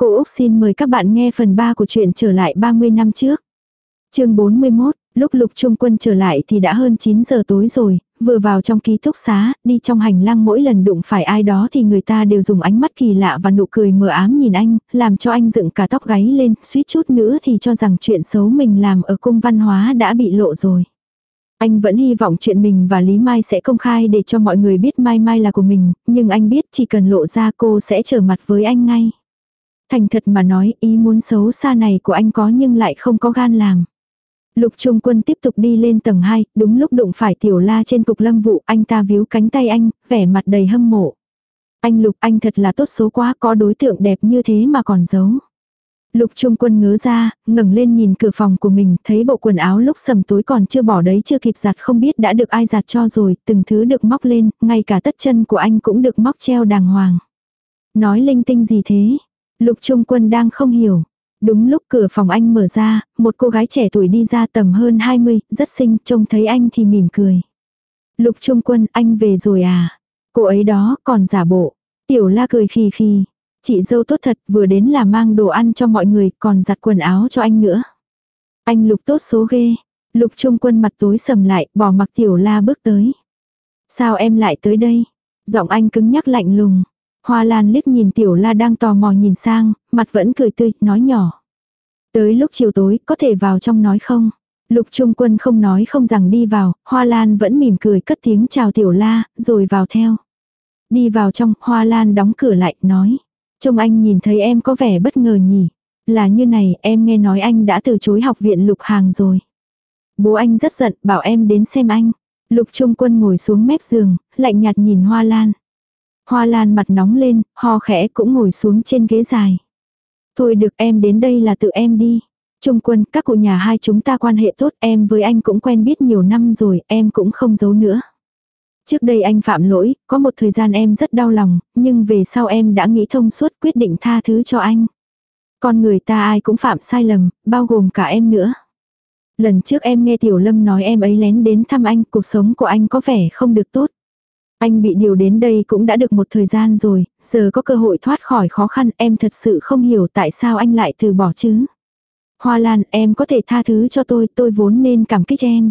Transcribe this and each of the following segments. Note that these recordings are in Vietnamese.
Cô Úc xin mời các bạn nghe phần 3 của chuyện trở lại 30 năm trước. chương 41, lúc lục trung quân trở lại thì đã hơn 9 giờ tối rồi, vừa vào trong ký túc xá, đi trong hành lang mỗi lần đụng phải ai đó thì người ta đều dùng ánh mắt kỳ lạ và nụ cười mờ ám nhìn anh, làm cho anh dựng cả tóc gáy lên, suýt chút nữa thì cho rằng chuyện xấu mình làm ở cung văn hóa đã bị lộ rồi. Anh vẫn hy vọng chuyện mình và Lý Mai sẽ công khai để cho mọi người biết Mai Mai là của mình, nhưng anh biết chỉ cần lộ ra cô sẽ trở mặt với anh ngay. Thành thật mà nói ý muốn xấu xa này của anh có nhưng lại không có gan làm. Lục Trung Quân tiếp tục đi lên tầng 2, đúng lúc đụng phải Tiểu La trên cục lâm vụ, anh ta víu cánh tay anh, vẻ mặt đầy hâm mộ. Anh Lục anh thật là tốt số quá, có đối tượng đẹp như thế mà còn giấu. Lục Trung Quân ngớ ra, ngẩng lên nhìn cửa phòng của mình, thấy bộ quần áo lúc sầm tối còn chưa bỏ đấy chưa kịp giặt không biết đã được ai giặt cho rồi, từng thứ được móc lên, ngay cả tất chân của anh cũng được móc treo đàng hoàng. Nói linh tinh gì thế? Lục Trung Quân đang không hiểu. Đúng lúc cửa phòng anh mở ra, một cô gái trẻ tuổi đi ra tầm hơn 20, rất xinh, trông thấy anh thì mỉm cười. Lục Trung Quân, anh về rồi à? Cô ấy đó, còn giả bộ. Tiểu la cười khì khì. Chị dâu tốt thật, vừa đến là mang đồ ăn cho mọi người, còn giặt quần áo cho anh nữa. Anh Lục tốt số ghê. Lục Trung Quân mặt tối sầm lại, bỏ mặc Tiểu la bước tới. Sao em lại tới đây? Giọng anh cứng nhắc lạnh lùng. Hoa Lan liếc nhìn Tiểu La đang tò mò nhìn sang, mặt vẫn cười tươi, nói nhỏ. Tới lúc chiều tối, có thể vào trong nói không? Lục Trung Quân không nói không rằng đi vào, Hoa Lan vẫn mỉm cười cất tiếng chào Tiểu La, rồi vào theo. Đi vào trong, Hoa Lan đóng cửa lại, nói. Trông anh nhìn thấy em có vẻ bất ngờ nhỉ. Là như này, em nghe nói anh đã từ chối học viện lục hàng rồi. Bố anh rất giận, bảo em đến xem anh. Lục Trung Quân ngồi xuống mép giường, lạnh nhạt nhìn Hoa Lan. Hoa Lan mặt nóng lên, ho khẽ cũng ngồi xuống trên ghế dài. Thôi được em đến đây là tự em đi. Trung quân, các cụ nhà hai chúng ta quan hệ tốt, em với anh cũng quen biết nhiều năm rồi, em cũng không giấu nữa. Trước đây anh phạm lỗi, có một thời gian em rất đau lòng, nhưng về sau em đã nghĩ thông suốt quyết định tha thứ cho anh. Con người ta ai cũng phạm sai lầm, bao gồm cả em nữa. Lần trước em nghe Tiểu Lâm nói em ấy lén đến thăm anh, cuộc sống của anh có vẻ không được tốt. Anh bị điều đến đây cũng đã được một thời gian rồi, giờ có cơ hội thoát khỏi khó khăn em thật sự không hiểu tại sao anh lại từ bỏ chứ. Hoa Lan em có thể tha thứ cho tôi, tôi vốn nên cảm kích em.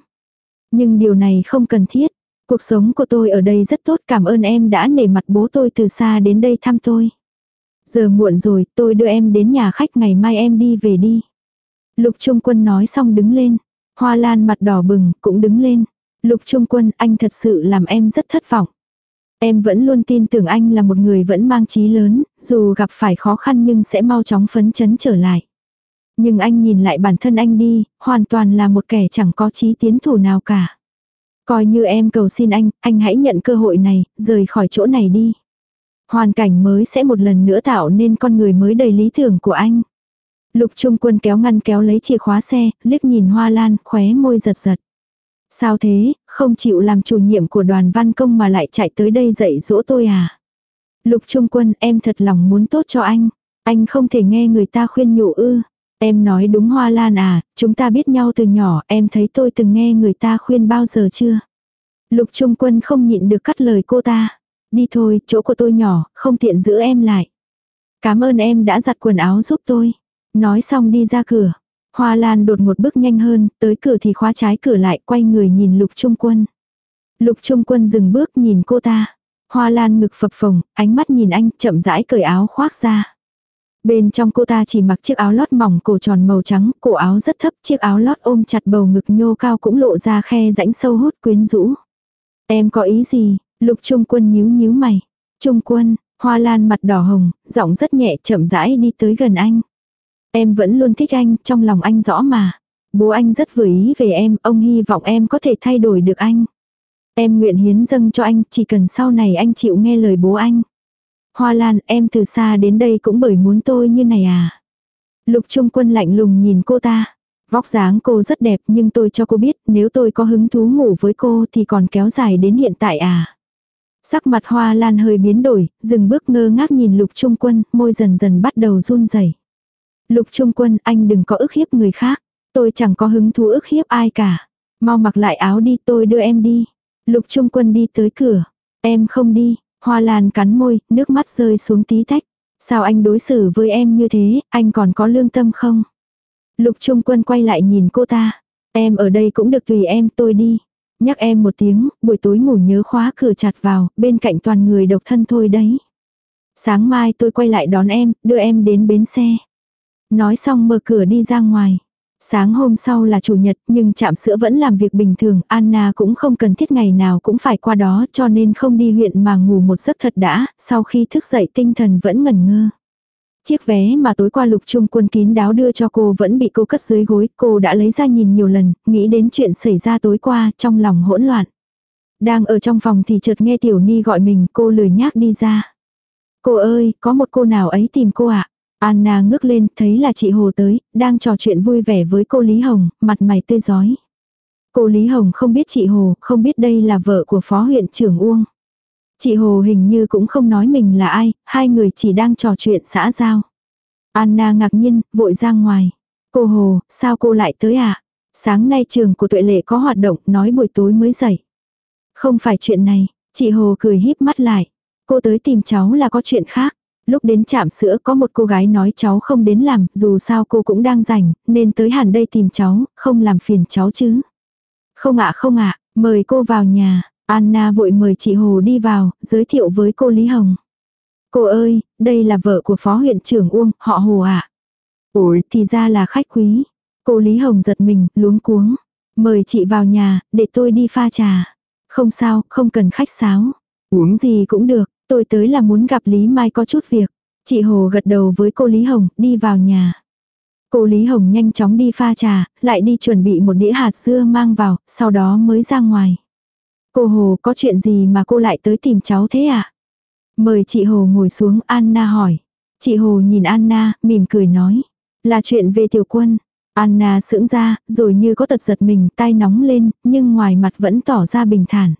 Nhưng điều này không cần thiết. Cuộc sống của tôi ở đây rất tốt cảm ơn em đã nể mặt bố tôi từ xa đến đây thăm tôi. Giờ muộn rồi, tôi đưa em đến nhà khách ngày mai em đi về đi. Lục Trung Quân nói xong đứng lên. Hoa Lan mặt đỏ bừng, cũng đứng lên. Lục Trung Quân, anh thật sự làm em rất thất vọng. Em vẫn luôn tin tưởng anh là một người vẫn mang chí lớn, dù gặp phải khó khăn nhưng sẽ mau chóng phấn chấn trở lại. Nhưng anh nhìn lại bản thân anh đi, hoàn toàn là một kẻ chẳng có chí tiến thủ nào cả. Coi như em cầu xin anh, anh hãy nhận cơ hội này, rời khỏi chỗ này đi. Hoàn cảnh mới sẽ một lần nữa tạo nên con người mới đầy lý tưởng của anh. Lục Trung Quân kéo ngăn kéo lấy chìa khóa xe, liếc nhìn Hoa Lan, khóe môi giật giật. Sao thế, không chịu làm chủ nhiệm của đoàn văn công mà lại chạy tới đây dạy dỗ tôi à? Lục Trung Quân, em thật lòng muốn tốt cho anh. Anh không thể nghe người ta khuyên nhủ ư. Em nói đúng Hoa Lan à, chúng ta biết nhau từ nhỏ, em thấy tôi từng nghe người ta khuyên bao giờ chưa? Lục Trung Quân không nhịn được cắt lời cô ta. Đi thôi, chỗ của tôi nhỏ, không tiện giữ em lại. Cảm ơn em đã giặt quần áo giúp tôi. Nói xong đi ra cửa. Hoa Lan đột một bước nhanh hơn, tới cửa thì khóa trái cửa lại, quay người nhìn Lục Trung Quân. Lục Trung Quân dừng bước nhìn cô ta. Hoa Lan ngực phập phồng, ánh mắt nhìn anh, chậm rãi cởi áo khoác ra. Bên trong cô ta chỉ mặc chiếc áo lót mỏng cổ tròn màu trắng, cổ áo rất thấp, chiếc áo lót ôm chặt bầu ngực nhô cao cũng lộ ra khe rãnh sâu hút quyến rũ. Em có ý gì? Lục Trung Quân nhíu nhíu mày. Trung Quân, Hoa Lan mặt đỏ hồng, giọng rất nhẹ chậm rãi đi tới gần anh. Em vẫn luôn thích anh, trong lòng anh rõ mà. Bố anh rất vừa ý về em, ông hy vọng em có thể thay đổi được anh. Em nguyện hiến dâng cho anh, chỉ cần sau này anh chịu nghe lời bố anh. Hoa Lan, em từ xa đến đây cũng bởi muốn tôi như này à. Lục Trung Quân lạnh lùng nhìn cô ta. Vóc dáng cô rất đẹp nhưng tôi cho cô biết nếu tôi có hứng thú ngủ với cô thì còn kéo dài đến hiện tại à. Sắc mặt Hoa Lan hơi biến đổi, dừng bước ngơ ngác nhìn Lục Trung Quân, môi dần dần bắt đầu run rẩy. Lục Trung Quân, anh đừng có ức hiếp người khác. Tôi chẳng có hứng thú ức hiếp ai cả. Mau mặc lại áo đi tôi đưa em đi. Lục Trung Quân đi tới cửa. Em không đi. Hoa Lan cắn môi, nước mắt rơi xuống tí tách. Sao anh đối xử với em như thế, anh còn có lương tâm không? Lục Trung Quân quay lại nhìn cô ta. Em ở đây cũng được tùy em tôi đi. Nhắc em một tiếng, buổi tối ngủ nhớ khóa cửa chặt vào, bên cạnh toàn người độc thân thôi đấy. Sáng mai tôi quay lại đón em, đưa em đến bến xe. Nói xong mở cửa đi ra ngoài. Sáng hôm sau là chủ nhật nhưng trạm sữa vẫn làm việc bình thường, Anna cũng không cần thiết ngày nào cũng phải qua đó cho nên không đi huyện mà ngủ một giấc thật đã, sau khi thức dậy tinh thần vẫn ngẩn ngơ. Chiếc vé mà tối qua lục trung quân kín đáo đưa cho cô vẫn bị cô cất dưới gối, cô đã lấy ra nhìn nhiều lần, nghĩ đến chuyện xảy ra tối qua, trong lòng hỗn loạn. Đang ở trong phòng thì chợt nghe Tiểu Ni gọi mình, cô lười nhác đi ra. Cô ơi, có một cô nào ấy tìm cô ạ. À? Anna ngước lên, thấy là chị Hồ tới, đang trò chuyện vui vẻ với cô Lý Hồng, mặt mày tươi giói. Cô Lý Hồng không biết chị Hồ, không biết đây là vợ của phó huyện trưởng Uông. Chị Hồ hình như cũng không nói mình là ai, hai người chỉ đang trò chuyện xã giao. Anna ngạc nhiên, vội ra ngoài. Cô Hồ, sao cô lại tới à? Sáng nay trường của tuệ lệ có hoạt động, nói buổi tối mới dậy. Không phải chuyện này, chị Hồ cười híp mắt lại. Cô tới tìm cháu là có chuyện khác. Lúc đến trạm sữa có một cô gái nói cháu không đến làm, dù sao cô cũng đang rảnh, nên tới hẳn đây tìm cháu, không làm phiền cháu chứ. Không ạ không ạ, mời cô vào nhà. Anna vội mời chị Hồ đi vào, giới thiệu với cô Lý Hồng. Cô ơi, đây là vợ của phó huyện trưởng Uông, họ Hồ ạ. À? Ôi, thì ra là khách quý. Cô Lý Hồng giật mình, luống cuống. Mời chị vào nhà, để tôi đi pha trà. Không sao, không cần khách sáo. Uống gì cũng được, tôi tới là muốn gặp Lý Mai có chút việc. Chị Hồ gật đầu với cô Lý Hồng, đi vào nhà. Cô Lý Hồng nhanh chóng đi pha trà, lại đi chuẩn bị một đĩa hạt dưa mang vào, sau đó mới ra ngoài. Cô Hồ có chuyện gì mà cô lại tới tìm cháu thế ạ? À? Mời chị Hồ ngồi xuống Anna hỏi. Chị Hồ nhìn Anna, mỉm cười nói. Là chuyện về tiểu quân. Anna sững ra, rồi như có tật giật mình, tai nóng lên, nhưng ngoài mặt vẫn tỏ ra bình thản.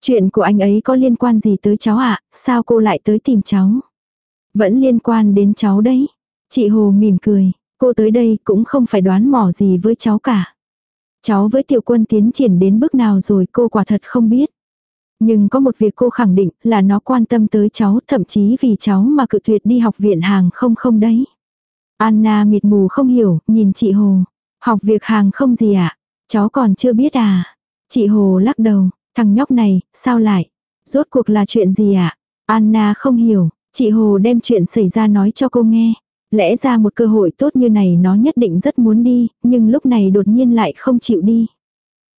Chuyện của anh ấy có liên quan gì tới cháu ạ, à? sao cô lại tới tìm cháu? Vẫn liên quan đến cháu đấy. Chị Hồ mỉm cười, cô tới đây cũng không phải đoán mò gì với cháu cả. Cháu với tiểu quân tiến triển đến bước nào rồi cô quả thật không biết. Nhưng có một việc cô khẳng định là nó quan tâm tới cháu thậm chí vì cháu mà cự tuyệt đi học viện hàng không không đấy. Anna mịt mù không hiểu, nhìn chị Hồ. Học việc hàng không gì ạ? À? Cháu còn chưa biết à? Chị Hồ lắc đầu, thằng nhóc này, sao lại? Rốt cuộc là chuyện gì ạ? À? Anna không hiểu, chị Hồ đem chuyện xảy ra nói cho cô nghe. Lẽ ra một cơ hội tốt như này nó nhất định rất muốn đi, nhưng lúc này đột nhiên lại không chịu đi.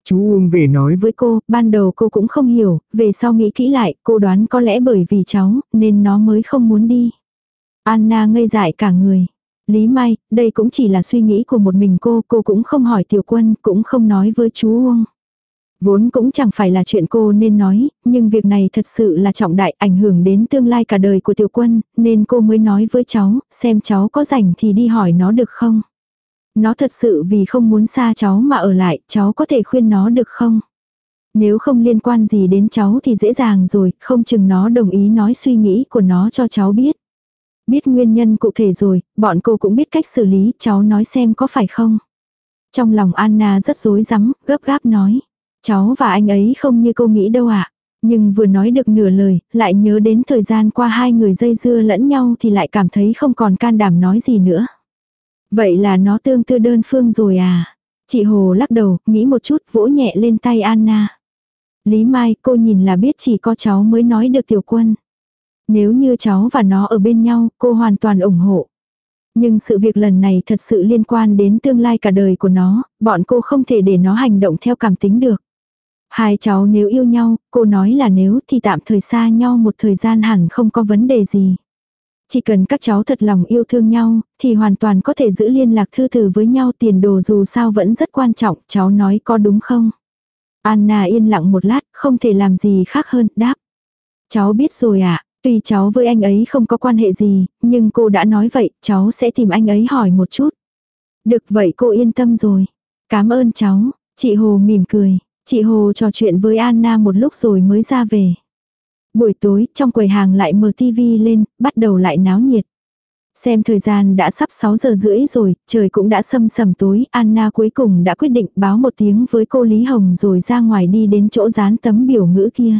Chú Uông về nói với cô, ban đầu cô cũng không hiểu, về sau nghĩ kỹ lại, cô đoán có lẽ bởi vì cháu, nên nó mới không muốn đi. Anna ngây dại cả người. Lý Mai, đây cũng chỉ là suy nghĩ của một mình cô, cô cũng không hỏi tiểu quân, cũng không nói với chú Uông. Vốn cũng chẳng phải là chuyện cô nên nói, nhưng việc này thật sự là trọng đại ảnh hưởng đến tương lai cả đời của tiểu quân, nên cô mới nói với cháu, xem cháu có rảnh thì đi hỏi nó được không. Nó thật sự vì không muốn xa cháu mà ở lại, cháu có thể khuyên nó được không? Nếu không liên quan gì đến cháu thì dễ dàng rồi, không chừng nó đồng ý nói suy nghĩ của nó cho cháu biết. Biết nguyên nhân cụ thể rồi, bọn cô cũng biết cách xử lý, cháu nói xem có phải không? Trong lòng Anna rất rối rắm, gấp gáp nói. Cháu và anh ấy không như cô nghĩ đâu ạ. À. Nhưng vừa nói được nửa lời, lại nhớ đến thời gian qua hai người dây dưa lẫn nhau thì lại cảm thấy không còn can đảm nói gì nữa. Vậy là nó tương tư đơn phương rồi à? Chị Hồ lắc đầu, nghĩ một chút, vỗ nhẹ lên tay Anna. Lý Mai, cô nhìn là biết chỉ có cháu mới nói được tiểu quân. Nếu như cháu và nó ở bên nhau, cô hoàn toàn ủng hộ. Nhưng sự việc lần này thật sự liên quan đến tương lai cả đời của nó, bọn cô không thể để nó hành động theo cảm tính được. Hai cháu nếu yêu nhau, cô nói là nếu thì tạm thời xa nhau một thời gian hẳn không có vấn đề gì. Chỉ cần các cháu thật lòng yêu thương nhau, thì hoàn toàn có thể giữ liên lạc thư từ với nhau tiền đồ dù sao vẫn rất quan trọng, cháu nói có đúng không? Anna yên lặng một lát, không thể làm gì khác hơn, đáp. Cháu biết rồi ạ, à, tuy cháu với anh ấy không có quan hệ gì, nhưng cô đã nói vậy, cháu sẽ tìm anh ấy hỏi một chút. Được vậy cô yên tâm rồi. Cảm ơn cháu, chị Hồ mỉm cười. Chị Hồ trò chuyện với Anna một lúc rồi mới ra về. Buổi tối, trong quầy hàng lại mở tivi lên, bắt đầu lại náo nhiệt. Xem thời gian đã sắp 6 giờ rưỡi rồi, trời cũng đã sâm sầm tối, Anna cuối cùng đã quyết định báo một tiếng với cô Lý Hồng rồi ra ngoài đi đến chỗ dán tấm biểu ngữ kia.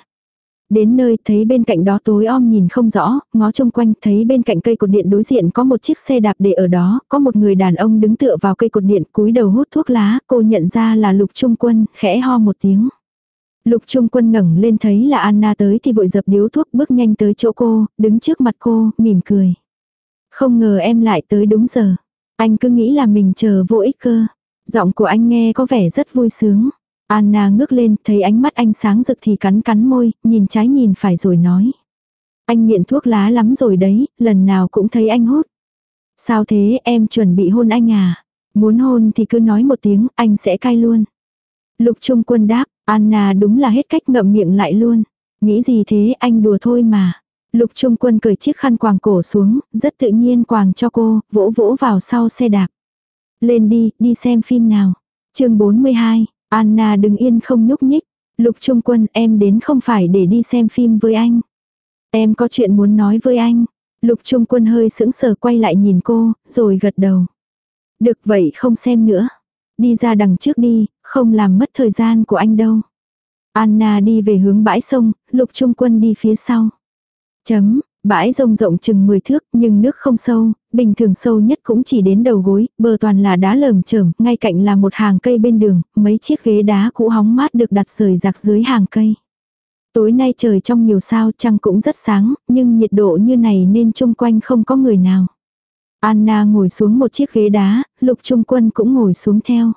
Đến nơi thấy bên cạnh đó tối om nhìn không rõ, ngó chung quanh thấy bên cạnh cây cột điện đối diện có một chiếc xe đạp để ở đó, có một người đàn ông đứng tựa vào cây cột điện cúi đầu hút thuốc lá, cô nhận ra là lục trung quân, khẽ ho một tiếng. Lục trung quân ngẩng lên thấy là Anna tới thì vội dập điếu thuốc bước nhanh tới chỗ cô, đứng trước mặt cô, mỉm cười. Không ngờ em lại tới đúng giờ. Anh cứ nghĩ là mình chờ vô ích cơ. Giọng của anh nghe có vẻ rất vui sướng. Anna ngước lên, thấy ánh mắt anh sáng rực thì cắn cắn môi, nhìn trái nhìn phải rồi nói. Anh nghiện thuốc lá lắm rồi đấy, lần nào cũng thấy anh hút. Sao thế, em chuẩn bị hôn anh à? Muốn hôn thì cứ nói một tiếng, anh sẽ cai luôn. Lục Trung Quân đáp, Anna đúng là hết cách ngậm miệng lại luôn. Nghĩ gì thế, anh đùa thôi mà. Lục Trung Quân cởi chiếc khăn quàng cổ xuống, rất tự nhiên quàng cho cô, vỗ vỗ vào sau xe đạp. Lên đi, đi xem phim nào. chương 42, Anna đứng yên không nhúc nhích. Lục Trung Quân em đến không phải để đi xem phim với anh. Em có chuyện muốn nói với anh. Lục Trung Quân hơi sững sờ quay lại nhìn cô, rồi gật đầu. Được vậy không xem nữa. Đi ra đằng trước đi, không làm mất thời gian của anh đâu. Anna đi về hướng bãi sông, Lục Trung Quân đi phía sau. Chấm, bãi rông rộng chừng 10 thước nhưng nước không sâu, bình thường sâu nhất cũng chỉ đến đầu gối, bờ toàn là đá lởm chởm, ngay cạnh là một hàng cây bên đường, mấy chiếc ghế đá cũ hóng mát được đặt rời rạc dưới hàng cây. Tối nay trời trong nhiều sao trăng cũng rất sáng, nhưng nhiệt độ như này nên chung quanh không có người nào. Anna ngồi xuống một chiếc ghế đá, lục trung quân cũng ngồi xuống theo.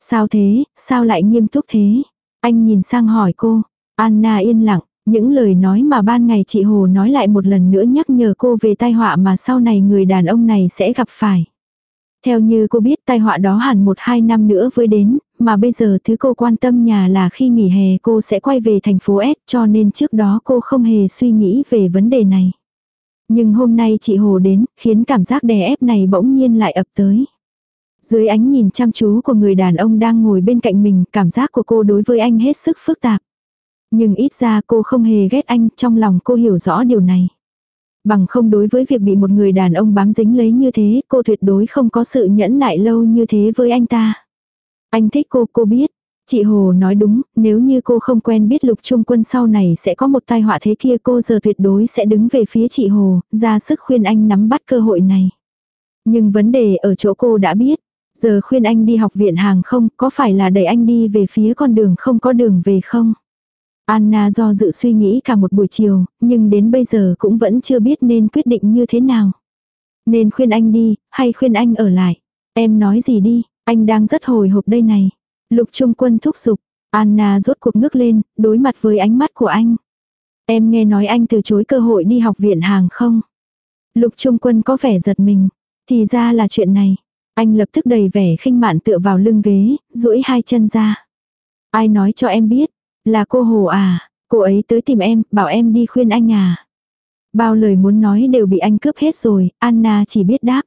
Sao thế, sao lại nghiêm túc thế? Anh nhìn sang hỏi cô. Anna yên lặng, những lời nói mà ban ngày chị Hồ nói lại một lần nữa nhắc nhở cô về tai họa mà sau này người đàn ông này sẽ gặp phải. Theo như cô biết tai họa đó hẳn một hai năm nữa với đến, mà bây giờ thứ cô quan tâm nhà là khi nghỉ hè cô sẽ quay về thành phố S cho nên trước đó cô không hề suy nghĩ về vấn đề này. Nhưng hôm nay chị Hồ đến, khiến cảm giác đè ép này bỗng nhiên lại ập tới. Dưới ánh nhìn chăm chú của người đàn ông đang ngồi bên cạnh mình, cảm giác của cô đối với anh hết sức phức tạp. Nhưng ít ra cô không hề ghét anh, trong lòng cô hiểu rõ điều này. Bằng không đối với việc bị một người đàn ông bám dính lấy như thế, cô tuyệt đối không có sự nhẫn nại lâu như thế với anh ta. Anh thích cô, cô biết. Chị Hồ nói đúng, nếu như cô không quen biết lục trung quân sau này sẽ có một tai họa thế kia cô giờ tuyệt đối sẽ đứng về phía chị Hồ, ra sức khuyên anh nắm bắt cơ hội này. Nhưng vấn đề ở chỗ cô đã biết, giờ khuyên anh đi học viện hàng không có phải là đẩy anh đi về phía con đường không có đường về không? Anna do dự suy nghĩ cả một buổi chiều, nhưng đến bây giờ cũng vẫn chưa biết nên quyết định như thế nào. Nên khuyên anh đi, hay khuyên anh ở lại. Em nói gì đi, anh đang rất hồi hộp đây này. Lục Trung Quân thúc giục, Anna rốt cuộc ngước lên, đối mặt với ánh mắt của anh. Em nghe nói anh từ chối cơ hội đi học viện hàng không? Lục Trung Quân có vẻ giật mình. Thì ra là chuyện này. Anh lập tức đầy vẻ khinh mạn tựa vào lưng ghế, duỗi hai chân ra. Ai nói cho em biết, là cô Hồ à, cô ấy tới tìm em, bảo em đi khuyên anh à. Bao lời muốn nói đều bị anh cướp hết rồi, Anna chỉ biết đáp.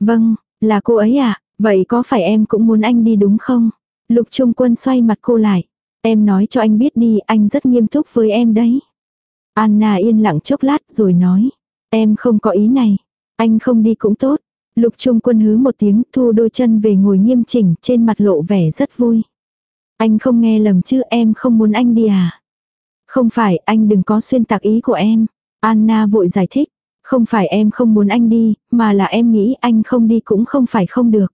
Vâng, là cô ấy à, vậy có phải em cũng muốn anh đi đúng không? Lục Trung Quân xoay mặt cô lại. Em nói cho anh biết đi, anh rất nghiêm túc với em đấy. Anna yên lặng chốc lát rồi nói. Em không có ý này. Anh không đi cũng tốt. Lục Trung Quân hứ một tiếng thu đôi chân về ngồi nghiêm chỉnh trên mặt lộ vẻ rất vui. Anh không nghe lầm chứ em không muốn anh đi à? Không phải anh đừng có xuyên tạc ý của em. Anna vội giải thích. Không phải em không muốn anh đi, mà là em nghĩ anh không đi cũng không phải không được.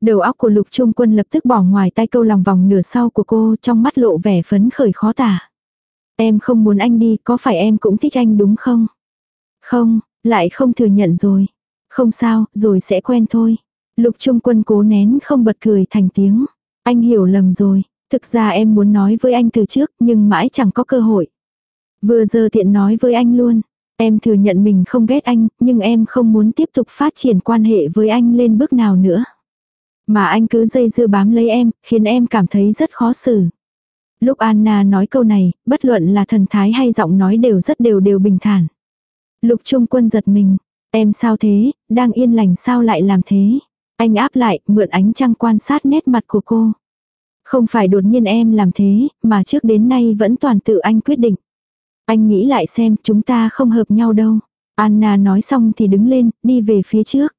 Đầu óc của lục trung quân lập tức bỏ ngoài tay câu lòng vòng nửa sau của cô trong mắt lộ vẻ phấn khởi khó tả. Em không muốn anh đi, có phải em cũng thích anh đúng không? Không, lại không thừa nhận rồi. Không sao, rồi sẽ quen thôi. Lục trung quân cố nén không bật cười thành tiếng. Anh hiểu lầm rồi, thực ra em muốn nói với anh từ trước nhưng mãi chẳng có cơ hội. Vừa giờ tiện nói với anh luôn, em thừa nhận mình không ghét anh, nhưng em không muốn tiếp tục phát triển quan hệ với anh lên bước nào nữa. Mà anh cứ dây dưa bám lấy em, khiến em cảm thấy rất khó xử. Lúc Anna nói câu này, bất luận là thần thái hay giọng nói đều rất đều đều bình thản. Lục Trung Quân giật mình. Em sao thế, đang yên lành sao lại làm thế? Anh áp lại, mượn ánh trăng quan sát nét mặt của cô. Không phải đột nhiên em làm thế, mà trước đến nay vẫn toàn tự anh quyết định. Anh nghĩ lại xem, chúng ta không hợp nhau đâu. Anna nói xong thì đứng lên, đi về phía trước.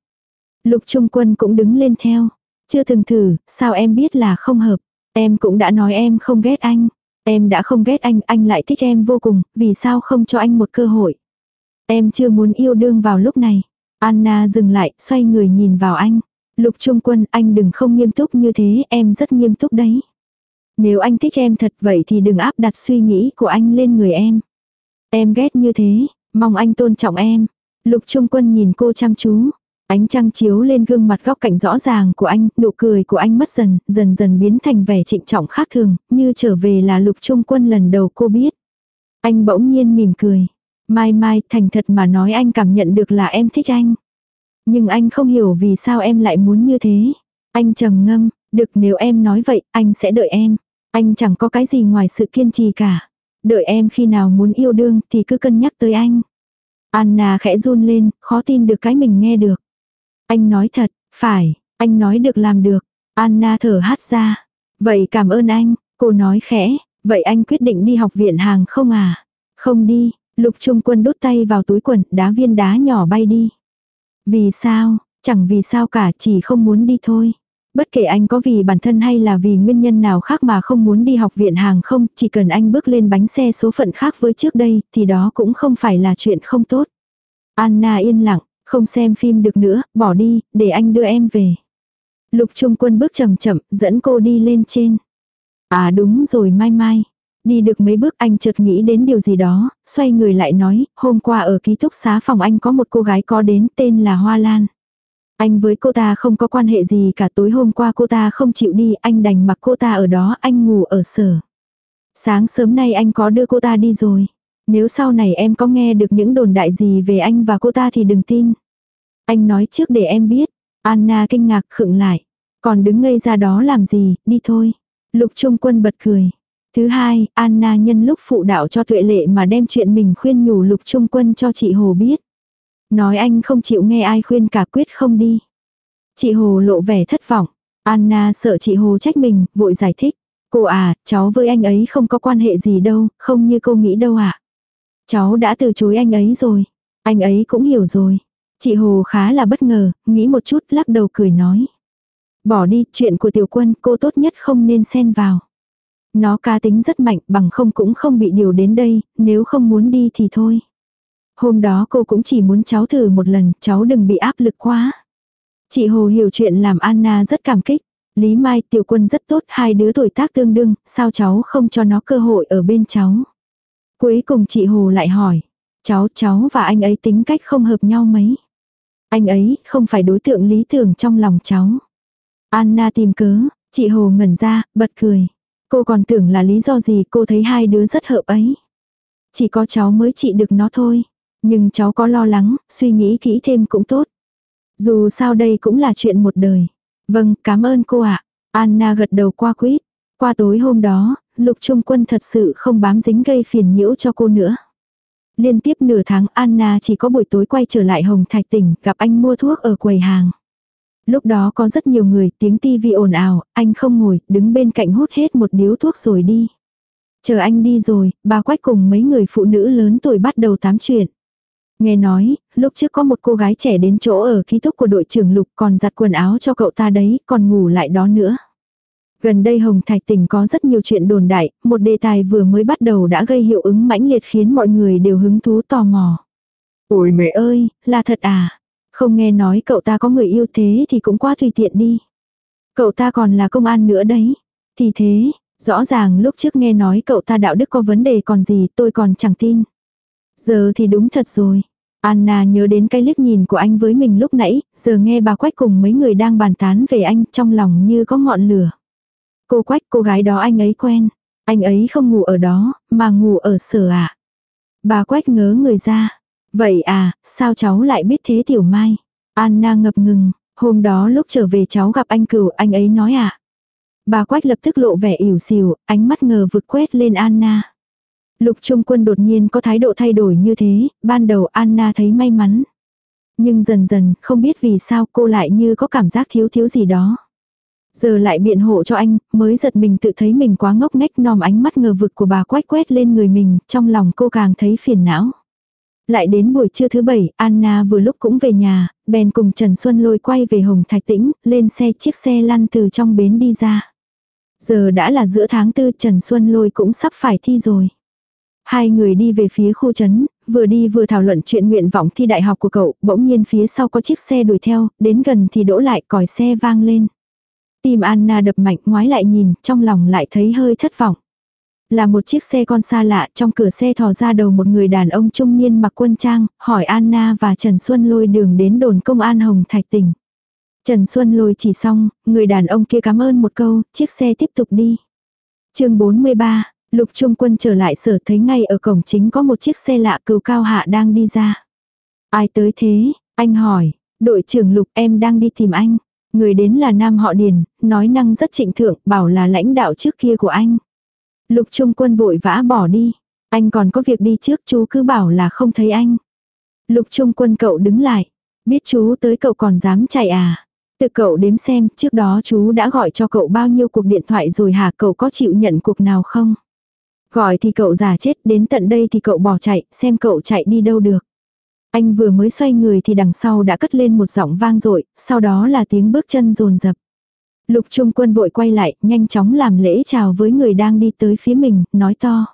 Lục Trung Quân cũng đứng lên theo. Chưa từng thử, sao em biết là không hợp. Em cũng đã nói em không ghét anh. Em đã không ghét anh, anh lại thích em vô cùng, vì sao không cho anh một cơ hội. Em chưa muốn yêu đương vào lúc này. Anna dừng lại, xoay người nhìn vào anh. Lục Trung Quân, anh đừng không nghiêm túc như thế, em rất nghiêm túc đấy. Nếu anh thích em thật vậy thì đừng áp đặt suy nghĩ của anh lên người em. Em ghét như thế, mong anh tôn trọng em. Lục Trung Quân nhìn cô chăm chú. Ánh trăng chiếu lên gương mặt góc cạnh rõ ràng của anh, nụ cười của anh mất dần, dần dần biến thành vẻ trịnh trọng khác thường, như trở về là lục trung quân lần đầu cô biết. Anh bỗng nhiên mỉm cười. Mai mai, thành thật mà nói anh cảm nhận được là em thích anh. Nhưng anh không hiểu vì sao em lại muốn như thế. Anh trầm ngâm, được nếu em nói vậy, anh sẽ đợi em. Anh chẳng có cái gì ngoài sự kiên trì cả. Đợi em khi nào muốn yêu đương thì cứ cân nhắc tới anh. Anna khẽ run lên, khó tin được cái mình nghe được. Anh nói thật, phải, anh nói được làm được. Anna thở hát ra. Vậy cảm ơn anh, cô nói khẽ, vậy anh quyết định đi học viện hàng không à? Không đi, lục trung quân đút tay vào túi quần, đá viên đá nhỏ bay đi. Vì sao, chẳng vì sao cả, chỉ không muốn đi thôi. Bất kể anh có vì bản thân hay là vì nguyên nhân nào khác mà không muốn đi học viện hàng không, chỉ cần anh bước lên bánh xe số phận khác với trước đây, thì đó cũng không phải là chuyện không tốt. Anna yên lặng, không xem phim được nữa, bỏ đi, để anh đưa em về. Lục Trung Quân bước chậm chậm, dẫn cô đi lên trên. À đúng rồi mai mai. Đi được mấy bước anh chợt nghĩ đến điều gì đó, xoay người lại nói, hôm qua ở ký túc xá phòng anh có một cô gái có đến tên là Hoa Lan. Anh với cô ta không có quan hệ gì cả tối hôm qua cô ta không chịu đi, anh đành mặc cô ta ở đó, anh ngủ ở sở. Sáng sớm nay anh có đưa cô ta đi rồi. Nếu sau này em có nghe được những đồn đại gì về anh và cô ta thì đừng tin. Anh nói trước để em biết. Anna kinh ngạc khựng lại. Còn đứng ngây ra đó làm gì, đi thôi. Lục Trung Quân bật cười. Thứ hai, Anna nhân lúc phụ đạo cho tuệ lệ mà đem chuyện mình khuyên nhủ Lục Trung Quân cho chị Hồ biết. Nói anh không chịu nghe ai khuyên cả quyết không đi. Chị Hồ lộ vẻ thất vọng. Anna sợ chị Hồ trách mình, vội giải thích. Cô à, cháu với anh ấy không có quan hệ gì đâu, không như cô nghĩ đâu ạ. À. Cháu đã từ chối anh ấy rồi. Anh ấy cũng hiểu rồi. Chị Hồ khá là bất ngờ, nghĩ một chút lắc đầu cười nói. Bỏ đi, chuyện của tiểu quân cô tốt nhất không nên xen vào. Nó cá tính rất mạnh bằng không cũng không bị điều đến đây, nếu không muốn đi thì thôi. Hôm đó cô cũng chỉ muốn cháu thử một lần, cháu đừng bị áp lực quá. Chị Hồ hiểu chuyện làm Anna rất cảm kích. Lý Mai tiểu quân rất tốt, hai đứa tuổi tác tương đương, sao cháu không cho nó cơ hội ở bên cháu. Cuối cùng chị Hồ lại hỏi, cháu cháu và anh ấy tính cách không hợp nhau mấy. Anh ấy không phải đối tượng lý tưởng trong lòng cháu. Anna tìm cớ, chị Hồ ngẩn ra, bật cười. Cô còn tưởng là lý do gì cô thấy hai đứa rất hợp ấy. Chỉ có cháu mới trị được nó thôi. Nhưng cháu có lo lắng, suy nghĩ kỹ thêm cũng tốt. Dù sao đây cũng là chuyện một đời. Vâng, cảm ơn cô ạ. Anna gật đầu qua quýt. Qua tối hôm đó, Lục Trung Quân thật sự không bám dính gây phiền nhiễu cho cô nữa. Liên tiếp nửa tháng Anna chỉ có buổi tối quay trở lại Hồng Thạch tỉnh gặp anh mua thuốc ở quầy hàng. Lúc đó có rất nhiều người tiếng tivi ồn ào, anh không ngồi, đứng bên cạnh hút hết một điếu thuốc rồi đi. Chờ anh đi rồi, bà Quách cùng mấy người phụ nữ lớn tuổi bắt đầu tám chuyện. Nghe nói, lúc trước có một cô gái trẻ đến chỗ ở ký túc của đội trưởng Lục còn giặt quần áo cho cậu ta đấy, còn ngủ lại đó nữa. Gần đây Hồng Thạch tỉnh có rất nhiều chuyện đồn đại, một đề tài vừa mới bắt đầu đã gây hiệu ứng mãnh liệt khiến mọi người đều hứng thú tò mò. Ôi mẹ ơi, là thật à? Không nghe nói cậu ta có người yêu thế thì cũng quá tùy tiện đi. Cậu ta còn là công an nữa đấy. Thì thế, rõ ràng lúc trước nghe nói cậu ta đạo đức có vấn đề còn gì tôi còn chẳng tin. Giờ thì đúng thật rồi. Anna nhớ đến cái liếc nhìn của anh với mình lúc nãy, giờ nghe bà Quách cùng mấy người đang bàn tán về anh trong lòng như có ngọn lửa. Cô Quách cô gái đó anh ấy quen. Anh ấy không ngủ ở đó, mà ngủ ở sở ạ. À. Bà Quách ngớ người ra. Vậy à, sao cháu lại biết thế Tiểu Mai? Anna ngập ngừng, hôm đó lúc trở về cháu gặp anh cửu, anh ấy nói à. Bà Quách lập tức lộ vẻ ỉu xìu, ánh mắt ngờ vực quét lên Anna. Lục Trung Quân đột nhiên có thái độ thay đổi như thế, ban đầu Anna thấy may mắn. Nhưng dần dần, không biết vì sao cô lại như có cảm giác thiếu thiếu gì đó. Giờ lại biện hộ cho anh, mới giật mình tự thấy mình quá ngốc nghếch nòm ánh mắt ngờ vực của bà quách quét lên người mình, trong lòng cô càng thấy phiền não. Lại đến buổi trưa thứ bảy, Anna vừa lúc cũng về nhà, bèn cùng Trần Xuân lôi quay về Hồng Thạch Tĩnh, lên xe chiếc xe lăn từ trong bến đi ra. Giờ đã là giữa tháng tư Trần Xuân Lôi cũng sắp phải thi rồi. Hai người đi về phía khu trấn, vừa đi vừa thảo luận chuyện nguyện vọng thi đại học của cậu, bỗng nhiên phía sau có chiếc xe đuổi theo, đến gần thì đỗ lại còi xe vang lên. Tim Anna đập mạnh ngoái lại nhìn, trong lòng lại thấy hơi thất vọng. Là một chiếc xe con xa lạ, trong cửa xe thò ra đầu một người đàn ông trung niên mặc quân trang, hỏi Anna và Trần Xuân lôi đường đến đồn công an Hồng Thạch tỉnh. Trần Xuân lôi chỉ xong, người đàn ông kia cảm ơn một câu, chiếc xe tiếp tục đi. chương 43, Lục Trung Quân trở lại sở thấy ngay ở cổng chính có một chiếc xe lạ cừu cao hạ đang đi ra. Ai tới thế? Anh hỏi, đội trưởng Lục em đang đi tìm anh. Người đến là nam họ Điền, nói năng rất trịnh thượng, bảo là lãnh đạo trước kia của anh. Lục Trung Quân vội vã bỏ đi. Anh còn có việc đi trước chú cứ bảo là không thấy anh. Lục Trung Quân cậu đứng lại. Biết chú tới cậu còn dám chạy à? Tự cậu đếm xem, trước đó chú đã gọi cho cậu bao nhiêu cuộc điện thoại rồi hả cậu có chịu nhận cuộc nào không? Gọi thì cậu giả chết, đến tận đây thì cậu bỏ chạy, xem cậu chạy đi đâu được. Anh vừa mới xoay người thì đằng sau đã cất lên một giọng vang dội sau đó là tiếng bước chân rồn rập. Lục Trung Quân vội quay lại, nhanh chóng làm lễ chào với người đang đi tới phía mình, nói to.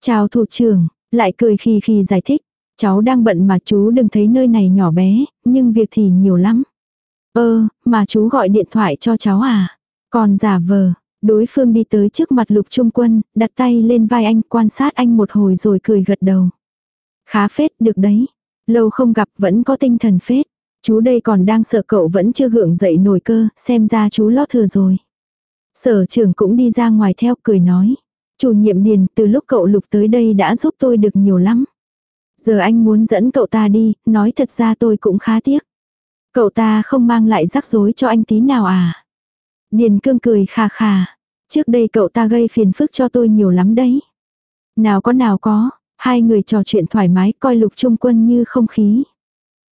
Chào thủ trưởng, lại cười khi khi giải thích. Cháu đang bận mà chú đừng thấy nơi này nhỏ bé, nhưng việc thì nhiều lắm. Ơ, mà chú gọi điện thoại cho cháu à? Còn giả vờ, đối phương đi tới trước mặt lục trung quân, đặt tay lên vai anh quan sát anh một hồi rồi cười gật đầu. Khá phết được đấy. Lâu không gặp vẫn có tinh thần phết. Chú đây còn đang sợ cậu vẫn chưa gượng dậy nổi cơ, xem ra chú lo thừa rồi. Sở trưởng cũng đi ra ngoài theo cười nói. Chủ nhiệm điền từ lúc cậu lục tới đây đã giúp tôi được nhiều lắm. Giờ anh muốn dẫn cậu ta đi, nói thật ra tôi cũng khá tiếc. Cậu ta không mang lại rắc rối cho anh tí nào à. Điền cương cười khà khà. Trước đây cậu ta gây phiền phức cho tôi nhiều lắm đấy. Nào có nào có, hai người trò chuyện thoải mái coi lục trung quân như không khí.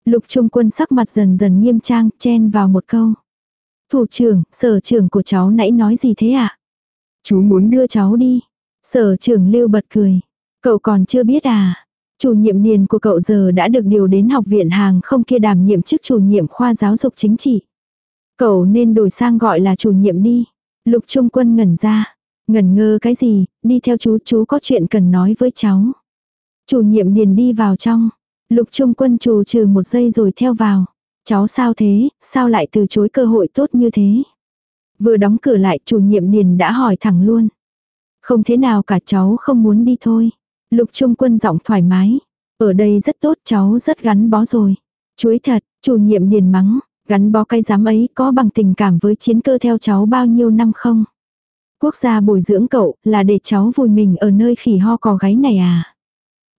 Lục trung quân sắc mặt dần dần nghiêm trang, chen vào một câu. Thủ trưởng, sở trưởng của cháu nãy nói gì thế ạ? À? Chú muốn đưa cháu đi. Sở trưởng lưu bật cười. Cậu còn chưa biết à? Chủ nhiệm điền của cậu giờ đã được điều đến học viện hàng không kia đảm nhiệm chức chủ nhiệm khoa giáo dục chính trị. Cậu nên đổi sang gọi là chủ nhiệm đi. Lục Trung Quân ngẩn ra. Ngẩn ngơ cái gì, đi theo chú, chú có chuyện cần nói với cháu. Chủ nhiệm điền đi vào trong. Lục Trung Quân trù trừ một giây rồi theo vào. Cháu sao thế, sao lại từ chối cơ hội tốt như thế? Vừa đóng cửa lại chủ nhiệm điền đã hỏi thẳng luôn. Không thế nào cả cháu không muốn đi thôi. Lục Trung Quân giọng thoải mái. Ở đây rất tốt cháu rất gắn bó rồi. Chuối thật, chủ nhiệm điền mắng. Gắn bó cái giám ấy có bằng tình cảm với chiến cơ theo cháu bao nhiêu năm không? Quốc gia bồi dưỡng cậu là để cháu vùi mình ở nơi khỉ ho cò gáy này à?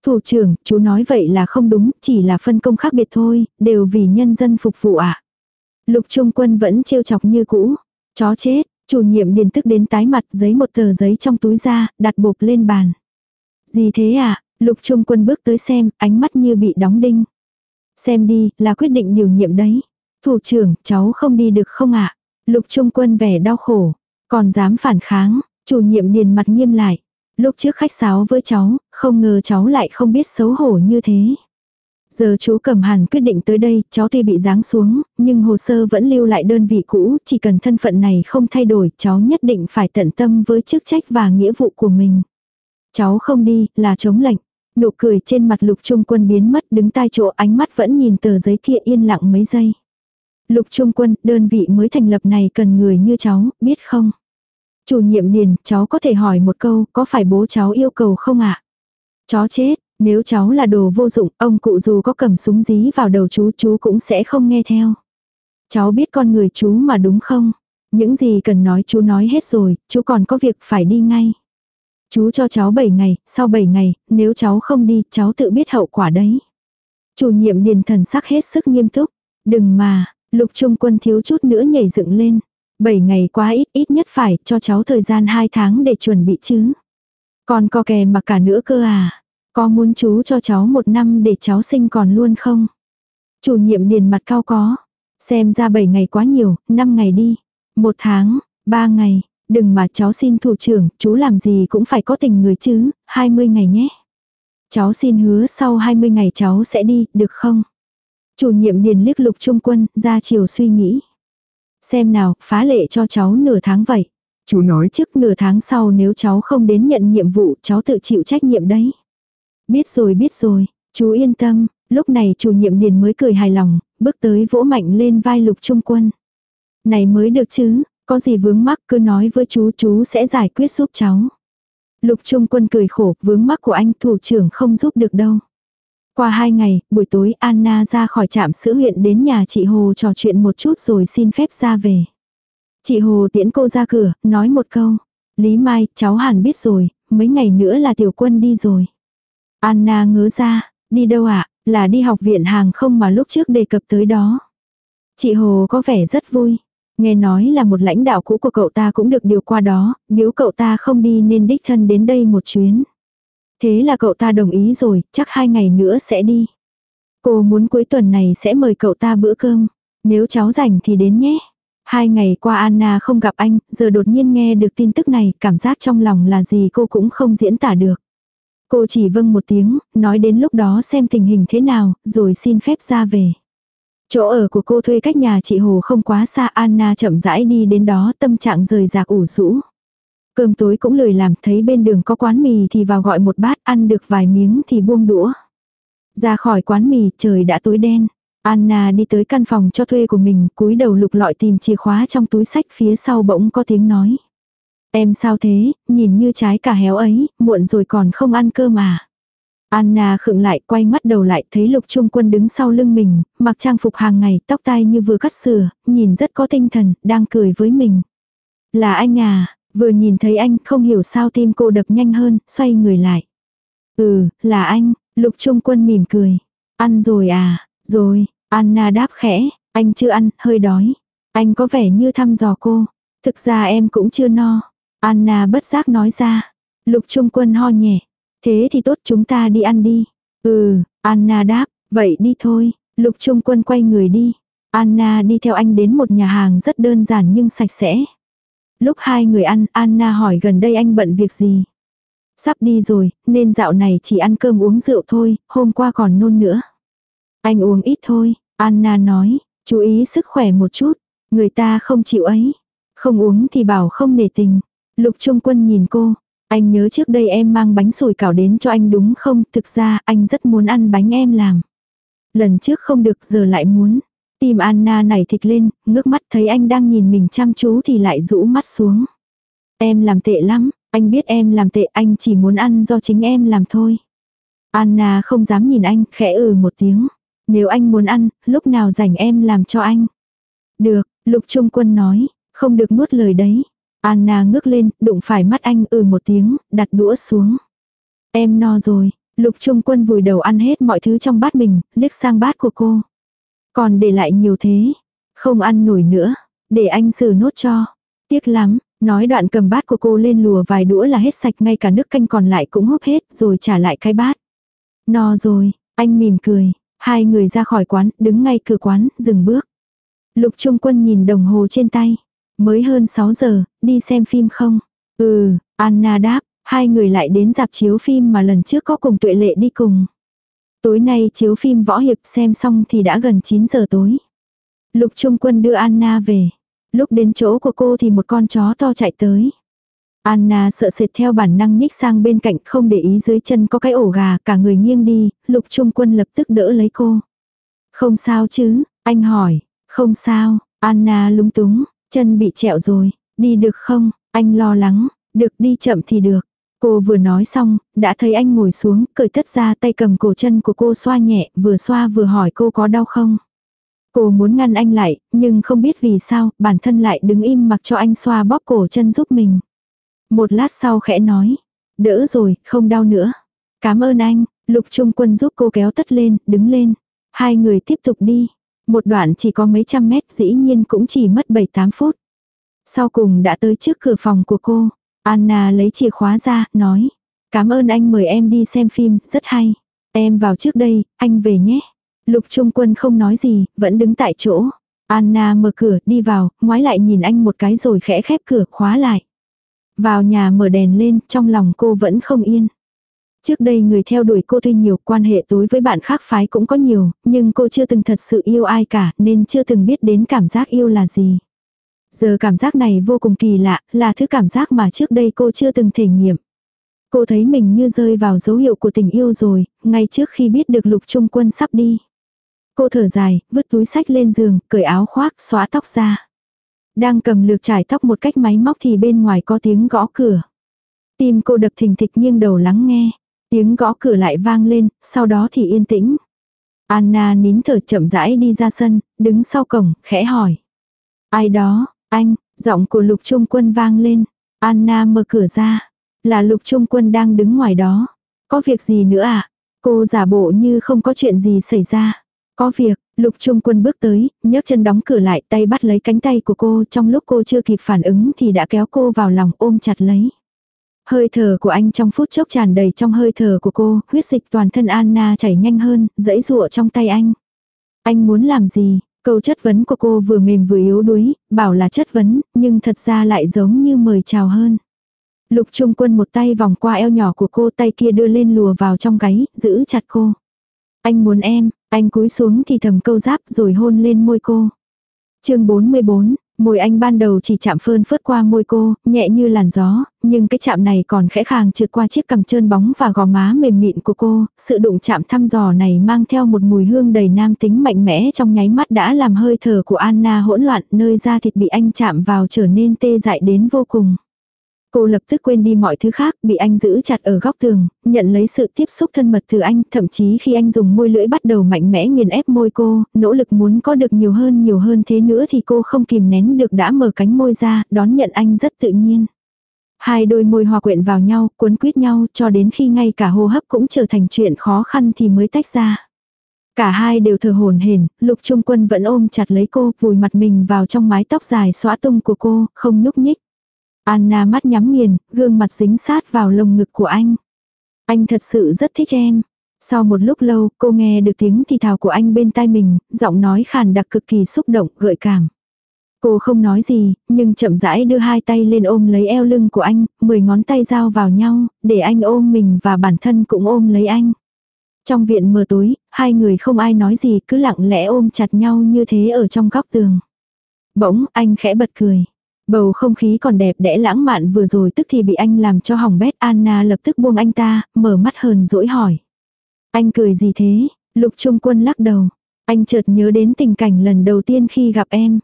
Thủ trưởng, chú nói vậy là không đúng, chỉ là phân công khác biệt thôi, đều vì nhân dân phục vụ ạ. À? Lục Trung Quân vẫn trêu chọc như cũ. Chó chết, chủ nhiệm điền tức đến tái mặt giấy một tờ giấy trong túi ra, đặt bộp lên bàn. Gì thế à? Lục Trung Quân bước tới xem, ánh mắt như bị đóng đinh. Xem đi, là quyết định điều nhiệm đấy. Thủ trưởng, cháu không đi được không ạ? Lục Trung Quân vẻ đau khổ. Còn dám phản kháng, chủ nhiệm điền mặt nghiêm lại. Lúc trước khách sáo với cháu, không ngờ cháu lại không biết xấu hổ như thế. Giờ chú cầm hàn quyết định tới đây, cháu tuy bị giáng xuống, nhưng hồ sơ vẫn lưu lại đơn vị cũ, chỉ cần thân phận này không thay đổi, cháu nhất định phải tận tâm với chức trách và nghĩa vụ của mình. Cháu không đi, là chống lệnh. Nụ cười trên mặt lục trung quân biến mất đứng tai chỗ ánh mắt vẫn nhìn tờ giấy kia yên lặng mấy giây. Lục trung quân, đơn vị mới thành lập này cần người như cháu, biết không? Chủ nhiệm điền, cháu có thể hỏi một câu, có phải bố cháu yêu cầu không ạ? Chó chết, nếu cháu là đồ vô dụng, ông cụ dù có cầm súng dí vào đầu chú, chú cũng sẽ không nghe theo. Cháu biết con người chú mà đúng không? Những gì cần nói chú nói hết rồi, chú còn có việc phải đi ngay. Chú cho cháu 7 ngày, sau 7 ngày, nếu cháu không đi, cháu tự biết hậu quả đấy. Chủ nhiệm điền thần sắc hết sức nghiêm túc. Đừng mà, lục trung quân thiếu chút nữa nhảy dựng lên. 7 ngày quá ít, ít nhất phải cho cháu thời gian 2 tháng để chuẩn bị chứ. Còn có kè mà cả nữa cơ à. Có muốn chú cho cháu một năm để cháu sinh còn luôn không? Chủ nhiệm điền mặt cao có. Xem ra 7 ngày quá nhiều, 5 ngày đi. Một tháng, 3 ngày, Đừng mà cháu xin thủ trưởng, chú làm gì cũng phải có tình người chứ, 20 ngày nhé. Cháu xin hứa sau 20 ngày cháu sẽ đi, được không? Chủ nhiệm điền liếc lục trung quân, ra chiều suy nghĩ. Xem nào, phá lệ cho cháu nửa tháng vậy. Chú nói trước nửa tháng sau nếu cháu không đến nhận nhiệm vụ cháu tự chịu trách nhiệm đấy. Biết rồi biết rồi, chú yên tâm, lúc này chủ nhiệm điền mới cười hài lòng, bước tới vỗ mạnh lên vai lục trung quân. Này mới được chứ, có gì vướng mắc cứ nói với chú chú sẽ giải quyết giúp cháu. Lục trung quân cười khổ vướng mắc của anh thủ trưởng không giúp được đâu. Qua hai ngày, buổi tối Anna ra khỏi trạm sữa huyện đến nhà chị Hồ trò chuyện một chút rồi xin phép ra về. Chị Hồ tiễn cô ra cửa, nói một câu. Lý Mai, cháu hẳn biết rồi, mấy ngày nữa là tiểu quân đi rồi. Anna ngớ ra, đi đâu ạ, là đi học viện hàng không mà lúc trước đề cập tới đó. Chị Hồ có vẻ rất vui. Nghe nói là một lãnh đạo cũ của cậu ta cũng được điều qua đó, nếu cậu ta không đi nên đích thân đến đây một chuyến. Thế là cậu ta đồng ý rồi, chắc hai ngày nữa sẽ đi. Cô muốn cuối tuần này sẽ mời cậu ta bữa cơm. Nếu cháu rảnh thì đến nhé. Hai ngày qua Anna không gặp anh, giờ đột nhiên nghe được tin tức này, cảm giác trong lòng là gì cô cũng không diễn tả được. Cô chỉ vâng một tiếng, nói đến lúc đó xem tình hình thế nào, rồi xin phép ra về. Chỗ ở của cô thuê cách nhà chị Hồ không quá xa Anna chậm rãi đi đến đó tâm trạng rời rạc ủ rũ. Cơm tối cũng lười làm, thấy bên đường có quán mì thì vào gọi một bát, ăn được vài miếng thì buông đũa. Ra khỏi quán mì, trời đã tối đen. Anna đi tới căn phòng cho thuê của mình, cúi đầu lục lọi tìm chìa khóa trong túi sách phía sau bỗng có tiếng nói. Em sao thế, nhìn như trái cả héo ấy, muộn rồi còn không ăn cơm à. Anna khựng lại, quay mắt đầu lại, thấy lục trung quân đứng sau lưng mình, mặc trang phục hàng ngày, tóc tai như vừa cắt sửa, nhìn rất có tinh thần, đang cười với mình. Là anh à, vừa nhìn thấy anh, không hiểu sao tim cô đập nhanh hơn, xoay người lại. Ừ, là anh, lục trung quân mỉm cười. Ăn rồi à, rồi, Anna đáp khẽ, anh chưa ăn, hơi đói. Anh có vẻ như thăm dò cô. Thực ra em cũng chưa no. Anna bất giác nói ra. Lục trung quân ho nhẹ. Thế thì tốt chúng ta đi ăn đi. Ừ, Anna đáp, vậy đi thôi. Lục trung quân quay người đi. Anna đi theo anh đến một nhà hàng rất đơn giản nhưng sạch sẽ. Lúc hai người ăn, Anna hỏi gần đây anh bận việc gì. Sắp đi rồi, nên dạo này chỉ ăn cơm uống rượu thôi, hôm qua còn nôn nữa. Anh uống ít thôi, Anna nói, chú ý sức khỏe một chút, người ta không chịu ấy. Không uống thì bảo không nể tình. Lục Trung Quân nhìn cô, anh nhớ trước đây em mang bánh sủi cảo đến cho anh đúng không? Thực ra anh rất muốn ăn bánh em làm. Lần trước không được giờ lại muốn. Tim Anna này thịt lên, ngước mắt thấy anh đang nhìn mình chăm chú thì lại rũ mắt xuống. Em làm tệ lắm, anh biết em làm tệ anh chỉ muốn ăn do chính em làm thôi. Anna không dám nhìn anh, khẽ ừ một tiếng. Nếu anh muốn ăn, lúc nào rảnh em làm cho anh. Được, Lục Trung Quân nói, không được nuốt lời đấy. Anna ngước lên, đụng phải mắt anh ừ một tiếng, đặt đũa xuống. Em no rồi, Lục Trung Quân vùi đầu ăn hết mọi thứ trong bát mình, liếc sang bát của cô. Còn để lại nhiều thế, không ăn nổi nữa, để anh xử nốt cho. Tiếc lắm, nói đoạn cầm bát của cô lên lùa vài đũa là hết sạch ngay cả nước canh còn lại cũng húp hết rồi trả lại cái bát. No rồi, anh mỉm cười, hai người ra khỏi quán, đứng ngay cửa quán, dừng bước. Lục Trung Quân nhìn đồng hồ trên tay. Mới hơn 6 giờ, đi xem phim không? Ừ, Anna đáp, hai người lại đến dạp chiếu phim mà lần trước có cùng tuệ lệ đi cùng. Tối nay chiếu phim võ hiệp xem xong thì đã gần 9 giờ tối. Lục Trung Quân đưa Anna về. Lúc đến chỗ của cô thì một con chó to chạy tới. Anna sợ sệt theo bản năng nhích sang bên cạnh không để ý dưới chân có cái ổ gà, cả người nghiêng đi, lục trung quân lập tức đỡ lấy cô. Không sao chứ, anh hỏi, không sao, Anna lúng túng, chân bị trẹo rồi, đi được không, anh lo lắng, được đi chậm thì được. Cô vừa nói xong, đã thấy anh ngồi xuống, cởi tất ra tay cầm cổ chân của cô xoa nhẹ, vừa xoa vừa hỏi cô có đau không. Cô muốn ngăn anh lại, nhưng không biết vì sao, bản thân lại đứng im mặc cho anh xoa bóp cổ chân giúp mình. Một lát sau khẽ nói, đỡ rồi, không đau nữa. Cảm ơn anh, lục trung quân giúp cô kéo tất lên, đứng lên. Hai người tiếp tục đi. Một đoạn chỉ có mấy trăm mét dĩ nhiên cũng chỉ mất 7-8 phút. Sau cùng đã tới trước cửa phòng của cô. Anna lấy chìa khóa ra, nói. Cảm ơn anh mời em đi xem phim, rất hay. Em vào trước đây, anh về nhé. Lục Trung Quân không nói gì, vẫn đứng tại chỗ. Anna mở cửa, đi vào, ngoái lại nhìn anh một cái rồi khẽ khép cửa, khóa lại. Vào nhà mở đèn lên, trong lòng cô vẫn không yên. Trước đây người theo đuổi cô tuy nhiều, quan hệ tối với bạn khác phái cũng có nhiều, nhưng cô chưa từng thật sự yêu ai cả, nên chưa từng biết đến cảm giác yêu là gì. Giờ cảm giác này vô cùng kỳ lạ, là thứ cảm giác mà trước đây cô chưa từng thể nghiệm. Cô thấy mình như rơi vào dấu hiệu của tình yêu rồi, ngay trước khi biết được lục trung quân sắp đi. Cô thở dài, vứt túi sách lên giường, cởi áo khoác, xóa tóc ra. Đang cầm lược trải tóc một cách máy móc thì bên ngoài có tiếng gõ cửa. Tim cô đập thình thịch nghiêng đầu lắng nghe. Tiếng gõ cửa lại vang lên, sau đó thì yên tĩnh. Anna nín thở chậm rãi đi ra sân, đứng sau cổng, khẽ hỏi. Ai đó, anh, giọng của lục trung quân vang lên. Anna mở cửa ra. Là lục trung quân đang đứng ngoài đó. Có việc gì nữa à? Cô giả bộ như không có chuyện gì xảy ra. Có việc, lục trung quân bước tới, nhấc chân đóng cửa lại tay bắt lấy cánh tay của cô trong lúc cô chưa kịp phản ứng thì đã kéo cô vào lòng ôm chặt lấy. Hơi thở của anh trong phút chốc tràn đầy trong hơi thở của cô, huyết dịch toàn thân Anna chảy nhanh hơn, dẫy rụa trong tay anh. Anh muốn làm gì? Câu chất vấn của cô vừa mềm vừa yếu đuối, bảo là chất vấn, nhưng thật ra lại giống như mời chào hơn. Lục Trung Quân một tay vòng qua eo nhỏ của cô tay kia đưa lên lùa vào trong gáy, giữ chặt cô. Anh muốn em, anh cúi xuống thì thầm câu giáp rồi hôn lên môi cô. chương 44, Môi anh ban đầu chỉ chạm phơn phớt qua môi cô, nhẹ như làn gió, nhưng cái chạm này còn khẽ khàng trượt qua chiếc cằm trơn bóng và gò má mềm mịn của cô, sự đụng chạm thăm dò này mang theo một mùi hương đầy nam tính mạnh mẽ trong nháy mắt đã làm hơi thở của Anna hỗn loạn nơi da thịt bị anh chạm vào trở nên tê dại đến vô cùng. Cô lập tức quên đi mọi thứ khác, bị anh giữ chặt ở góc tường, nhận lấy sự tiếp xúc thân mật từ anh, thậm chí khi anh dùng môi lưỡi bắt đầu mạnh mẽ nghiền ép môi cô, nỗ lực muốn có được nhiều hơn nhiều hơn thế nữa thì cô không kìm nén được đã mở cánh môi ra, đón nhận anh rất tự nhiên. Hai đôi môi hòa quyện vào nhau, cuốn quýt nhau cho đến khi ngay cả hô hấp cũng trở thành chuyện khó khăn thì mới tách ra. Cả hai đều thở hồn hển, lục trung quân vẫn ôm chặt lấy cô, vùi mặt mình vào trong mái tóc dài xóa tung của cô, không nhúc nhích. Anna mắt nhắm nghiền, gương mặt dính sát vào lồng ngực của anh. Anh thật sự rất thích em. Sau một lúc lâu, cô nghe được tiếng thì thào của anh bên tai mình, giọng nói khàn đặc cực kỳ xúc động, gợi cảm. Cô không nói gì, nhưng chậm rãi đưa hai tay lên ôm lấy eo lưng của anh, mười ngón tay giao vào nhau, để anh ôm mình và bản thân cũng ôm lấy anh. Trong viện mờ tối, hai người không ai nói gì cứ lặng lẽ ôm chặt nhau như thế ở trong góc tường. Bỗng anh khẽ bật cười. Bầu không khí còn đẹp đẽ lãng mạn vừa rồi tức thì bị anh làm cho hỏng bét Anna lập tức buông anh ta, mở mắt hờn dỗi hỏi. Anh cười gì thế? Lục Trung Quân lắc đầu. Anh chợt nhớ đến tình cảnh lần đầu tiên khi gặp em.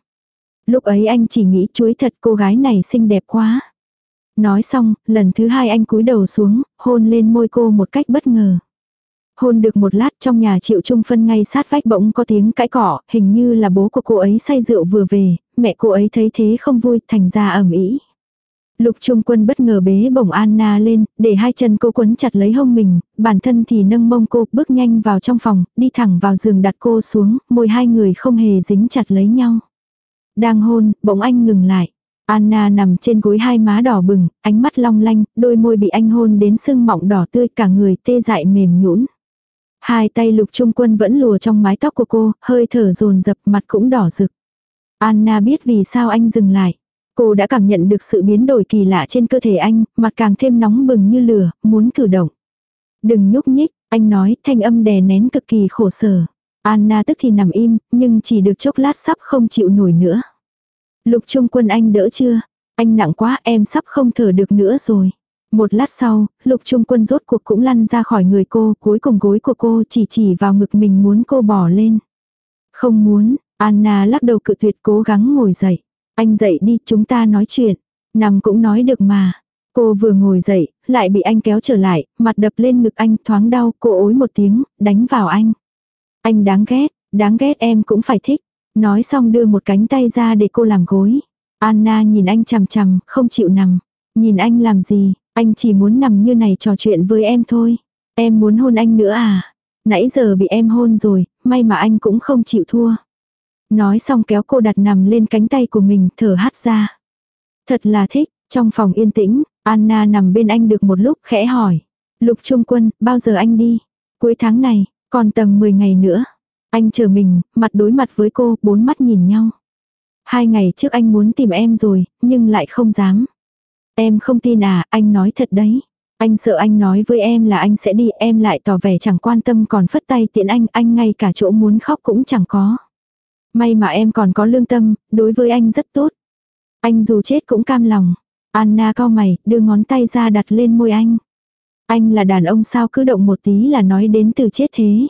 Lúc ấy anh chỉ nghĩ chuối thật cô gái này xinh đẹp quá. Nói xong, lần thứ hai anh cúi đầu xuống, hôn lên môi cô một cách bất ngờ. Hôn được một lát trong nhà triệu trung phân ngay sát vách bỗng có tiếng cãi cỏ, hình như là bố của cô ấy say rượu vừa về, mẹ cô ấy thấy thế không vui, thành ra ẩm ý. Lục Trung Quân bất ngờ bế bổng Anna lên, để hai chân cô quấn chặt lấy hông mình, bản thân thì nâng mông cô, bước nhanh vào trong phòng, đi thẳng vào giường đặt cô xuống, môi hai người không hề dính chặt lấy nhau. Đang hôn, bỗng anh ngừng lại. Anna nằm trên gối hai má đỏ bừng, ánh mắt long lanh, đôi môi bị anh hôn đến sưng mọng đỏ tươi cả người tê dại mềm nhũn. Hai tay lục trung quân vẫn lùa trong mái tóc của cô, hơi thở dồn dập mặt cũng đỏ rực. Anna biết vì sao anh dừng lại. Cô đã cảm nhận được sự biến đổi kỳ lạ trên cơ thể anh, mặt càng thêm nóng bừng như lửa, muốn cử động. Đừng nhúc nhích, anh nói, thanh âm đè nén cực kỳ khổ sở. Anna tức thì nằm im, nhưng chỉ được chốc lát sắp không chịu nổi nữa. Lục trung quân anh đỡ chưa? Anh nặng quá em sắp không thở được nữa rồi. Một lát sau, lục trung quân rốt cuộc cũng lăn ra khỏi người cô, cuối cùng gối của cô chỉ chỉ vào ngực mình muốn cô bỏ lên. Không muốn, Anna lắc đầu cự tuyệt cố gắng ngồi dậy. Anh dậy đi chúng ta nói chuyện. Nằm cũng nói được mà. Cô vừa ngồi dậy, lại bị anh kéo trở lại, mặt đập lên ngực anh thoáng đau, cô ối một tiếng, đánh vào anh. Anh đáng ghét, đáng ghét em cũng phải thích. Nói xong đưa một cánh tay ra để cô làm gối. Anna nhìn anh chằm chằm, không chịu nằm. Nhìn anh làm gì, anh chỉ muốn nằm như này trò chuyện với em thôi. Em muốn hôn anh nữa à? Nãy giờ bị em hôn rồi, may mà anh cũng không chịu thua. Nói xong kéo cô đặt nằm lên cánh tay của mình thở hắt ra. Thật là thích, trong phòng yên tĩnh, Anna nằm bên anh được một lúc khẽ hỏi. Lục Trung Quân, bao giờ anh đi? Cuối tháng này, còn tầm 10 ngày nữa. Anh chờ mình, mặt đối mặt với cô, bốn mắt nhìn nhau. Hai ngày trước anh muốn tìm em rồi, nhưng lại không dám. Em không tin à, anh nói thật đấy. Anh sợ anh nói với em là anh sẽ đi, em lại tỏ vẻ chẳng quan tâm còn phất tay tiện anh, anh ngay cả chỗ muốn khóc cũng chẳng có. May mà em còn có lương tâm, đối với anh rất tốt. Anh dù chết cũng cam lòng. Anna cao mày, đưa ngón tay ra đặt lên môi anh. Anh là đàn ông sao cứ động một tí là nói đến từ chết thế.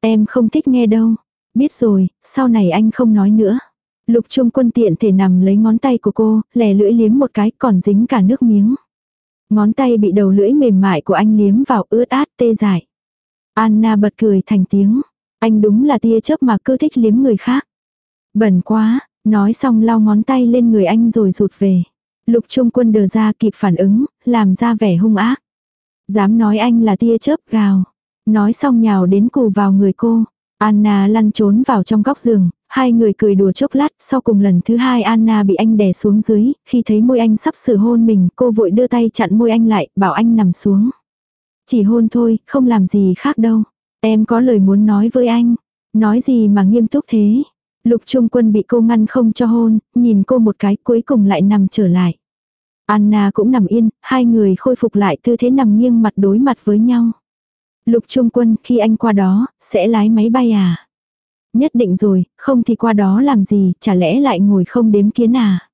Em không thích nghe đâu. Biết rồi, sau này anh không nói nữa. Lục trung quân tiện thể nằm lấy ngón tay của cô, lè lưỡi liếm một cái còn dính cả nước miếng. Ngón tay bị đầu lưỡi mềm mại của anh liếm vào ướt át tê dại. Anna bật cười thành tiếng. Anh đúng là tia chớp mà cứ thích liếm người khác. Bẩn quá, nói xong lau ngón tay lên người anh rồi rụt về. Lục trung quân đờ ra kịp phản ứng, làm ra vẻ hung ác. Dám nói anh là tia chớp gào. Nói xong nhào đến cù vào người cô. Anna lăn trốn vào trong góc giường, hai người cười đùa chốc lát, sau cùng lần thứ hai Anna bị anh đè xuống dưới, khi thấy môi anh sắp sửa hôn mình, cô vội đưa tay chặn môi anh lại, bảo anh nằm xuống. Chỉ hôn thôi, không làm gì khác đâu. Em có lời muốn nói với anh. Nói gì mà nghiêm túc thế. Lục Trung Quân bị cô ngăn không cho hôn, nhìn cô một cái cuối cùng lại nằm trở lại. Anna cũng nằm yên, hai người khôi phục lại tư thế nằm nghiêng mặt đối mặt với nhau. Lục Trung Quân, khi anh qua đó, sẽ lái máy bay à? Nhất định rồi, không thì qua đó làm gì, chả lẽ lại ngồi không đếm kiến à?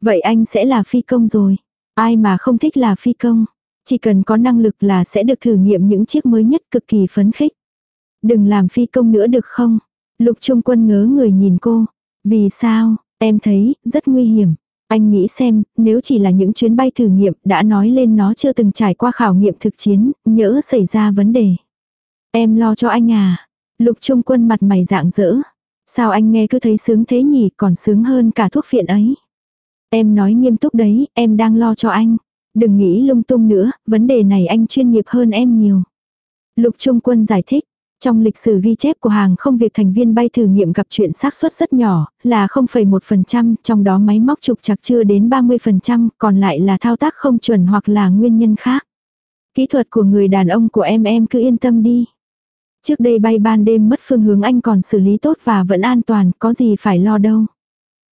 Vậy anh sẽ là phi công rồi. Ai mà không thích là phi công. Chỉ cần có năng lực là sẽ được thử nghiệm những chiếc mới nhất cực kỳ phấn khích. Đừng làm phi công nữa được không? Lục Trung Quân ngớ người nhìn cô. Vì sao? Em thấy, rất nguy hiểm. Anh nghĩ xem, nếu chỉ là những chuyến bay thử nghiệm đã nói lên nó chưa từng trải qua khảo nghiệm thực chiến, nhỡ xảy ra vấn đề. Em lo cho anh à? Lục Trung Quân mặt mày dạng dỡ. Sao anh nghe cứ thấy sướng thế nhỉ, còn sướng hơn cả thuốc phiện ấy. Em nói nghiêm túc đấy, em đang lo cho anh. Đừng nghĩ lung tung nữa, vấn đề này anh chuyên nghiệp hơn em nhiều. Lục Trung Quân giải thích, trong lịch sử ghi chép của hàng không việc thành viên bay thử nghiệm gặp chuyện xác suất rất nhỏ, là 0,1%, trong đó máy móc trục chặt chưa đến 30%, còn lại là thao tác không chuẩn hoặc là nguyên nhân khác. Kỹ thuật của người đàn ông của em em cứ yên tâm đi. Trước đây bay ban đêm mất phương hướng anh còn xử lý tốt và vẫn an toàn, có gì phải lo đâu.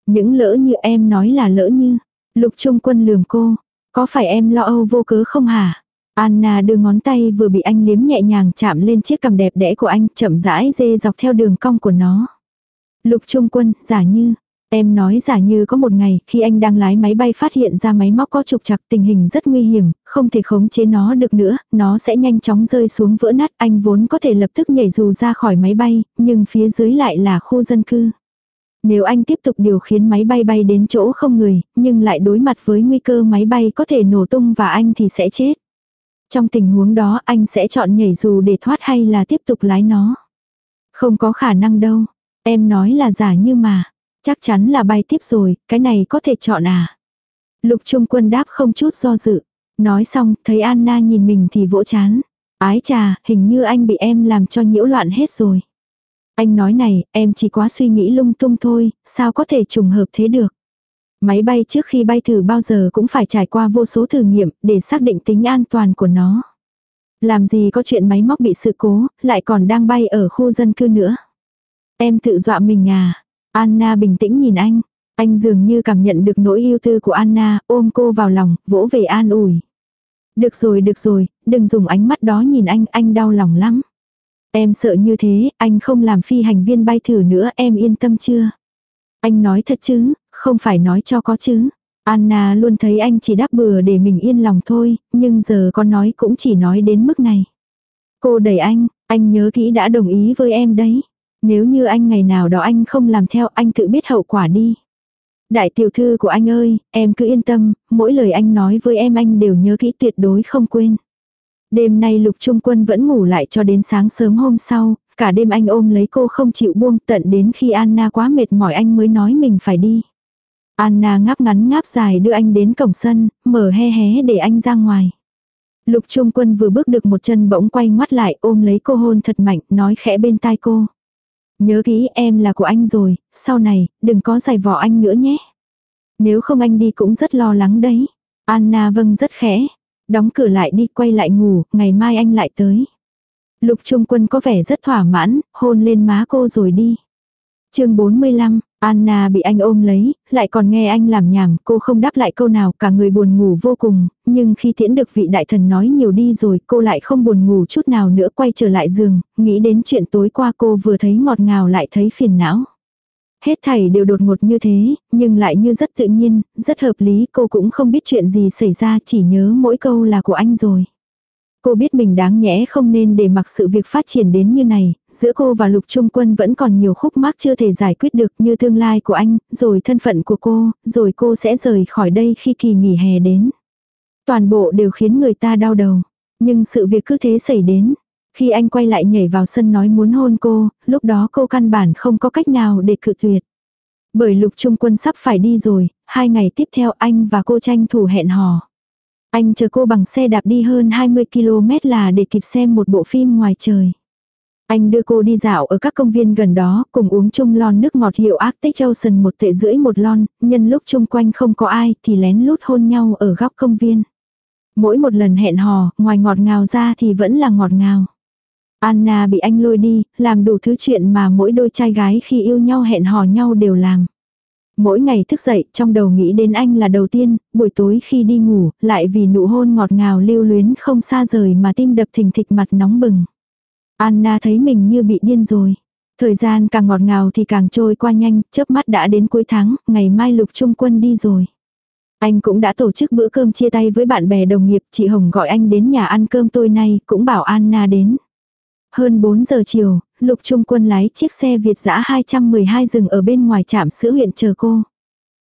Những lỡ như em nói là lỡ như. Lục Trung Quân lườm cô. Có phải em lo âu vô cớ không hả? Anna đưa ngón tay vừa bị anh liếm nhẹ nhàng chạm lên chiếc cằm đẹp đẽ của anh, chậm rãi dê dọc theo đường cong của nó. Lục Trung Quân, giả như, em nói giả như có một ngày, khi anh đang lái máy bay phát hiện ra máy móc có trục trặc tình hình rất nguy hiểm, không thể khống chế nó được nữa, nó sẽ nhanh chóng rơi xuống vỡ nát, anh vốn có thể lập tức nhảy dù ra khỏi máy bay, nhưng phía dưới lại là khu dân cư. Nếu anh tiếp tục điều khiển máy bay bay đến chỗ không người, nhưng lại đối mặt với nguy cơ máy bay có thể nổ tung và anh thì sẽ chết. Trong tình huống đó anh sẽ chọn nhảy dù để thoát hay là tiếp tục lái nó. Không có khả năng đâu. Em nói là giả như mà. Chắc chắn là bay tiếp rồi, cái này có thể chọn à. Lục Trung Quân đáp không chút do dự. Nói xong, thấy Anna nhìn mình thì vỗ chán. Ái trà, hình như anh bị em làm cho nhiễu loạn hết rồi. Anh nói này, em chỉ quá suy nghĩ lung tung thôi, sao có thể trùng hợp thế được. Máy bay trước khi bay thử bao giờ cũng phải trải qua vô số thử nghiệm để xác định tính an toàn của nó. Làm gì có chuyện máy móc bị sự cố, lại còn đang bay ở khu dân cư nữa. Em tự dọa mình à. Anna bình tĩnh nhìn anh. Anh dường như cảm nhận được nỗi yêu tư của Anna, ôm cô vào lòng, vỗ về an ủi. Được rồi, được rồi, đừng dùng ánh mắt đó nhìn anh, anh đau lòng lắm. Em sợ như thế, anh không làm phi hành viên bay thử nữa, em yên tâm chưa? Anh nói thật chứ, không phải nói cho có chứ. Anna luôn thấy anh chỉ đáp bừa để mình yên lòng thôi, nhưng giờ con nói cũng chỉ nói đến mức này. Cô đẩy anh, anh nhớ kỹ đã đồng ý với em đấy. Nếu như anh ngày nào đó anh không làm theo anh tự biết hậu quả đi. Đại tiểu thư của anh ơi, em cứ yên tâm, mỗi lời anh nói với em anh đều nhớ kỹ tuyệt đối không quên. Đêm nay lục trung quân vẫn ngủ lại cho đến sáng sớm hôm sau, cả đêm anh ôm lấy cô không chịu buông tận đến khi Anna quá mệt mỏi anh mới nói mình phải đi. Anna ngáp ngắn ngáp dài đưa anh đến cổng sân, mở he hé để anh ra ngoài. Lục Trung Quân vừa bước được một chân bỗng quay ngoắt lại ôm lấy cô hôn thật mạnh, nói khẽ bên tai cô. Nhớ kỹ em là của anh rồi, sau này, đừng có giày vò anh nữa nhé. Nếu không anh đi cũng rất lo lắng đấy. Anna vâng rất khẽ. Đóng cửa lại đi quay lại ngủ, ngày mai anh lại tới. Lục Trung Quân có vẻ rất thỏa mãn, hôn lên má cô rồi đi. chương 45, Anna bị anh ôm lấy, lại còn nghe anh làm nhảm, cô không đáp lại câu nào, cả người buồn ngủ vô cùng, nhưng khi tiễn được vị đại thần nói nhiều đi rồi, cô lại không buồn ngủ chút nào nữa quay trở lại giường, nghĩ đến chuyện tối qua cô vừa thấy ngọt ngào lại thấy phiền não. Hết thảy đều đột ngột như thế, nhưng lại như rất tự nhiên, rất hợp lý, cô cũng không biết chuyện gì xảy ra, chỉ nhớ mỗi câu là của anh rồi. Cô biết mình đáng nhẽ không nên để mặc sự việc phát triển đến như này, giữa cô và Lục Trung Quân vẫn còn nhiều khúc mắc chưa thể giải quyết được như tương lai của anh, rồi thân phận của cô, rồi cô sẽ rời khỏi đây khi kỳ nghỉ hè đến. Toàn bộ đều khiến người ta đau đầu. Nhưng sự việc cứ thế xảy đến. Khi anh quay lại nhảy vào sân nói muốn hôn cô, lúc đó cô căn bản không có cách nào để cự tuyệt. Bởi lục trung quân sắp phải đi rồi, hai ngày tiếp theo anh và cô tranh thủ hẹn hò. Anh chờ cô bằng xe đạp đi hơn 20 km là để kịp xem một bộ phim ngoài trời. Anh đưa cô đi dạo ở các công viên gần đó, cùng uống chung lon nước ngọt hiệu Arctic Ocean một tệ rưỡi một lon, nhân lúc chung quanh không có ai thì lén lút hôn nhau ở góc công viên. Mỗi một lần hẹn hò, ngoài ngọt ngào ra thì vẫn là ngọt ngào. Anna bị anh lôi đi, làm đủ thứ chuyện mà mỗi đôi trai gái khi yêu nhau hẹn hò nhau đều làm. Mỗi ngày thức dậy, trong đầu nghĩ đến anh là đầu tiên, buổi tối khi đi ngủ, lại vì nụ hôn ngọt ngào lưu luyến không xa rời mà tim đập thình thịch mặt nóng bừng. Anna thấy mình như bị điên rồi. Thời gian càng ngọt ngào thì càng trôi qua nhanh, chớp mắt đã đến cuối tháng, ngày mai lục trung quân đi rồi. Anh cũng đã tổ chức bữa cơm chia tay với bạn bè đồng nghiệp, chị Hồng gọi anh đến nhà ăn cơm tôi nay, cũng bảo Anna đến. Hơn 4 giờ chiều, Lục Trung Quân lái chiếc xe Việt giã 212 dừng ở bên ngoài trạm sữa huyện chờ cô.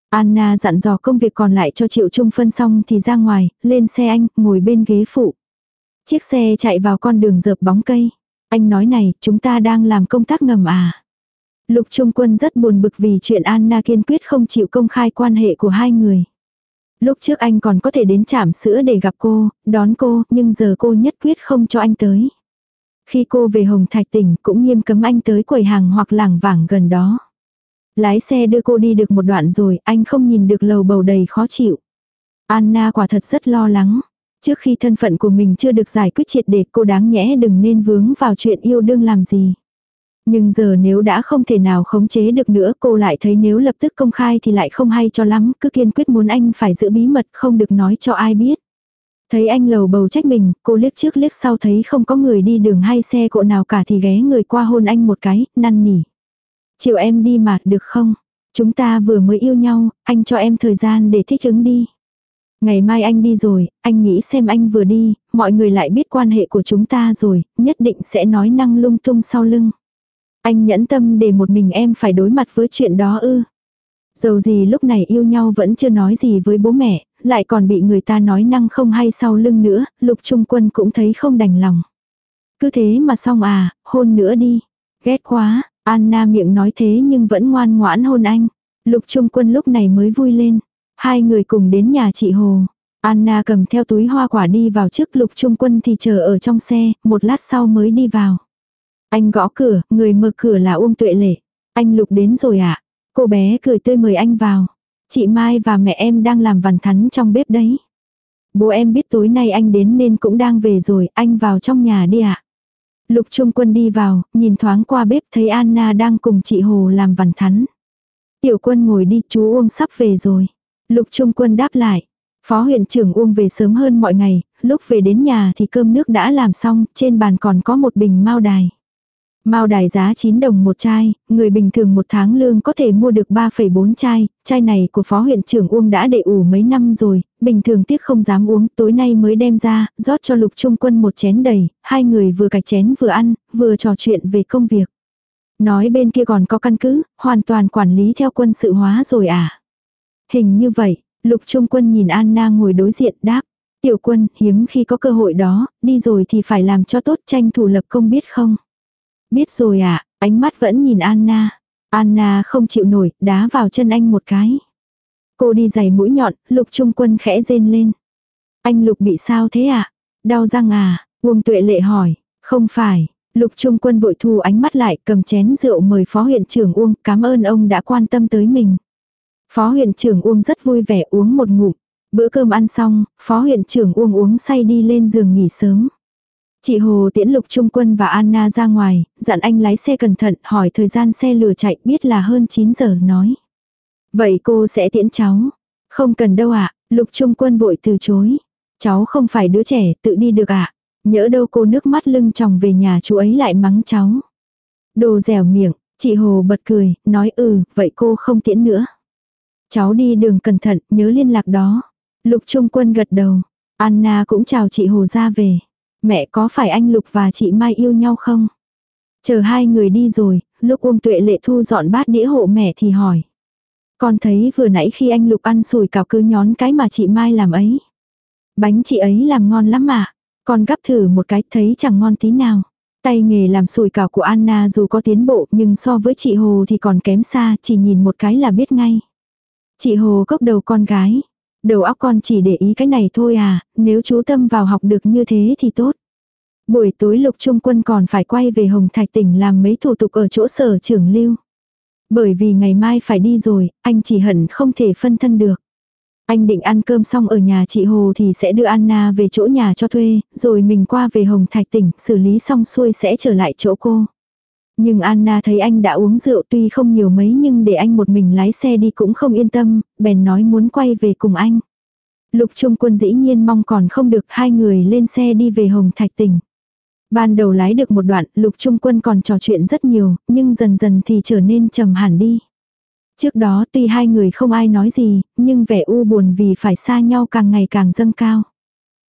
Anna dặn dò công việc còn lại cho Triệu Trung phân xong thì ra ngoài, lên xe anh, ngồi bên ghế phụ. Chiếc xe chạy vào con đường dợp bóng cây. Anh nói này, chúng ta đang làm công tác ngầm à. Lục Trung Quân rất buồn bực vì chuyện Anna kiên quyết không chịu công khai quan hệ của hai người. Lúc trước anh còn có thể đến trạm sữa để gặp cô, đón cô, nhưng giờ cô nhất quyết không cho anh tới. Khi cô về Hồng Thạch tỉnh cũng nghiêm cấm anh tới quầy hàng hoặc làng vảng gần đó. Lái xe đưa cô đi được một đoạn rồi, anh không nhìn được lầu bầu đầy khó chịu. Anna quả thật rất lo lắng. Trước khi thân phận của mình chưa được giải quyết triệt để cô đáng nhẽ đừng nên vướng vào chuyện yêu đương làm gì. Nhưng giờ nếu đã không thể nào khống chế được nữa cô lại thấy nếu lập tức công khai thì lại không hay cho lắm, cứ kiên quyết muốn anh phải giữ bí mật không được nói cho ai biết. Thấy anh lầu bầu trách mình, cô liếc trước liếc sau thấy không có người đi đường hay xe cộ nào cả thì ghé người qua hôn anh một cái, năn nỉ. Chiều em đi mà, được không? Chúng ta vừa mới yêu nhau, anh cho em thời gian để thích ứng đi. Ngày mai anh đi rồi, anh nghĩ xem anh vừa đi, mọi người lại biết quan hệ của chúng ta rồi, nhất định sẽ nói năng lung tung sau lưng. Anh nhẫn tâm để một mình em phải đối mặt với chuyện đó ư. Dầu gì lúc này yêu nhau vẫn chưa nói gì với bố mẹ, lại còn bị người ta nói năng không hay sau lưng nữa, lục trung quân cũng thấy không đành lòng. Cứ thế mà xong à, hôn nữa đi. Ghét quá, Anna miệng nói thế nhưng vẫn ngoan ngoãn hôn anh. Lục trung quân lúc này mới vui lên. Hai người cùng đến nhà chị Hồ. Anna cầm theo túi hoa quả đi vào trước lục trung quân thì chờ ở trong xe, một lát sau mới đi vào. Anh gõ cửa, người mở cửa là Uông Tuệ Lệ. Anh lục đến rồi ạ. À? Cô bé cười tươi mời anh vào. Chị Mai và mẹ em đang làm vằn thắn trong bếp đấy. Bố em biết tối nay anh đến nên cũng đang về rồi, anh vào trong nhà đi ạ. Lục Trung Quân đi vào, nhìn thoáng qua bếp thấy Anna đang cùng chị Hồ làm vằn thắn. Tiểu quân ngồi đi, chú Uông sắp về rồi. Lục Trung Quân đáp lại. Phó huyện trưởng Uông về sớm hơn mọi ngày, lúc về đến nhà thì cơm nước đã làm xong, trên bàn còn có một bình mao đài. Mao đài giá 9 đồng một chai, người bình thường một tháng lương có thể mua được 3,4 chai, chai này của phó huyện trưởng Uông đã để ủ mấy năm rồi, bình thường tiếc không dám uống, tối nay mới đem ra, rót cho lục trung quân một chén đầy, hai người vừa cạch chén vừa ăn, vừa trò chuyện về công việc. Nói bên kia còn có căn cứ, hoàn toàn quản lý theo quân sự hóa rồi à. Hình như vậy, lục trung quân nhìn Anna ngồi đối diện đáp. Tiểu quân, hiếm khi có cơ hội đó, đi rồi thì phải làm cho tốt tranh thủ lập công biết không. Biết rồi ạ, à, ánh mắt vẫn nhìn Anna. Anna không chịu nổi, đá vào chân anh một cái. Cô đi giày mũi nhọn, lục trung quân khẽ rên lên. Anh lục bị sao thế ạ? À? Đau răng à? Uông tuệ lệ hỏi. Không phải. Lục trung quân vội thu ánh mắt lại cầm chén rượu mời phó huyện trưởng Uông cảm ơn ông đã quan tâm tới mình. Phó huyện trưởng Uông rất vui vẻ uống một ngụm. Bữa cơm ăn xong, phó huyện trưởng Uông uống say đi lên giường nghỉ sớm. Chị Hồ tiễn Lục Trung Quân và Anna ra ngoài, dặn anh lái xe cẩn thận, hỏi thời gian xe lửa chạy biết là hơn 9 giờ nói. Vậy cô sẽ tiễn cháu. Không cần đâu ạ, Lục Trung Quân vội từ chối. Cháu không phải đứa trẻ, tự đi được ạ. Nhỡ đâu cô nước mắt lưng tròng về nhà chú ấy lại mắng cháu. Đồ dẻo miệng, Chị Hồ bật cười, nói ừ, vậy cô không tiễn nữa. Cháu đi đường cẩn thận, nhớ liên lạc đó. Lục Trung Quân gật đầu. Anna cũng chào chị Hồ ra về. Mẹ có phải anh Lục và chị Mai yêu nhau không? Chờ hai người đi rồi, lúc Uông Tuệ Lệ thu dọn bát đĩa hộ mẹ thì hỏi. Con thấy vừa nãy khi anh Lục ăn sùi cào cứ nhón cái mà chị Mai làm ấy. Bánh chị ấy làm ngon lắm mà. Con gắp thử một cái thấy chẳng ngon tí nào. Tay nghề làm sùi cào của Anna dù có tiến bộ nhưng so với chị Hồ thì còn kém xa, chỉ nhìn một cái là biết ngay. Chị Hồ cốc đầu con gái. Đầu óc con chỉ để ý cái này thôi à, nếu chú tâm vào học được như thế thì tốt. Buổi tối lục trung quân còn phải quay về Hồng Thạch tỉnh làm mấy thủ tục ở chỗ sở trưởng lưu. Bởi vì ngày mai phải đi rồi, anh chỉ hận không thể phân thân được. Anh định ăn cơm xong ở nhà chị Hồ thì sẽ đưa Anna về chỗ nhà cho thuê, rồi mình qua về Hồng Thạch tỉnh, xử lý xong xuôi sẽ trở lại chỗ cô. Nhưng Anna thấy anh đã uống rượu tuy không nhiều mấy nhưng để anh một mình lái xe đi cũng không yên tâm, bèn nói muốn quay về cùng anh. Lục Trung Quân dĩ nhiên mong còn không được hai người lên xe đi về Hồng Thạch tỉnh. Ban đầu lái được một đoạn, Lục Trung Quân còn trò chuyện rất nhiều, nhưng dần dần thì trở nên trầm hẳn đi. Trước đó tuy hai người không ai nói gì, nhưng vẻ u buồn vì phải xa nhau càng ngày càng dâng cao.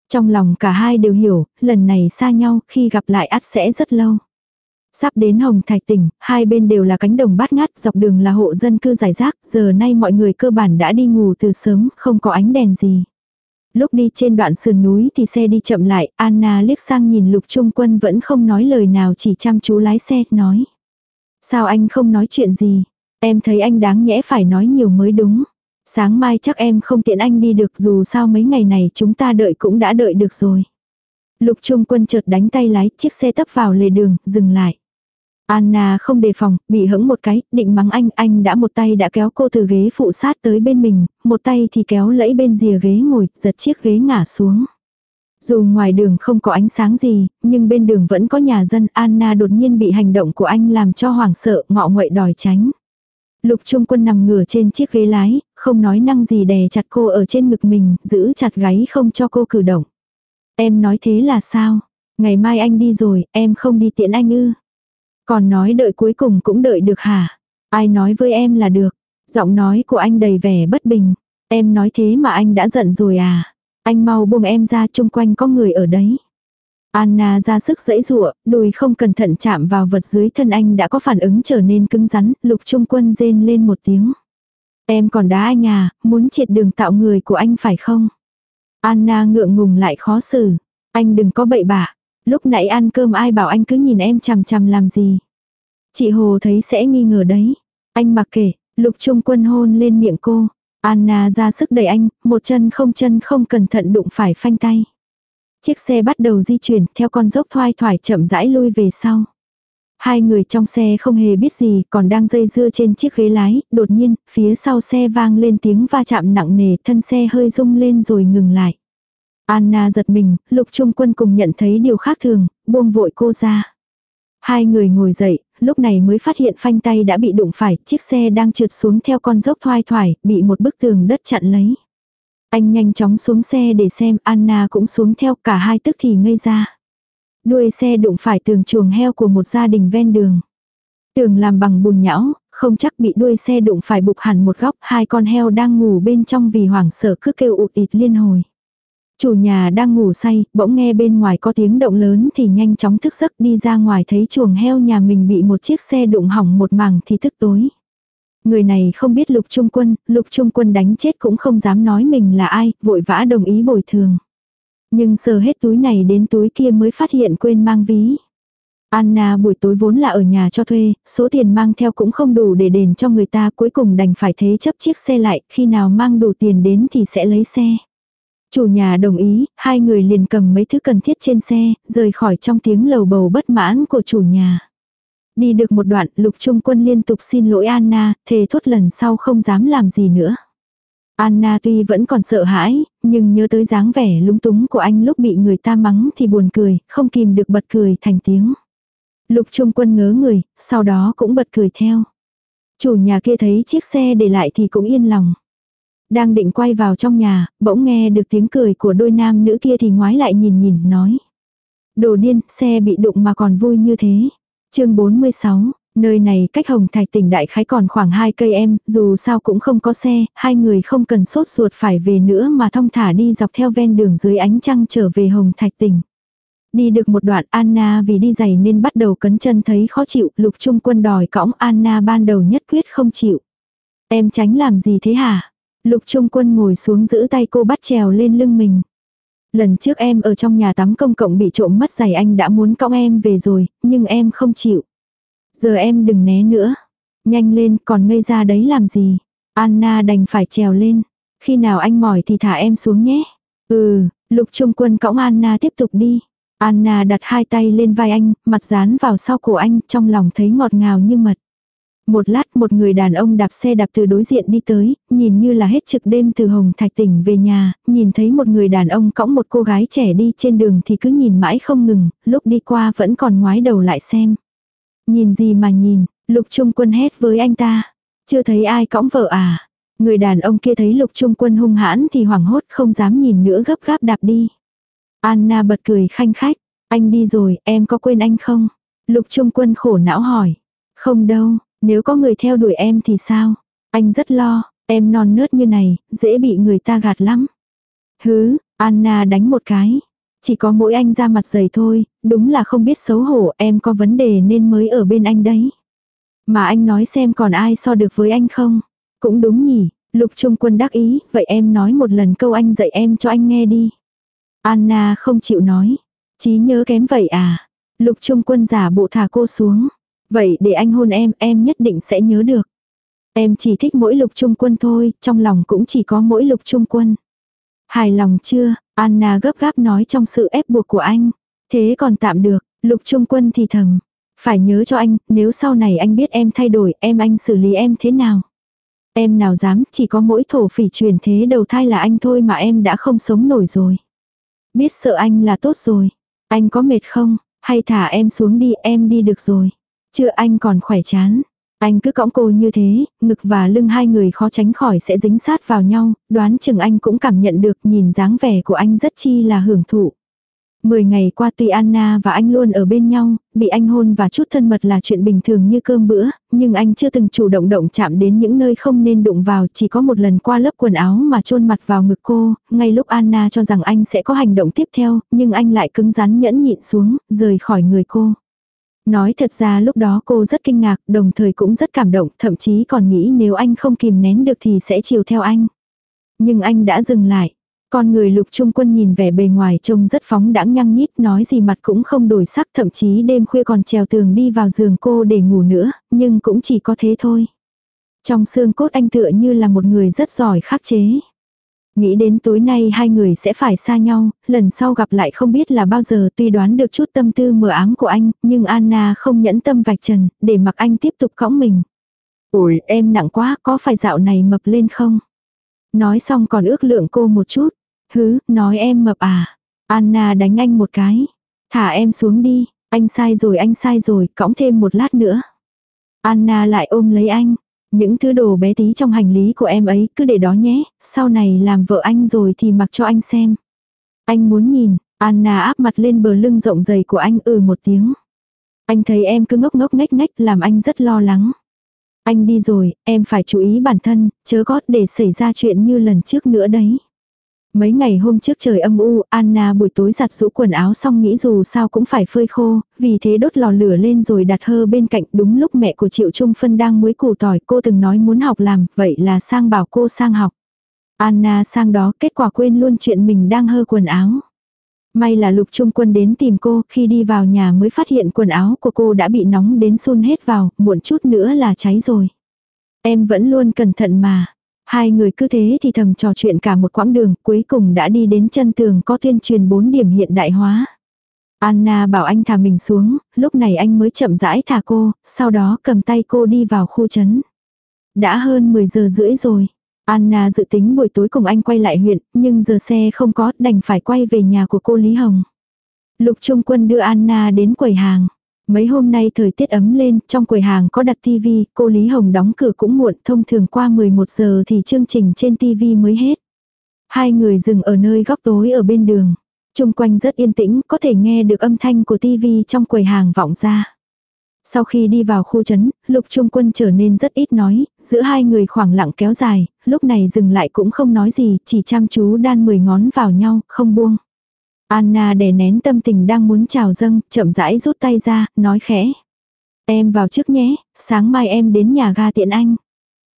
Trong lòng cả hai đều hiểu, lần này xa nhau, khi gặp lại ắt sẽ rất lâu. Sắp đến Hồng Thạch tỉnh, hai bên đều là cánh đồng bát ngát, dọc đường là hộ dân cư giải rác, giờ nay mọi người cơ bản đã đi ngủ từ sớm, không có ánh đèn gì. Lúc đi trên đoạn sườn núi thì xe đi chậm lại, Anna liếc sang nhìn lục trung quân vẫn không nói lời nào chỉ chăm chú lái xe, nói. Sao anh không nói chuyện gì? Em thấy anh đáng nhẽ phải nói nhiều mới đúng. Sáng mai chắc em không tiện anh đi được dù sao mấy ngày này chúng ta đợi cũng đã đợi được rồi. Lục trung quân chợt đánh tay lái, chiếc xe tấp vào lề đường, dừng lại. Anna không đề phòng, bị hững một cái, định mắng anh, anh đã một tay đã kéo cô từ ghế phụ sát tới bên mình, một tay thì kéo lẫy bên rìa ghế ngồi, giật chiếc ghế ngả xuống. Dù ngoài đường không có ánh sáng gì, nhưng bên đường vẫn có nhà dân, Anna đột nhiên bị hành động của anh làm cho hoảng sợ, ngọ nguậy đòi tránh. Lục Trung Quân nằm ngửa trên chiếc ghế lái, không nói năng gì đè chặt cô ở trên ngực mình, giữ chặt gáy không cho cô cử động. Em nói thế là sao? Ngày mai anh đi rồi, em không đi tiễn anh ư? Còn nói đợi cuối cùng cũng đợi được hả? Ai nói với em là được? Giọng nói của anh đầy vẻ bất bình. Em nói thế mà anh đã giận rồi à? Anh mau buông em ra chung quanh có người ở đấy. Anna ra sức dẫy rụa, đùi không cẩn thận chạm vào vật dưới thân anh đã có phản ứng trở nên cứng rắn, lục trung quân rên lên một tiếng. Em còn đá anh à, muốn triệt đường tạo người của anh phải không? Anna ngượng ngùng lại khó xử. Anh đừng có bậy bạ. Lúc nãy ăn cơm ai bảo anh cứ nhìn em chằm chằm làm gì. Chị Hồ thấy sẽ nghi ngờ đấy. Anh mặc kệ, lục trung quân hôn lên miệng cô. Anna ra sức đẩy anh, một chân không chân không cẩn thận đụng phải phanh tay. Chiếc xe bắt đầu di chuyển theo con dốc thoai thoải chậm rãi lui về sau. Hai người trong xe không hề biết gì còn đang dây dưa trên chiếc ghế lái, đột nhiên, phía sau xe vang lên tiếng va chạm nặng nề, thân xe hơi rung lên rồi ngừng lại. Anna giật mình, lục trung quân cùng nhận thấy điều khác thường, buông vội cô ra. Hai người ngồi dậy, lúc này mới phát hiện phanh tay đã bị đụng phải, chiếc xe đang trượt xuống theo con dốc thoai thoải, bị một bức tường đất chặn lấy. Anh nhanh chóng xuống xe để xem, Anna cũng xuống theo cả hai tức thì ngây ra. Đuôi xe đụng phải tường chuồng heo của một gia đình ven đường. Tường làm bằng bùn nhão, không chắc bị đuôi xe đụng phải bục hẳn một góc, hai con heo đang ngủ bên trong vì hoảng sợ cứ kêu ụt ịt liên hồi. Chủ nhà đang ngủ say, bỗng nghe bên ngoài có tiếng động lớn thì nhanh chóng thức giấc đi ra ngoài thấy chuồng heo nhà mình bị một chiếc xe đụng hỏng một mảng thì thức tối. Người này không biết lục trung quân, lục trung quân đánh chết cũng không dám nói mình là ai, vội vã đồng ý bồi thường. Nhưng sờ hết túi này đến túi kia mới phát hiện quên mang ví. Anna buổi tối vốn là ở nhà cho thuê, số tiền mang theo cũng không đủ để đền cho người ta cuối cùng đành phải thế chấp chiếc xe lại, khi nào mang đủ tiền đến thì sẽ lấy xe. Chủ nhà đồng ý, hai người liền cầm mấy thứ cần thiết trên xe, rời khỏi trong tiếng lầu bầu bất mãn của chủ nhà. Đi được một đoạn, lục trung quân liên tục xin lỗi Anna, thề thốt lần sau không dám làm gì nữa. Anna tuy vẫn còn sợ hãi, nhưng nhớ tới dáng vẻ lúng túng của anh lúc bị người ta mắng thì buồn cười, không kìm được bật cười thành tiếng. Lục trung quân ngớ người, sau đó cũng bật cười theo. Chủ nhà kia thấy chiếc xe để lại thì cũng yên lòng. Đang định quay vào trong nhà, bỗng nghe được tiếng cười của đôi nam nữ kia thì ngoái lại nhìn nhìn, nói. Đồ điên, xe bị đụng mà còn vui như thế. chương 46, Nơi này cách Hồng Thạch tỉnh đại khái còn khoảng 2 cây em, dù sao cũng không có xe, hai người không cần sốt ruột phải về nữa mà thong thả đi dọc theo ven đường dưới ánh trăng trở về Hồng Thạch tỉnh. Đi được một đoạn Anna vì đi giày nên bắt đầu cấn chân thấy khó chịu, lục trung quân đòi cõng Anna ban đầu nhất quyết không chịu. Em tránh làm gì thế hả? Lục trung quân ngồi xuống giữ tay cô bắt trèo lên lưng mình. Lần trước em ở trong nhà tắm công cộng bị trộm mất giày anh đã muốn cõng em về rồi, nhưng em không chịu. Giờ em đừng né nữa. Nhanh lên, còn ngây ra đấy làm gì? Anna đành phải trèo lên. Khi nào anh mỏi thì thả em xuống nhé. Ừ, lục trung quân cõng Anna tiếp tục đi. Anna đặt hai tay lên vai anh, mặt dán vào sau cổ anh, trong lòng thấy ngọt ngào như mật. Một lát một người đàn ông đạp xe đạp từ đối diện đi tới, nhìn như là hết trực đêm từ Hồng Thạch tỉnh về nhà, nhìn thấy một người đàn ông cõng một cô gái trẻ đi trên đường thì cứ nhìn mãi không ngừng, lúc đi qua vẫn còn ngoái đầu lại xem. Nhìn gì mà nhìn, lục trung quân hét với anh ta. Chưa thấy ai cõng vợ à. Người đàn ông kia thấy lục trung quân hung hãn thì hoảng hốt không dám nhìn nữa gấp gáp đạp đi. Anna bật cười khanh khách. Anh đi rồi, em có quên anh không? Lục trung quân khổ não hỏi. Không đâu, nếu có người theo đuổi em thì sao? Anh rất lo, em non nớt như này, dễ bị người ta gạt lắm. Hứ, Anna đánh một cái. Chỉ có mỗi anh ra mặt dày thôi, đúng là không biết xấu hổ em có vấn đề nên mới ở bên anh đấy. Mà anh nói xem còn ai so được với anh không? Cũng đúng nhỉ, lục trung quân đắc ý, vậy em nói một lần câu anh dạy em cho anh nghe đi. Anna không chịu nói. Chí nhớ kém vậy à? Lục trung quân giả bộ thả cô xuống. Vậy để anh hôn em, em nhất định sẽ nhớ được. Em chỉ thích mỗi lục trung quân thôi, trong lòng cũng chỉ có mỗi lục trung quân. Hài lòng chưa? Anna gấp gáp nói trong sự ép buộc của anh. Thế còn tạm được, lục trung quân thì thầm. Phải nhớ cho anh, nếu sau này anh biết em thay đổi, em anh xử lý em thế nào? Em nào dám, chỉ có mỗi thổ phỉ truyền thế đầu thai là anh thôi mà em đã không sống nổi rồi. Biết sợ anh là tốt rồi. Anh có mệt không? Hay thả em xuống đi, em đi được rồi. Chưa anh còn khỏe chán. Anh cứ cõng cô như thế, ngực và lưng hai người khó tránh khỏi sẽ dính sát vào nhau, đoán chừng anh cũng cảm nhận được nhìn dáng vẻ của anh rất chi là hưởng thụ. Mười ngày qua tuy Anna và anh luôn ở bên nhau, bị anh hôn và chút thân mật là chuyện bình thường như cơm bữa, nhưng anh chưa từng chủ động động chạm đến những nơi không nên đụng vào, chỉ có một lần qua lớp quần áo mà chôn mặt vào ngực cô, ngay lúc Anna cho rằng anh sẽ có hành động tiếp theo, nhưng anh lại cứng rắn nhẫn nhịn xuống, rời khỏi người cô. Nói thật ra lúc đó cô rất kinh ngạc, đồng thời cũng rất cảm động, thậm chí còn nghĩ nếu anh không kìm nén được thì sẽ chiều theo anh. Nhưng anh đã dừng lại. Con người lục trung quân nhìn vẻ bề ngoài trông rất phóng đãng nhăng nhít nói gì mặt cũng không đổi sắc thậm chí đêm khuya còn trèo tường đi vào giường cô để ngủ nữa, nhưng cũng chỉ có thế thôi. Trong xương cốt anh tựa như là một người rất giỏi khắc chế. Nghĩ đến tối nay hai người sẽ phải xa nhau, lần sau gặp lại không biết là bao giờ tuy đoán được chút tâm tư mờ ám của anh, nhưng Anna không nhẫn tâm vạch trần, để mặc anh tiếp tục cõng mình. Ôi, em nặng quá, có phải dạo này mập lên không? Nói xong còn ước lượng cô một chút. Hứ, nói em mập à? Anna đánh anh một cái. Thả em xuống đi, anh sai rồi anh sai rồi, cõng thêm một lát nữa. Anna lại ôm lấy anh. Những thứ đồ bé tí trong hành lý của em ấy cứ để đó nhé, sau này làm vợ anh rồi thì mặc cho anh xem. Anh muốn nhìn, Anna áp mặt lên bờ lưng rộng dày của anh ừ một tiếng. Anh thấy em cứ ngốc ngốc ngách ngách làm anh rất lo lắng. Anh đi rồi, em phải chú ý bản thân, chớ có để xảy ra chuyện như lần trước nữa đấy. Mấy ngày hôm trước trời âm u, Anna buổi tối giặt rũ quần áo xong nghĩ dù sao cũng phải phơi khô, vì thế đốt lò lửa lên rồi đặt hơ bên cạnh đúng lúc mẹ của Triệu Trung Phân đang muối củ tỏi cô từng nói muốn học làm, vậy là sang bảo cô sang học. Anna sang đó kết quả quên luôn chuyện mình đang hơ quần áo. May là lục trung quân đến tìm cô, khi đi vào nhà mới phát hiện quần áo của cô đã bị nóng đến sun hết vào, muộn chút nữa là cháy rồi. Em vẫn luôn cẩn thận mà. Hai người cứ thế thì thầm trò chuyện cả một quãng đường, cuối cùng đã đi đến chân tường có tuyên truyền bốn điểm hiện đại hóa. Anna bảo anh thả mình xuống, lúc này anh mới chậm rãi thả cô, sau đó cầm tay cô đi vào khu trấn. Đã hơn 10 giờ rưỡi rồi. Anna dự tính buổi tối cùng anh quay lại huyện, nhưng giờ xe không có, đành phải quay về nhà của cô Lý Hồng. Lục Trung Quân đưa Anna đến quầy hàng. Mấy hôm nay thời tiết ấm lên, trong quầy hàng có đặt tivi, cô Lý Hồng đóng cửa cũng muộn, thông thường qua 11 giờ thì chương trình trên tivi mới hết. Hai người dừng ở nơi góc tối ở bên đường. Trung quanh rất yên tĩnh, có thể nghe được âm thanh của tivi trong quầy hàng vọng ra. Sau khi đi vào khu trấn, lục trung quân trở nên rất ít nói, giữa hai người khoảng lặng kéo dài, lúc này dừng lại cũng không nói gì, chỉ chăm chú đan mười ngón vào nhau, không buông. Anna đè nén tâm tình đang muốn chào dâng, chậm rãi rút tay ra, nói khẽ. Em vào trước nhé, sáng mai em đến nhà ga tiện anh.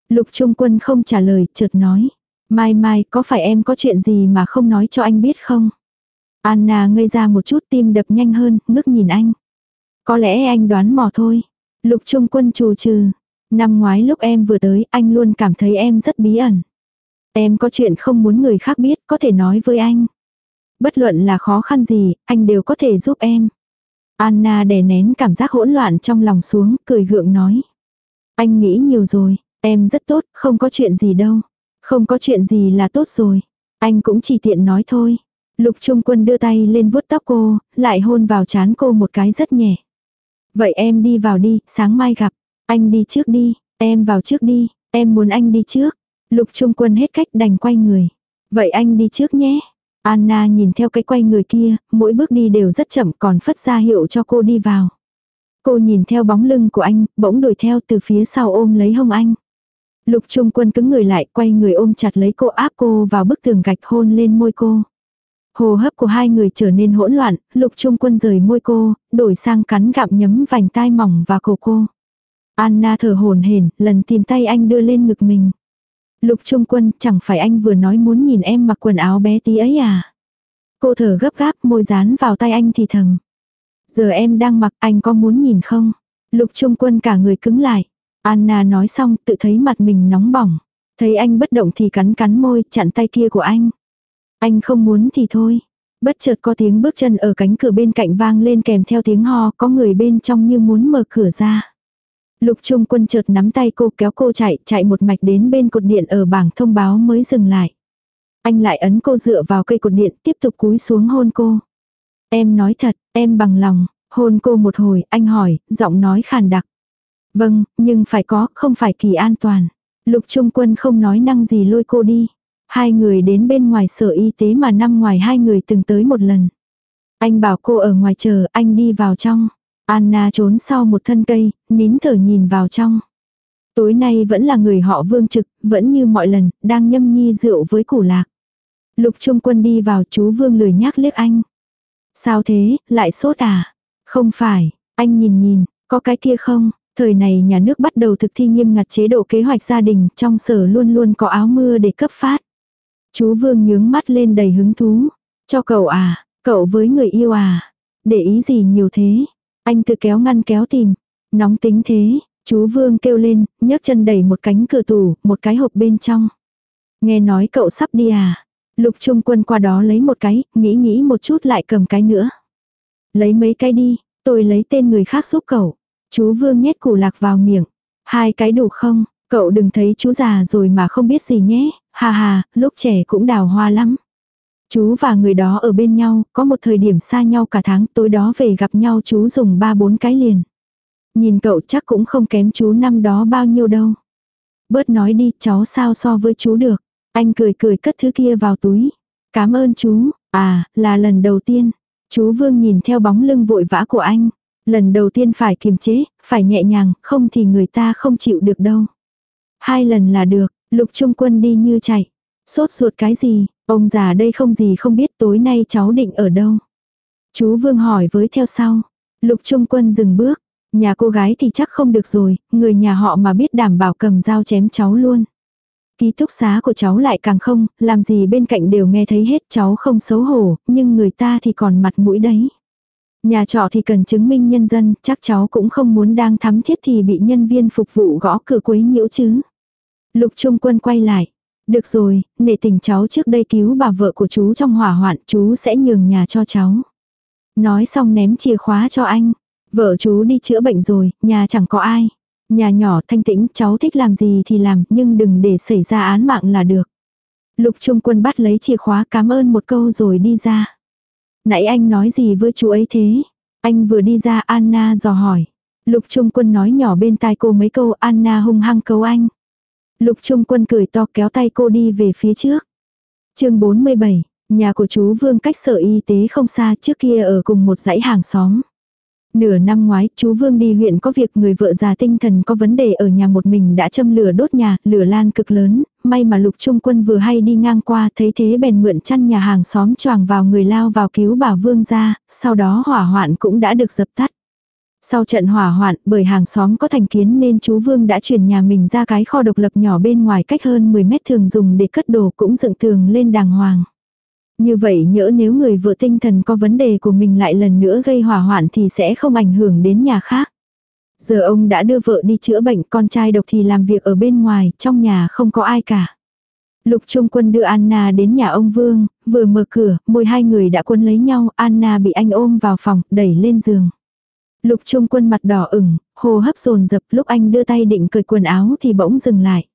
Lục trung quân không trả lời, chợt nói. Mai mai, có phải em có chuyện gì mà không nói cho anh biết không? Anna ngây ra một chút tim đập nhanh hơn, ngước nhìn anh. Có lẽ anh đoán mò thôi. Lục trung quân trù trừ. Năm ngoái lúc em vừa tới, anh luôn cảm thấy em rất bí ẩn. Em có chuyện không muốn người khác biết, có thể nói với anh. Bất luận là khó khăn gì, anh đều có thể giúp em. Anna đè nén cảm giác hỗn loạn trong lòng xuống, cười gượng nói. Anh nghĩ nhiều rồi, em rất tốt, không có chuyện gì đâu. Không có chuyện gì là tốt rồi. Anh cũng chỉ tiện nói thôi. Lục Trung Quân đưa tay lên vuốt tóc cô, lại hôn vào trán cô một cái rất nhẹ. Vậy em đi vào đi, sáng mai gặp. Anh đi trước đi, em vào trước đi, em muốn anh đi trước. Lục Trung Quân hết cách đành quay người. Vậy anh đi trước nhé. Anna nhìn theo cái quay người kia, mỗi bước đi đều rất chậm còn phất ra hiệu cho cô đi vào. Cô nhìn theo bóng lưng của anh, bỗng đuổi theo từ phía sau ôm lấy hông anh. Lục Trung Quân cứng người lại, quay người ôm chặt lấy cô áp cô vào bức tường gạch hôn lên môi cô. Hồ hấp của hai người trở nên hỗn loạn, Lục Trung Quân rời môi cô, đổi sang cắn gặm nhấm vành tai mỏng và cổ cô. Anna thở hồn hển, lần tìm tay anh đưa lên ngực mình. Lục Trung Quân, chẳng phải anh vừa nói muốn nhìn em mặc quần áo bé tí ấy à? Cô thở gấp gáp, môi dán vào tay anh thì thầm. Giờ em đang mặc, anh có muốn nhìn không? Lục Trung Quân cả người cứng lại. Anna nói xong, tự thấy mặt mình nóng bỏng. Thấy anh bất động thì cắn cắn môi, chặn tay kia của anh. Anh không muốn thì thôi. Bất chợt có tiếng bước chân ở cánh cửa bên cạnh vang lên kèm theo tiếng ho, có người bên trong như muốn mở cửa ra. Lục Trung Quân chợt nắm tay cô kéo cô chạy, chạy một mạch đến bên cột điện ở bảng thông báo mới dừng lại. Anh lại ấn cô dựa vào cây cột điện, tiếp tục cúi xuống hôn cô. Em nói thật, em bằng lòng, hôn cô một hồi, anh hỏi, giọng nói khàn đặc. Vâng, nhưng phải có, không phải kỳ an toàn. Lục Trung Quân không nói năng gì lôi cô đi. Hai người đến bên ngoài sở y tế mà năm ngoài hai người từng tới một lần. Anh bảo cô ở ngoài chờ, anh đi vào trong. Anna trốn sau một thân cây, nín thở nhìn vào trong. Tối nay vẫn là người họ vương trực, vẫn như mọi lần, đang nhâm nhi rượu với củ lạc. Lục Trung Quân đi vào chú vương lười nhác liếc anh. Sao thế, lại sốt à? Không phải, anh nhìn nhìn, có cái kia không? Thời này nhà nước bắt đầu thực thi nghiêm ngặt chế độ kế hoạch gia đình, trong sở luôn luôn có áo mưa để cấp phát. Chú Vương nhướng mắt lên đầy hứng thú. Cho cậu à, cậu với người yêu à? Để ý gì nhiều thế? Anh tự kéo ngăn kéo tìm. Nóng tính thế, chú Vương kêu lên, nhấc chân đẩy một cánh cửa tủ, một cái hộp bên trong. Nghe nói cậu sắp đi à? Lục Trung Quân qua đó lấy một cái, nghĩ nghĩ một chút lại cầm cái nữa. Lấy mấy cái đi, tôi lấy tên người khác giúp cậu. Chú Vương nhét củ lạc vào miệng. Hai cái đủ không? Cậu đừng thấy chú già rồi mà không biết gì nhé. Ha ha, lúc trẻ cũng đào hoa lắm. Chú và người đó ở bên nhau, có một thời điểm xa nhau cả tháng, tối đó về gặp nhau chú dùng ba bốn cái liền. Nhìn cậu chắc cũng không kém chú năm đó bao nhiêu đâu. Bớt nói đi, cháu sao so với chú được. Anh cười cười cất thứ kia vào túi. Cảm ơn chú, à, là lần đầu tiên. Chú Vương nhìn theo bóng lưng vội vã của anh. Lần đầu tiên phải kiềm chế, phải nhẹ nhàng, không thì người ta không chịu được đâu. Hai lần là được, lục trung quân đi như chạy. Sốt ruột cái gì, ông già đây không gì không biết tối nay cháu định ở đâu. Chú Vương hỏi với theo sau. Lục trung quân dừng bước. Nhà cô gái thì chắc không được rồi, người nhà họ mà biết đảm bảo cầm dao chém cháu luôn. Ký túc xá của cháu lại càng không, làm gì bên cạnh đều nghe thấy hết cháu không xấu hổ, nhưng người ta thì còn mặt mũi đấy. Nhà trọ thì cần chứng minh nhân dân, chắc cháu cũng không muốn đang thắm thiết thì bị nhân viên phục vụ gõ cửa quấy nhiễu chứ. Lục Trung Quân quay lại. Được rồi, nể tình cháu trước đây cứu bà vợ của chú trong hỏa hoạn, chú sẽ nhường nhà cho cháu. Nói xong ném chìa khóa cho anh. Vợ chú đi chữa bệnh rồi, nhà chẳng có ai. Nhà nhỏ thanh tĩnh, cháu thích làm gì thì làm, nhưng đừng để xảy ra án mạng là được. Lục Trung Quân bắt lấy chìa khóa cảm ơn một câu rồi đi ra. Nãy anh nói gì với chú ấy thế? Anh vừa đi ra Anna dò hỏi. Lục Trung Quân nói nhỏ bên tai cô mấy câu Anna hung hăng cấu anh. Lục Trung Quân cười to kéo tay cô đi về phía trước. chương 47, nhà của chú Vương cách sở y tế không xa trước kia ở cùng một dãy hàng xóm. Nửa năm ngoái, chú Vương đi huyện có việc người vợ già tinh thần có vấn đề ở nhà một mình đã châm lửa đốt nhà, lửa lan cực lớn, may mà lục trung quân vừa hay đi ngang qua thấy thế bèn mượn chăn nhà hàng xóm choàng vào người lao vào cứu bà Vương ra, sau đó hỏa hoạn cũng đã được dập tắt. Sau trận hỏa hoạn, bởi hàng xóm có thành kiến nên chú Vương đã chuyển nhà mình ra cái kho độc lập nhỏ bên ngoài cách hơn 10 mét thường dùng để cất đồ cũng dựng tường lên đàng hoàng. Như vậy nhỡ nếu người vợ tinh thần có vấn đề của mình lại lần nữa gây hỏa hoạn thì sẽ không ảnh hưởng đến nhà khác. Giờ ông đã đưa vợ đi chữa bệnh, con trai độc thì làm việc ở bên ngoài, trong nhà không có ai cả. Lục Trung Quân đưa Anna đến nhà ông Vương, vừa mở cửa, môi hai người đã quân lấy nhau, Anna bị anh ôm vào phòng, đẩy lên giường. Lục Trung Quân mặt đỏ ửng, hô hấp dồn dập lúc anh đưa tay định cởi quần áo thì bỗng dừng lại.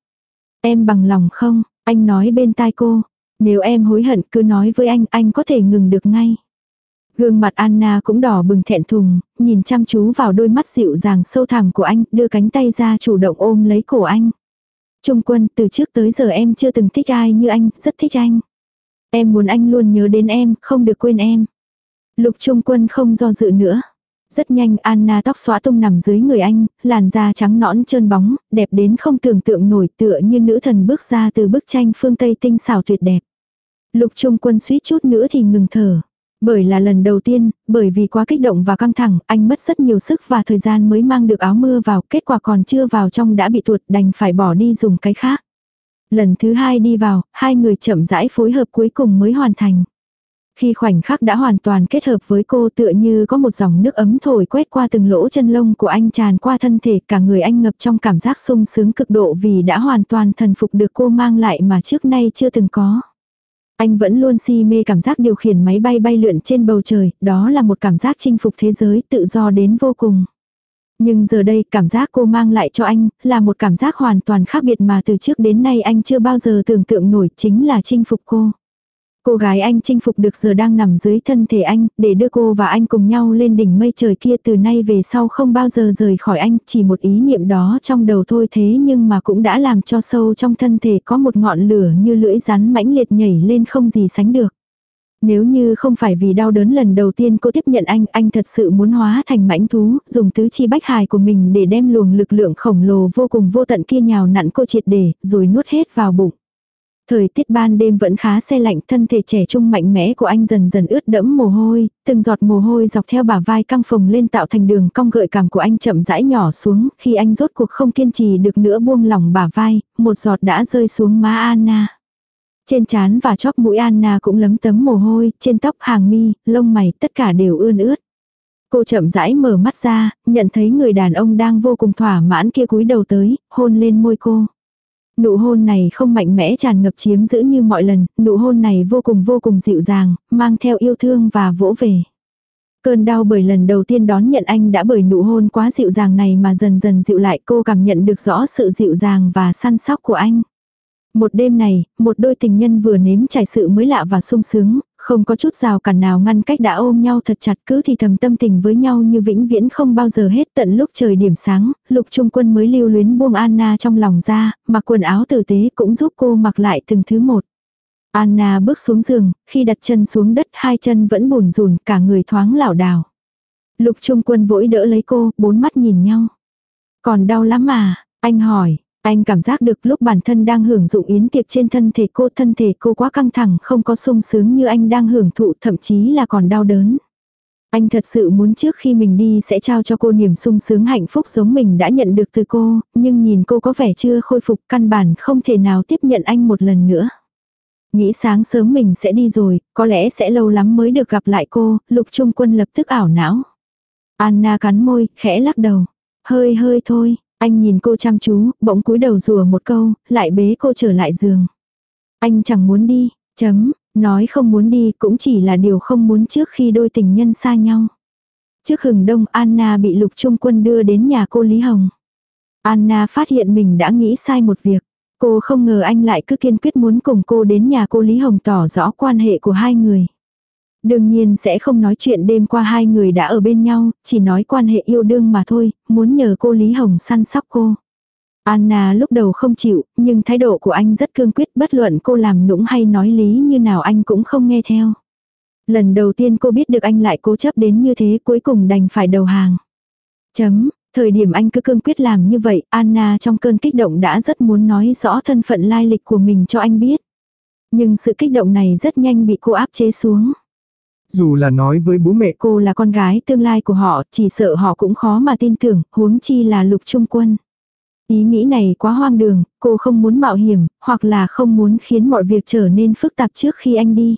Em bằng lòng không? Anh nói bên tai cô. Nếu em hối hận cứ nói với anh, anh có thể ngừng được ngay. Gương mặt Anna cũng đỏ bừng thẹn thùng, nhìn chăm chú vào đôi mắt dịu dàng sâu thẳm của anh, đưa cánh tay ra chủ động ôm lấy cổ anh. Trung quân, từ trước tới giờ em chưa từng thích ai như anh, rất thích anh. Em muốn anh luôn nhớ đến em, không được quên em. Lục Trung quân không do dự nữa. Rất nhanh Anna tóc xóa tung nằm dưới người anh, làn da trắng nõn trơn bóng, đẹp đến không tưởng tượng nổi tựa như nữ thần bước ra từ bức tranh phương Tây tinh xảo tuyệt đẹp. Lục Trung Quân suýt chút nữa thì ngừng thở. Bởi là lần đầu tiên, bởi vì quá kích động và căng thẳng, anh mất rất nhiều sức và thời gian mới mang được áo mưa vào, kết quả còn chưa vào trong đã bị tuột đành phải bỏ đi dùng cái khác. Lần thứ hai đi vào, hai người chậm rãi phối hợp cuối cùng mới hoàn thành. Khi khoảnh khắc đã hoàn toàn kết hợp với cô tựa như có một dòng nước ấm thổi quét qua từng lỗ chân lông của anh tràn qua thân thể cả người anh ngập trong cảm giác sung sướng cực độ vì đã hoàn toàn thần phục được cô mang lại mà trước nay chưa từng có. Anh vẫn luôn si mê cảm giác điều khiển máy bay bay lượn trên bầu trời, đó là một cảm giác chinh phục thế giới tự do đến vô cùng. Nhưng giờ đây cảm giác cô mang lại cho anh là một cảm giác hoàn toàn khác biệt mà từ trước đến nay anh chưa bao giờ tưởng tượng nổi chính là chinh phục cô. Cô gái anh chinh phục được giờ đang nằm dưới thân thể anh, để đưa cô và anh cùng nhau lên đỉnh mây trời kia từ nay về sau không bao giờ rời khỏi anh, chỉ một ý niệm đó trong đầu thôi thế nhưng mà cũng đã làm cho sâu trong thân thể có một ngọn lửa như lưỡi rắn mãnh liệt nhảy lên không gì sánh được. Nếu như không phải vì đau đớn lần đầu tiên cô tiếp nhận anh, anh thật sự muốn hóa thành mãnh thú, dùng tứ chi bách hài của mình để đem luồng lực lượng khổng lồ vô cùng vô tận kia nhào nặn cô triệt để, rồi nuốt hết vào bụng. Thời tiết ban đêm vẫn khá xe lạnh, thân thể trẻ trung mạnh mẽ của anh dần dần ướt đẫm mồ hôi, từng giọt mồ hôi dọc theo bả vai căng phồng lên tạo thành đường cong gợi cảm của anh chậm rãi nhỏ xuống, khi anh rốt cuộc không kiên trì được nữa buông lỏng bả vai, một giọt đã rơi xuống má Anna. Trên trán và chóp mũi Anna cũng lấm tấm mồ hôi, trên tóc hàng mi, lông mày tất cả đều ươn ướt. Cô chậm rãi mở mắt ra, nhận thấy người đàn ông đang vô cùng thỏa mãn kia cúi đầu tới, hôn lên môi cô. Nụ hôn này không mạnh mẽ tràn ngập chiếm giữ như mọi lần, nụ hôn này vô cùng vô cùng dịu dàng, mang theo yêu thương và vỗ về. Cơn đau bởi lần đầu tiên đón nhận anh đã bởi nụ hôn quá dịu dàng này mà dần dần dịu lại cô cảm nhận được rõ sự dịu dàng và săn sóc của anh. Một đêm này, một đôi tình nhân vừa nếm trải sự mới lạ và sung sướng, không có chút rào cản nào ngăn cách đã ôm nhau thật chặt cứ thì thầm tâm tình với nhau như vĩnh viễn không bao giờ hết tận lúc trời điểm sáng, lục trung quân mới lưu luyến buông Anna trong lòng ra, mặc quần áo tử tế cũng giúp cô mặc lại từng thứ một. Anna bước xuống giường, khi đặt chân xuống đất hai chân vẫn bùn rùn cả người thoáng lảo đảo. Lục trung quân vội đỡ lấy cô, bốn mắt nhìn nhau. Còn đau lắm à, anh hỏi, anh cảm giác được lúc bản thân đang hưởng dụng yến tiệc trên thân thể cô, thân thể cô quá căng thẳng, không có sung sướng như anh đang hưởng thụ, thậm chí là còn đau đớn. Anh thật sự muốn trước khi mình đi sẽ trao cho cô niềm sung sướng hạnh phúc giống mình đã nhận được từ cô, nhưng nhìn cô có vẻ chưa khôi phục căn bản không thể nào tiếp nhận anh một lần nữa. Nghĩ sáng sớm mình sẽ đi rồi, có lẽ sẽ lâu lắm mới được gặp lại cô, lục trung quân lập tức ảo não. Anna cắn môi, khẽ lắc đầu. Hơi hơi thôi, anh nhìn cô chăm chú, bỗng cúi đầu rùa một câu, lại bế cô trở lại giường. Anh chẳng muốn đi, chấm, nói không muốn đi cũng chỉ là điều không muốn trước khi đôi tình nhân xa nhau. Trước hừng đông Anna bị lục trung quân đưa đến nhà cô Lý Hồng. Anna phát hiện mình đã nghĩ sai một việc. Cô không ngờ anh lại cứ kiên quyết muốn cùng cô đến nhà cô Lý Hồng tỏ rõ quan hệ của hai người. Đương nhiên sẽ không nói chuyện đêm qua hai người đã ở bên nhau, chỉ nói quan hệ yêu đương mà thôi, muốn nhờ cô Lý Hồng săn sóc cô. Anna lúc đầu không chịu, nhưng thái độ của anh rất cương quyết bất luận cô làm nũng hay nói lý như nào anh cũng không nghe theo. Lần đầu tiên cô biết được anh lại cố chấp đến như thế cuối cùng đành phải đầu hàng. Chấm, thời điểm anh cứ cương quyết làm như vậy, Anna trong cơn kích động đã rất muốn nói rõ thân phận lai lịch của mình cho anh biết. Nhưng sự kích động này rất nhanh bị cô áp chế xuống. Dù là nói với bố mẹ Cô là con gái tương lai của họ, chỉ sợ họ cũng khó mà tin tưởng, huống chi là lục trung quân. Ý nghĩ này quá hoang đường, cô không muốn mạo hiểm, hoặc là không muốn khiến mọi việc trở nên phức tạp trước khi anh đi.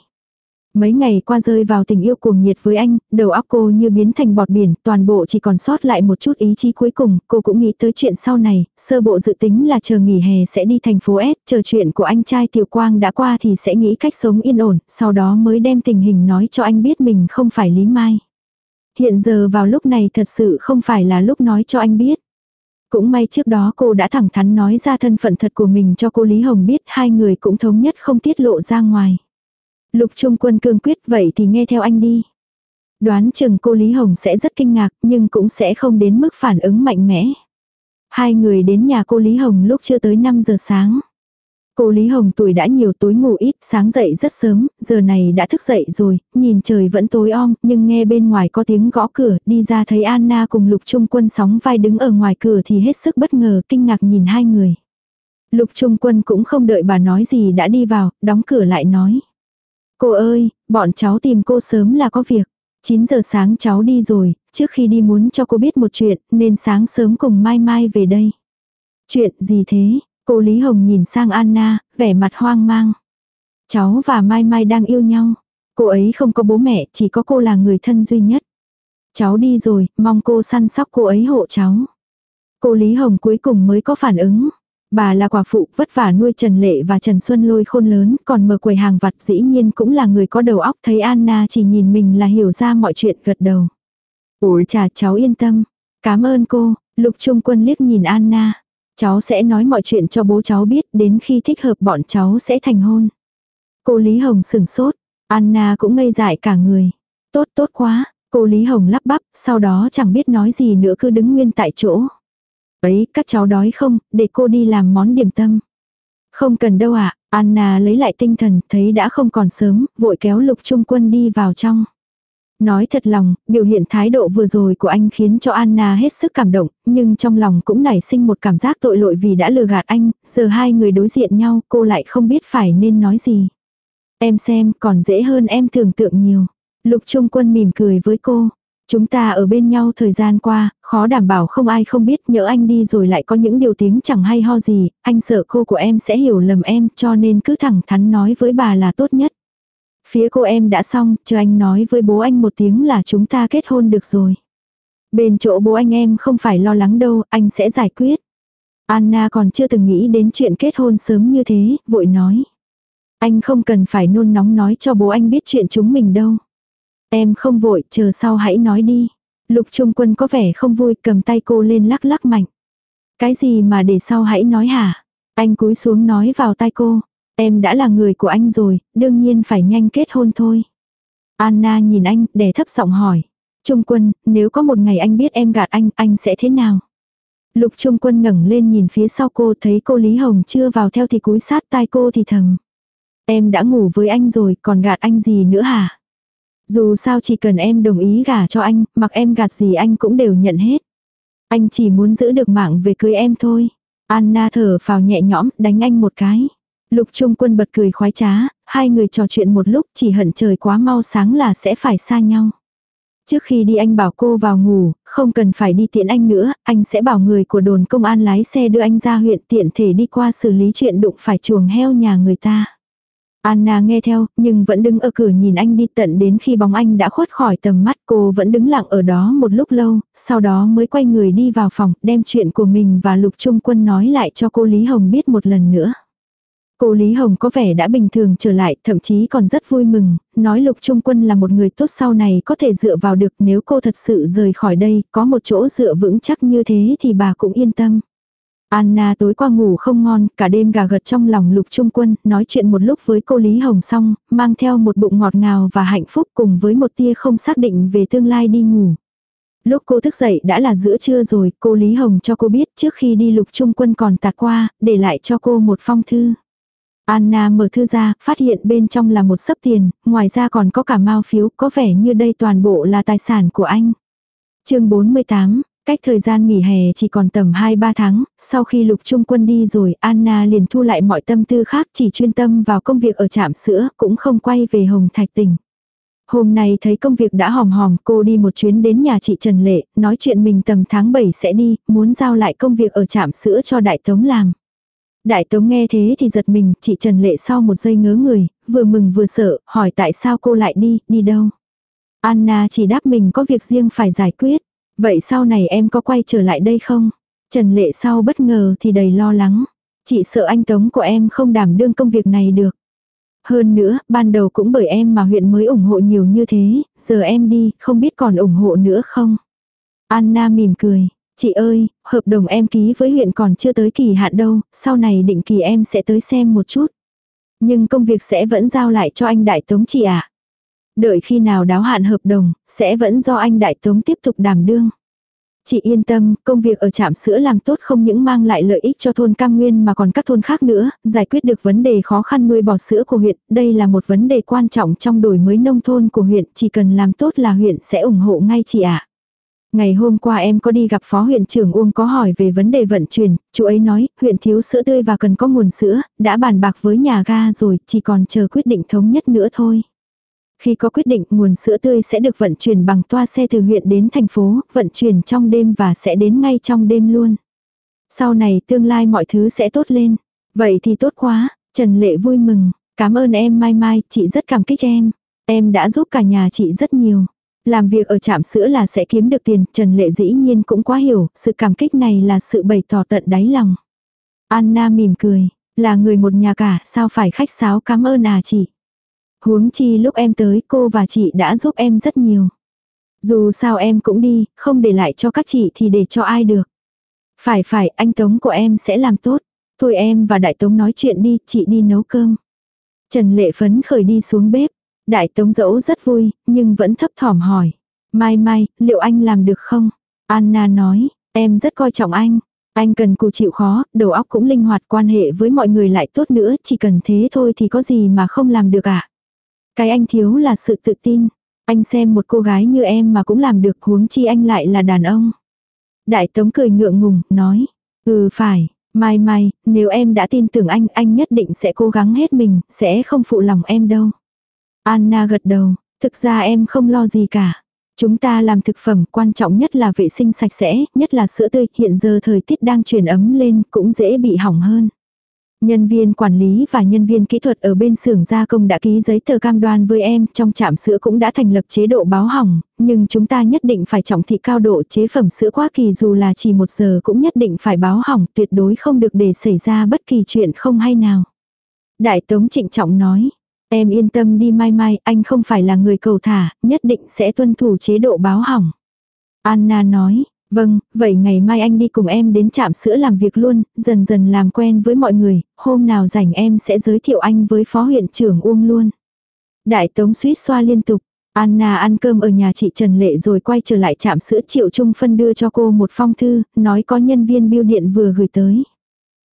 Mấy ngày qua rơi vào tình yêu cuồng nhiệt với anh, đầu óc cô như biến thành bọt biển, toàn bộ chỉ còn sót lại một chút ý chí cuối cùng, cô cũng nghĩ tới chuyện sau này, sơ bộ dự tính là chờ nghỉ hè sẽ đi thành phố S, chờ chuyện của anh trai Tiểu Quang đã qua thì sẽ nghĩ cách sống yên ổn, sau đó mới đem tình hình nói cho anh biết mình không phải Lý Mai. Hiện giờ vào lúc này thật sự không phải là lúc nói cho anh biết. Cũng may trước đó cô đã thẳng thắn nói ra thân phận thật của mình cho cô Lý Hồng biết hai người cũng thống nhất không tiết lộ ra ngoài. Lục Trung Quân cương quyết vậy thì nghe theo anh đi. Đoán chừng cô Lý Hồng sẽ rất kinh ngạc nhưng cũng sẽ không đến mức phản ứng mạnh mẽ. Hai người đến nhà cô Lý Hồng lúc chưa tới 5 giờ sáng. Cô Lý Hồng tuổi đã nhiều tối ngủ ít, sáng dậy rất sớm, giờ này đã thức dậy rồi, nhìn trời vẫn tối om, nhưng nghe bên ngoài có tiếng gõ cửa, đi ra thấy Anna cùng Lục Trung Quân sóng vai đứng ở ngoài cửa thì hết sức bất ngờ, kinh ngạc nhìn hai người. Lục Trung Quân cũng không đợi bà nói gì đã đi vào, đóng cửa lại nói. Cô ơi, bọn cháu tìm cô sớm là có việc. 9 giờ sáng cháu đi rồi, trước khi đi muốn cho cô biết một chuyện, nên sáng sớm cùng Mai Mai về đây. Chuyện gì thế? Cô Lý Hồng nhìn sang Anna, vẻ mặt hoang mang. Cháu và Mai Mai đang yêu nhau. Cô ấy không có bố mẹ, chỉ có cô là người thân duy nhất. Cháu đi rồi, mong cô săn sóc cô ấy hộ cháu. Cô Lý Hồng cuối cùng mới có phản ứng. Bà là quả phụ vất vả nuôi Trần Lệ và Trần Xuân lôi khôn lớn, còn mở quầy hàng vặt dĩ nhiên cũng là người có đầu óc thấy Anna chỉ nhìn mình là hiểu ra mọi chuyện gật đầu. Ủi chà cháu yên tâm. Cảm ơn cô, Lục Trung Quân liếc nhìn Anna. Cháu sẽ nói mọi chuyện cho bố cháu biết đến khi thích hợp bọn cháu sẽ thành hôn. Cô Lý Hồng sừng sốt, Anna cũng ngây dại cả người. Tốt tốt quá, cô Lý Hồng lắp bắp, sau đó chẳng biết nói gì nữa cứ đứng nguyên tại chỗ. Ấy, các cháu đói không, để cô đi làm món điểm tâm. Không cần đâu ạ, Anna lấy lại tinh thần, thấy đã không còn sớm, vội kéo lục trung quân đi vào trong. Nói thật lòng, biểu hiện thái độ vừa rồi của anh khiến cho Anna hết sức cảm động, nhưng trong lòng cũng nảy sinh một cảm giác tội lỗi vì đã lừa gạt anh, giờ hai người đối diện nhau cô lại không biết phải nên nói gì. Em xem còn dễ hơn em tưởng tượng nhiều. Lục Trung Quân mỉm cười với cô. Chúng ta ở bên nhau thời gian qua, khó đảm bảo không ai không biết nhỡ anh đi rồi lại có những điều tiếng chẳng hay ho gì, anh sợ cô của em sẽ hiểu lầm em cho nên cứ thẳng thắn nói với bà là tốt nhất. Phía cô em đã xong, chờ anh nói với bố anh một tiếng là chúng ta kết hôn được rồi. Bên chỗ bố anh em không phải lo lắng đâu, anh sẽ giải quyết. Anna còn chưa từng nghĩ đến chuyện kết hôn sớm như thế, vội nói. Anh không cần phải nôn nóng nói cho bố anh biết chuyện chúng mình đâu. Em không vội, chờ sau hãy nói đi. Lục Trung Quân có vẻ không vui cầm tay cô lên lắc lắc mạnh. Cái gì mà để sau hãy nói hả? Anh cúi xuống nói vào tai cô. Em đã là người của anh rồi, đương nhiên phải nhanh kết hôn thôi. Anna nhìn anh, để thấp giọng hỏi. Trung quân, nếu có một ngày anh biết em gạt anh, anh sẽ thế nào? Lục Trung quân ngẩng lên nhìn phía sau cô thấy cô Lý Hồng chưa vào theo thì cúi sát tai cô thì thầm. Em đã ngủ với anh rồi, còn gạt anh gì nữa hả? Dù sao chỉ cần em đồng ý gả cho anh, mặc em gạt gì anh cũng đều nhận hết. Anh chỉ muốn giữ được mạng về cưới em thôi. Anna thở vào nhẹ nhõm, đánh anh một cái. Lục Trung Quân bật cười khoái trá, hai người trò chuyện một lúc chỉ hận trời quá mau sáng là sẽ phải xa nhau. Trước khi đi anh bảo cô vào ngủ, không cần phải đi tiện anh nữa, anh sẽ bảo người của đồn công an lái xe đưa anh ra huyện tiện thể đi qua xử lý chuyện đụng phải chuồng heo nhà người ta. Anna nghe theo, nhưng vẫn đứng ở cửa nhìn anh đi tận đến khi bóng anh đã khuất khỏi tầm mắt cô vẫn đứng lặng ở đó một lúc lâu, sau đó mới quay người đi vào phòng, đem chuyện của mình và Lục Trung Quân nói lại cho cô Lý Hồng biết một lần nữa. Cô Lý Hồng có vẻ đã bình thường trở lại, thậm chí còn rất vui mừng, nói Lục Trung Quân là một người tốt sau này có thể dựa vào được nếu cô thật sự rời khỏi đây, có một chỗ dựa vững chắc như thế thì bà cũng yên tâm. Anna tối qua ngủ không ngon, cả đêm gà gật trong lòng lục trung quân, nói chuyện một lúc với cô Lý Hồng xong, mang theo một bụng ngọt ngào và hạnh phúc cùng với một tia không xác định về tương lai đi ngủ. Lúc cô thức dậy đã là giữa trưa rồi, cô Lý Hồng cho cô biết trước khi đi lục trung quân còn tạt qua, để lại cho cô một phong thư. Anna mở thư ra, phát hiện bên trong là một sấp tiền, ngoài ra còn có cả mao phiếu, có vẻ như đây toàn bộ là tài sản của anh. chương 48, cách thời gian nghỉ hè chỉ còn tầm 2-3 tháng, sau khi lục trung quân đi rồi, Anna liền thu lại mọi tâm tư khác chỉ chuyên tâm vào công việc ở trạm sữa, cũng không quay về Hồng Thạch tỉnh. Hôm nay thấy công việc đã hòm hòm, cô đi một chuyến đến nhà chị Trần Lệ, nói chuyện mình tầm tháng 7 sẽ đi, muốn giao lại công việc ở trạm sữa cho Đại Tống làm. Đại Tống nghe thế thì giật mình, chị Trần Lệ sau một giây ngớ người, vừa mừng vừa sợ, hỏi tại sao cô lại đi, đi đâu. Anna chỉ đáp mình có việc riêng phải giải quyết. Vậy sau này em có quay trở lại đây không? Trần Lệ sau bất ngờ thì đầy lo lắng. Chị sợ anh Tống của em không đảm đương công việc này được. Hơn nữa, ban đầu cũng bởi em mà huyện mới ủng hộ nhiều như thế, giờ em đi, không biết còn ủng hộ nữa không? Anna mỉm cười, chị ơi, hợp đồng em ký với huyện còn chưa tới kỳ hạn đâu, sau này định kỳ em sẽ tới xem một chút. Nhưng công việc sẽ vẫn giao lại cho anh Đại Tống chị ạ. Đợi khi nào đáo hạn hợp đồng, sẽ vẫn do anh Đại Tống tiếp tục đảm đương. Chị yên tâm, công việc ở trạm sữa làm tốt không những mang lại lợi ích cho thôn Cam Nguyên mà còn các thôn khác nữa, giải quyết được vấn đề khó khăn nuôi bò sữa của huyện. Đây là một vấn đề quan trọng trong đổi mới nông thôn của huyện, chỉ cần làm tốt là huyện sẽ ủng hộ ngay chị ạ. Ngày hôm qua em có đi gặp phó huyện trưởng Uông có hỏi về vấn đề vận chuyển, chú ấy nói, huyện thiếu sữa tươi và cần có nguồn sữa, đã bàn bạc với nhà ga rồi, chỉ còn chờ quyết định thống nhất nữa thôi. Khi có quyết định nguồn sữa tươi sẽ được vận chuyển bằng toa xe từ huyện đến thành phố, vận chuyển trong đêm và sẽ đến ngay trong đêm luôn. Sau này tương lai mọi thứ sẽ tốt lên. Vậy thì tốt quá, Trần Lệ vui mừng, cảm ơn em Mai Mai, chị rất cảm kích em. Em đã giúp cả nhà chị rất nhiều. Làm việc ở trạm sữa là sẽ kiếm được tiền, Trần Lệ dĩ nhiên cũng quá hiểu, sự cảm kích này là sự bày tỏ tận đáy lòng. Anna mỉm cười, là người một nhà cả, sao phải khách sáo cảm ơn à chị. Huống chi lúc em tới cô và chị đã giúp em rất nhiều. Dù sao em cũng đi, không để lại cho các chị thì để cho ai được. Phải phải, anh Tống của em sẽ làm tốt. Thôi em và Đại Tống nói chuyện đi, chị đi nấu cơm. Trần Lệ phấn khởi đi xuống bếp. Đại Tống dẫu rất vui, nhưng vẫn thấp thỏm hỏi. Mai mai, liệu anh làm được không? Anna nói, em rất coi trọng anh. Anh cần cù chịu khó, đầu óc cũng linh hoạt quan hệ với mọi người lại tốt nữa, chỉ cần thế thôi thì có gì mà không làm được ạ. À? Cái anh thiếu là sự tự tin. Anh xem một cô gái như em mà cũng làm được huống chi anh lại là đàn ông. Đại Tống cười ngượng ngùng, nói. Ừ phải, mai mai, nếu em đã tin tưởng anh, anh nhất định sẽ cố gắng hết mình, sẽ không phụ lòng em đâu. Anna gật đầu, thực ra em không lo gì cả. Chúng ta làm thực phẩm quan trọng nhất là vệ sinh sạch sẽ, nhất là sữa tươi, hiện giờ thời tiết đang chuyển ấm lên cũng dễ bị hỏng hơn. Nhân viên quản lý và nhân viên kỹ thuật ở bên xưởng gia công đã ký giấy tờ cam đoan với em, trong trạm sữa cũng đã thành lập chế độ báo hỏng, nhưng chúng ta nhất định phải trọng thị cao độ chế phẩm sữa quá kỳ dù là chỉ một giờ cũng nhất định phải báo hỏng, tuyệt đối không được để xảy ra bất kỳ chuyện không hay nào. Đại Tống trịnh trọng nói, em yên tâm đi mai mai, anh không phải là người cầu thả, nhất định sẽ tuân thủ chế độ báo hỏng. Anna nói, Vâng, vậy ngày mai anh đi cùng em đến trạm sữa làm việc luôn, dần dần làm quen với mọi người, hôm nào rảnh em sẽ giới thiệu anh với phó huyện trưởng Uông luôn. Đại tống suýt xoa liên tục, Anna ăn cơm ở nhà chị Trần Lệ rồi quay trở lại trạm sữa Triệu Trung Phân đưa cho cô một phong thư, nói có nhân viên biêu điện vừa gửi tới.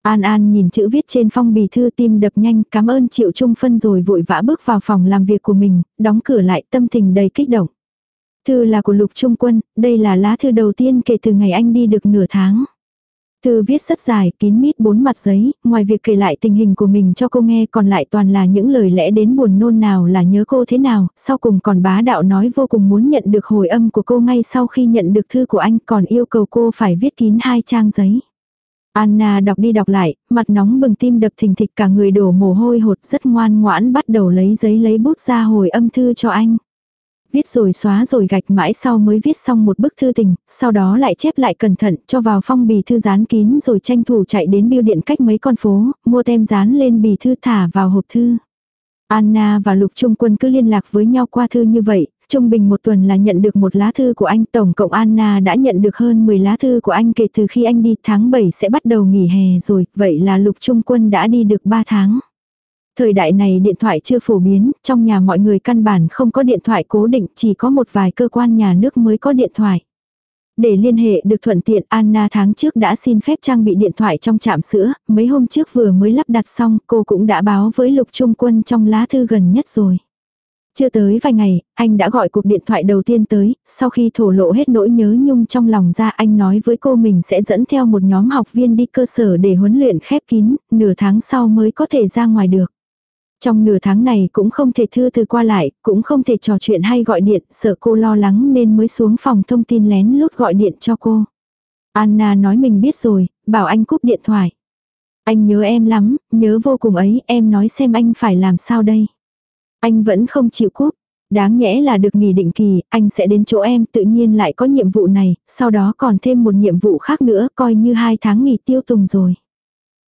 An An nhìn chữ viết trên phong bì thư tim đập nhanh cảm ơn Triệu Trung Phân rồi vội vã bước vào phòng làm việc của mình, đóng cửa lại tâm tình đầy kích động. Thư là của Lục Trung Quân, đây là lá thư đầu tiên kể từ ngày anh đi được nửa tháng. Thư viết rất dài, kín mít bốn mặt giấy, ngoài việc kể lại tình hình của mình cho cô nghe còn lại toàn là những lời lẽ đến buồn nôn nào là nhớ cô thế nào, sau cùng còn bá đạo nói vô cùng muốn nhận được hồi âm của cô ngay sau khi nhận được thư của anh còn yêu cầu cô phải viết kín hai trang giấy. Anna đọc đi đọc lại, mặt nóng bừng tim đập thình thịch cả người đổ mồ hôi hột rất ngoan ngoãn bắt đầu lấy giấy lấy bút ra hồi âm thư cho anh. Viết rồi xóa rồi gạch mãi sau mới viết xong một bức thư tình, sau đó lại chép lại cẩn thận cho vào phong bì thư dán kín rồi tranh thủ chạy đến biêu điện cách mấy con phố, mua tem dán lên bì thư thả vào hộp thư. Anna và Lục Trung Quân cứ liên lạc với nhau qua thư như vậy, trung bình một tuần là nhận được một lá thư của anh. Tổng cộng Anna đã nhận được hơn 10 lá thư của anh kể từ khi anh đi tháng 7 sẽ bắt đầu nghỉ hè rồi, vậy là Lục Trung Quân đã đi được 3 tháng. Thời đại này điện thoại chưa phổ biến, trong nhà mọi người căn bản không có điện thoại cố định, chỉ có một vài cơ quan nhà nước mới có điện thoại. Để liên hệ được thuận tiện Anna tháng trước đã xin phép trang bị điện thoại trong trạm sữa, mấy hôm trước vừa mới lắp đặt xong cô cũng đã báo với Lục Trung Quân trong lá thư gần nhất rồi. Chưa tới vài ngày, anh đã gọi cuộc điện thoại đầu tiên tới, sau khi thổ lộ hết nỗi nhớ nhung trong lòng ra anh nói với cô mình sẽ dẫn theo một nhóm học viên đi cơ sở để huấn luyện khép kín, nửa tháng sau mới có thể ra ngoài được. Trong nửa tháng này cũng không thể thư từ qua lại, cũng không thể trò chuyện hay gọi điện, sợ cô lo lắng nên mới xuống phòng thông tin lén lút gọi điện cho cô. Anna nói mình biết rồi, bảo anh cúp điện thoại. Anh nhớ em lắm, nhớ vô cùng ấy, em nói xem anh phải làm sao đây. Anh vẫn không chịu cúp. Đáng nhẽ là được nghỉ định kỳ, anh sẽ đến chỗ em tự nhiên lại có nhiệm vụ này, sau đó còn thêm một nhiệm vụ khác nữa, coi như hai tháng nghỉ tiêu tùng rồi.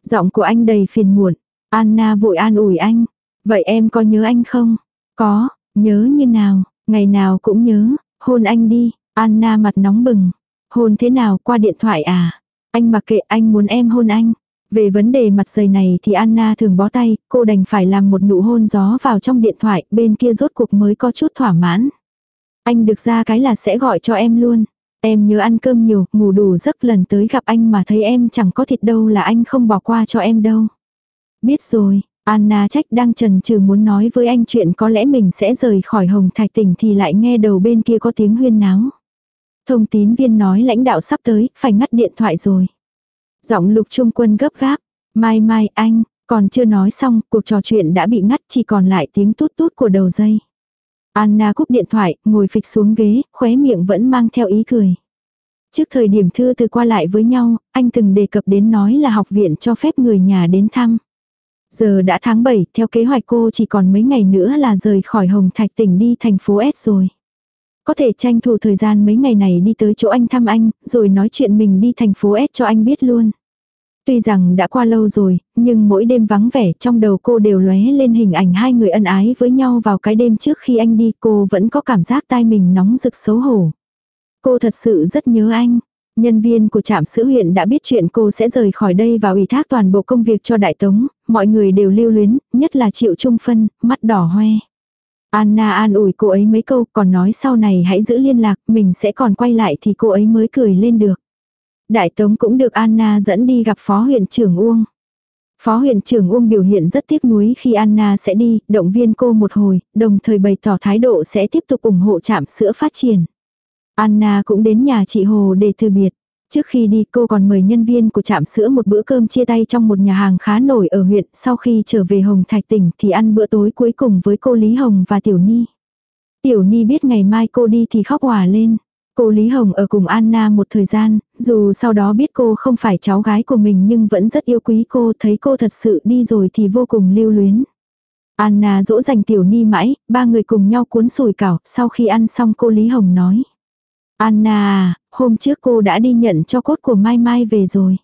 Giọng của anh đầy phiền muộn. Anna vội an ủi anh. Vậy em có nhớ anh không? Có, nhớ như nào, ngày nào cũng nhớ, hôn anh đi, Anna mặt nóng bừng. Hôn thế nào qua điện thoại à? Anh mặc kệ anh muốn em hôn anh. Về vấn đề mặt dày này thì Anna thường bó tay, cô đành phải làm một nụ hôn gió vào trong điện thoại, bên kia rốt cuộc mới có chút thỏa mãn. Anh được ra cái là sẽ gọi cho em luôn. Em nhớ ăn cơm nhiều, ngủ đủ giấc lần tới gặp anh mà thấy em chẳng có thịt đâu là anh không bỏ qua cho em đâu. Biết rồi, Anna trách đang trần trừ muốn nói với anh chuyện có lẽ mình sẽ rời khỏi Hồng Thạch tỉnh thì lại nghe đầu bên kia có tiếng huyên náo. Thông tín viên nói lãnh đạo sắp tới, phải ngắt điện thoại rồi. Giọng lục trung quân gấp gáp. Mai mai anh, còn chưa nói xong, cuộc trò chuyện đã bị ngắt chỉ còn lại tiếng tút tút của đầu dây. Anna cúp điện thoại, ngồi phịch xuống ghế, khóe miệng vẫn mang theo ý cười. Trước thời điểm thư từ qua lại với nhau, anh từng đề cập đến nói là học viện cho phép người nhà đến thăm. Giờ đã tháng 7, theo kế hoạch cô chỉ còn mấy ngày nữa là rời khỏi Hồng Thạch tỉnh đi thành phố S rồi. Có thể tranh thủ thời gian mấy ngày này đi tới chỗ anh thăm anh, rồi nói chuyện mình đi thành phố S cho anh biết luôn. Tuy rằng đã qua lâu rồi, nhưng mỗi đêm vắng vẻ trong đầu cô đều lóe lên hình ảnh hai người ân ái với nhau vào cái đêm trước khi anh đi cô vẫn có cảm giác tai mình nóng rực xấu hổ. Cô thật sự rất nhớ anh. Nhân viên của trạm sữa huyện đã biết chuyện cô sẽ rời khỏi đây và ủy thác toàn bộ công việc cho đại tống, mọi người đều lưu luyến, nhất là triệu trung phân, mắt đỏ hoe. Anna an ủi cô ấy mấy câu còn nói sau này hãy giữ liên lạc, mình sẽ còn quay lại thì cô ấy mới cười lên được. Đại tống cũng được Anna dẫn đi gặp phó huyện trưởng Uông. Phó huyện trưởng Uông biểu hiện rất tiếc nuối khi Anna sẽ đi, động viên cô một hồi, đồng thời bày tỏ thái độ sẽ tiếp tục ủng hộ trạm sữa phát triển. Anna cũng đến nhà chị Hồ để từ biệt. Trước khi đi cô còn mời nhân viên của trạm sữa một bữa cơm chia tay trong một nhà hàng khá nổi ở huyện. Sau khi trở về Hồng Thạch tỉnh thì ăn bữa tối cuối cùng với cô Lý Hồng và Tiểu Ni. Tiểu Ni biết ngày mai cô đi thì khóc hòa lên. Cô Lý Hồng ở cùng Anna một thời gian, dù sau đó biết cô không phải cháu gái của mình nhưng vẫn rất yêu quý cô, thấy cô thật sự đi rồi thì vô cùng lưu luyến. Anna dỗ dành Tiểu Ni mãi, ba người cùng nhau cuốn sủi cảo, sau khi ăn xong cô Lý Hồng nói. Anna, à, hôm trước cô đã đi nhận cho cốt của Mai Mai về rồi.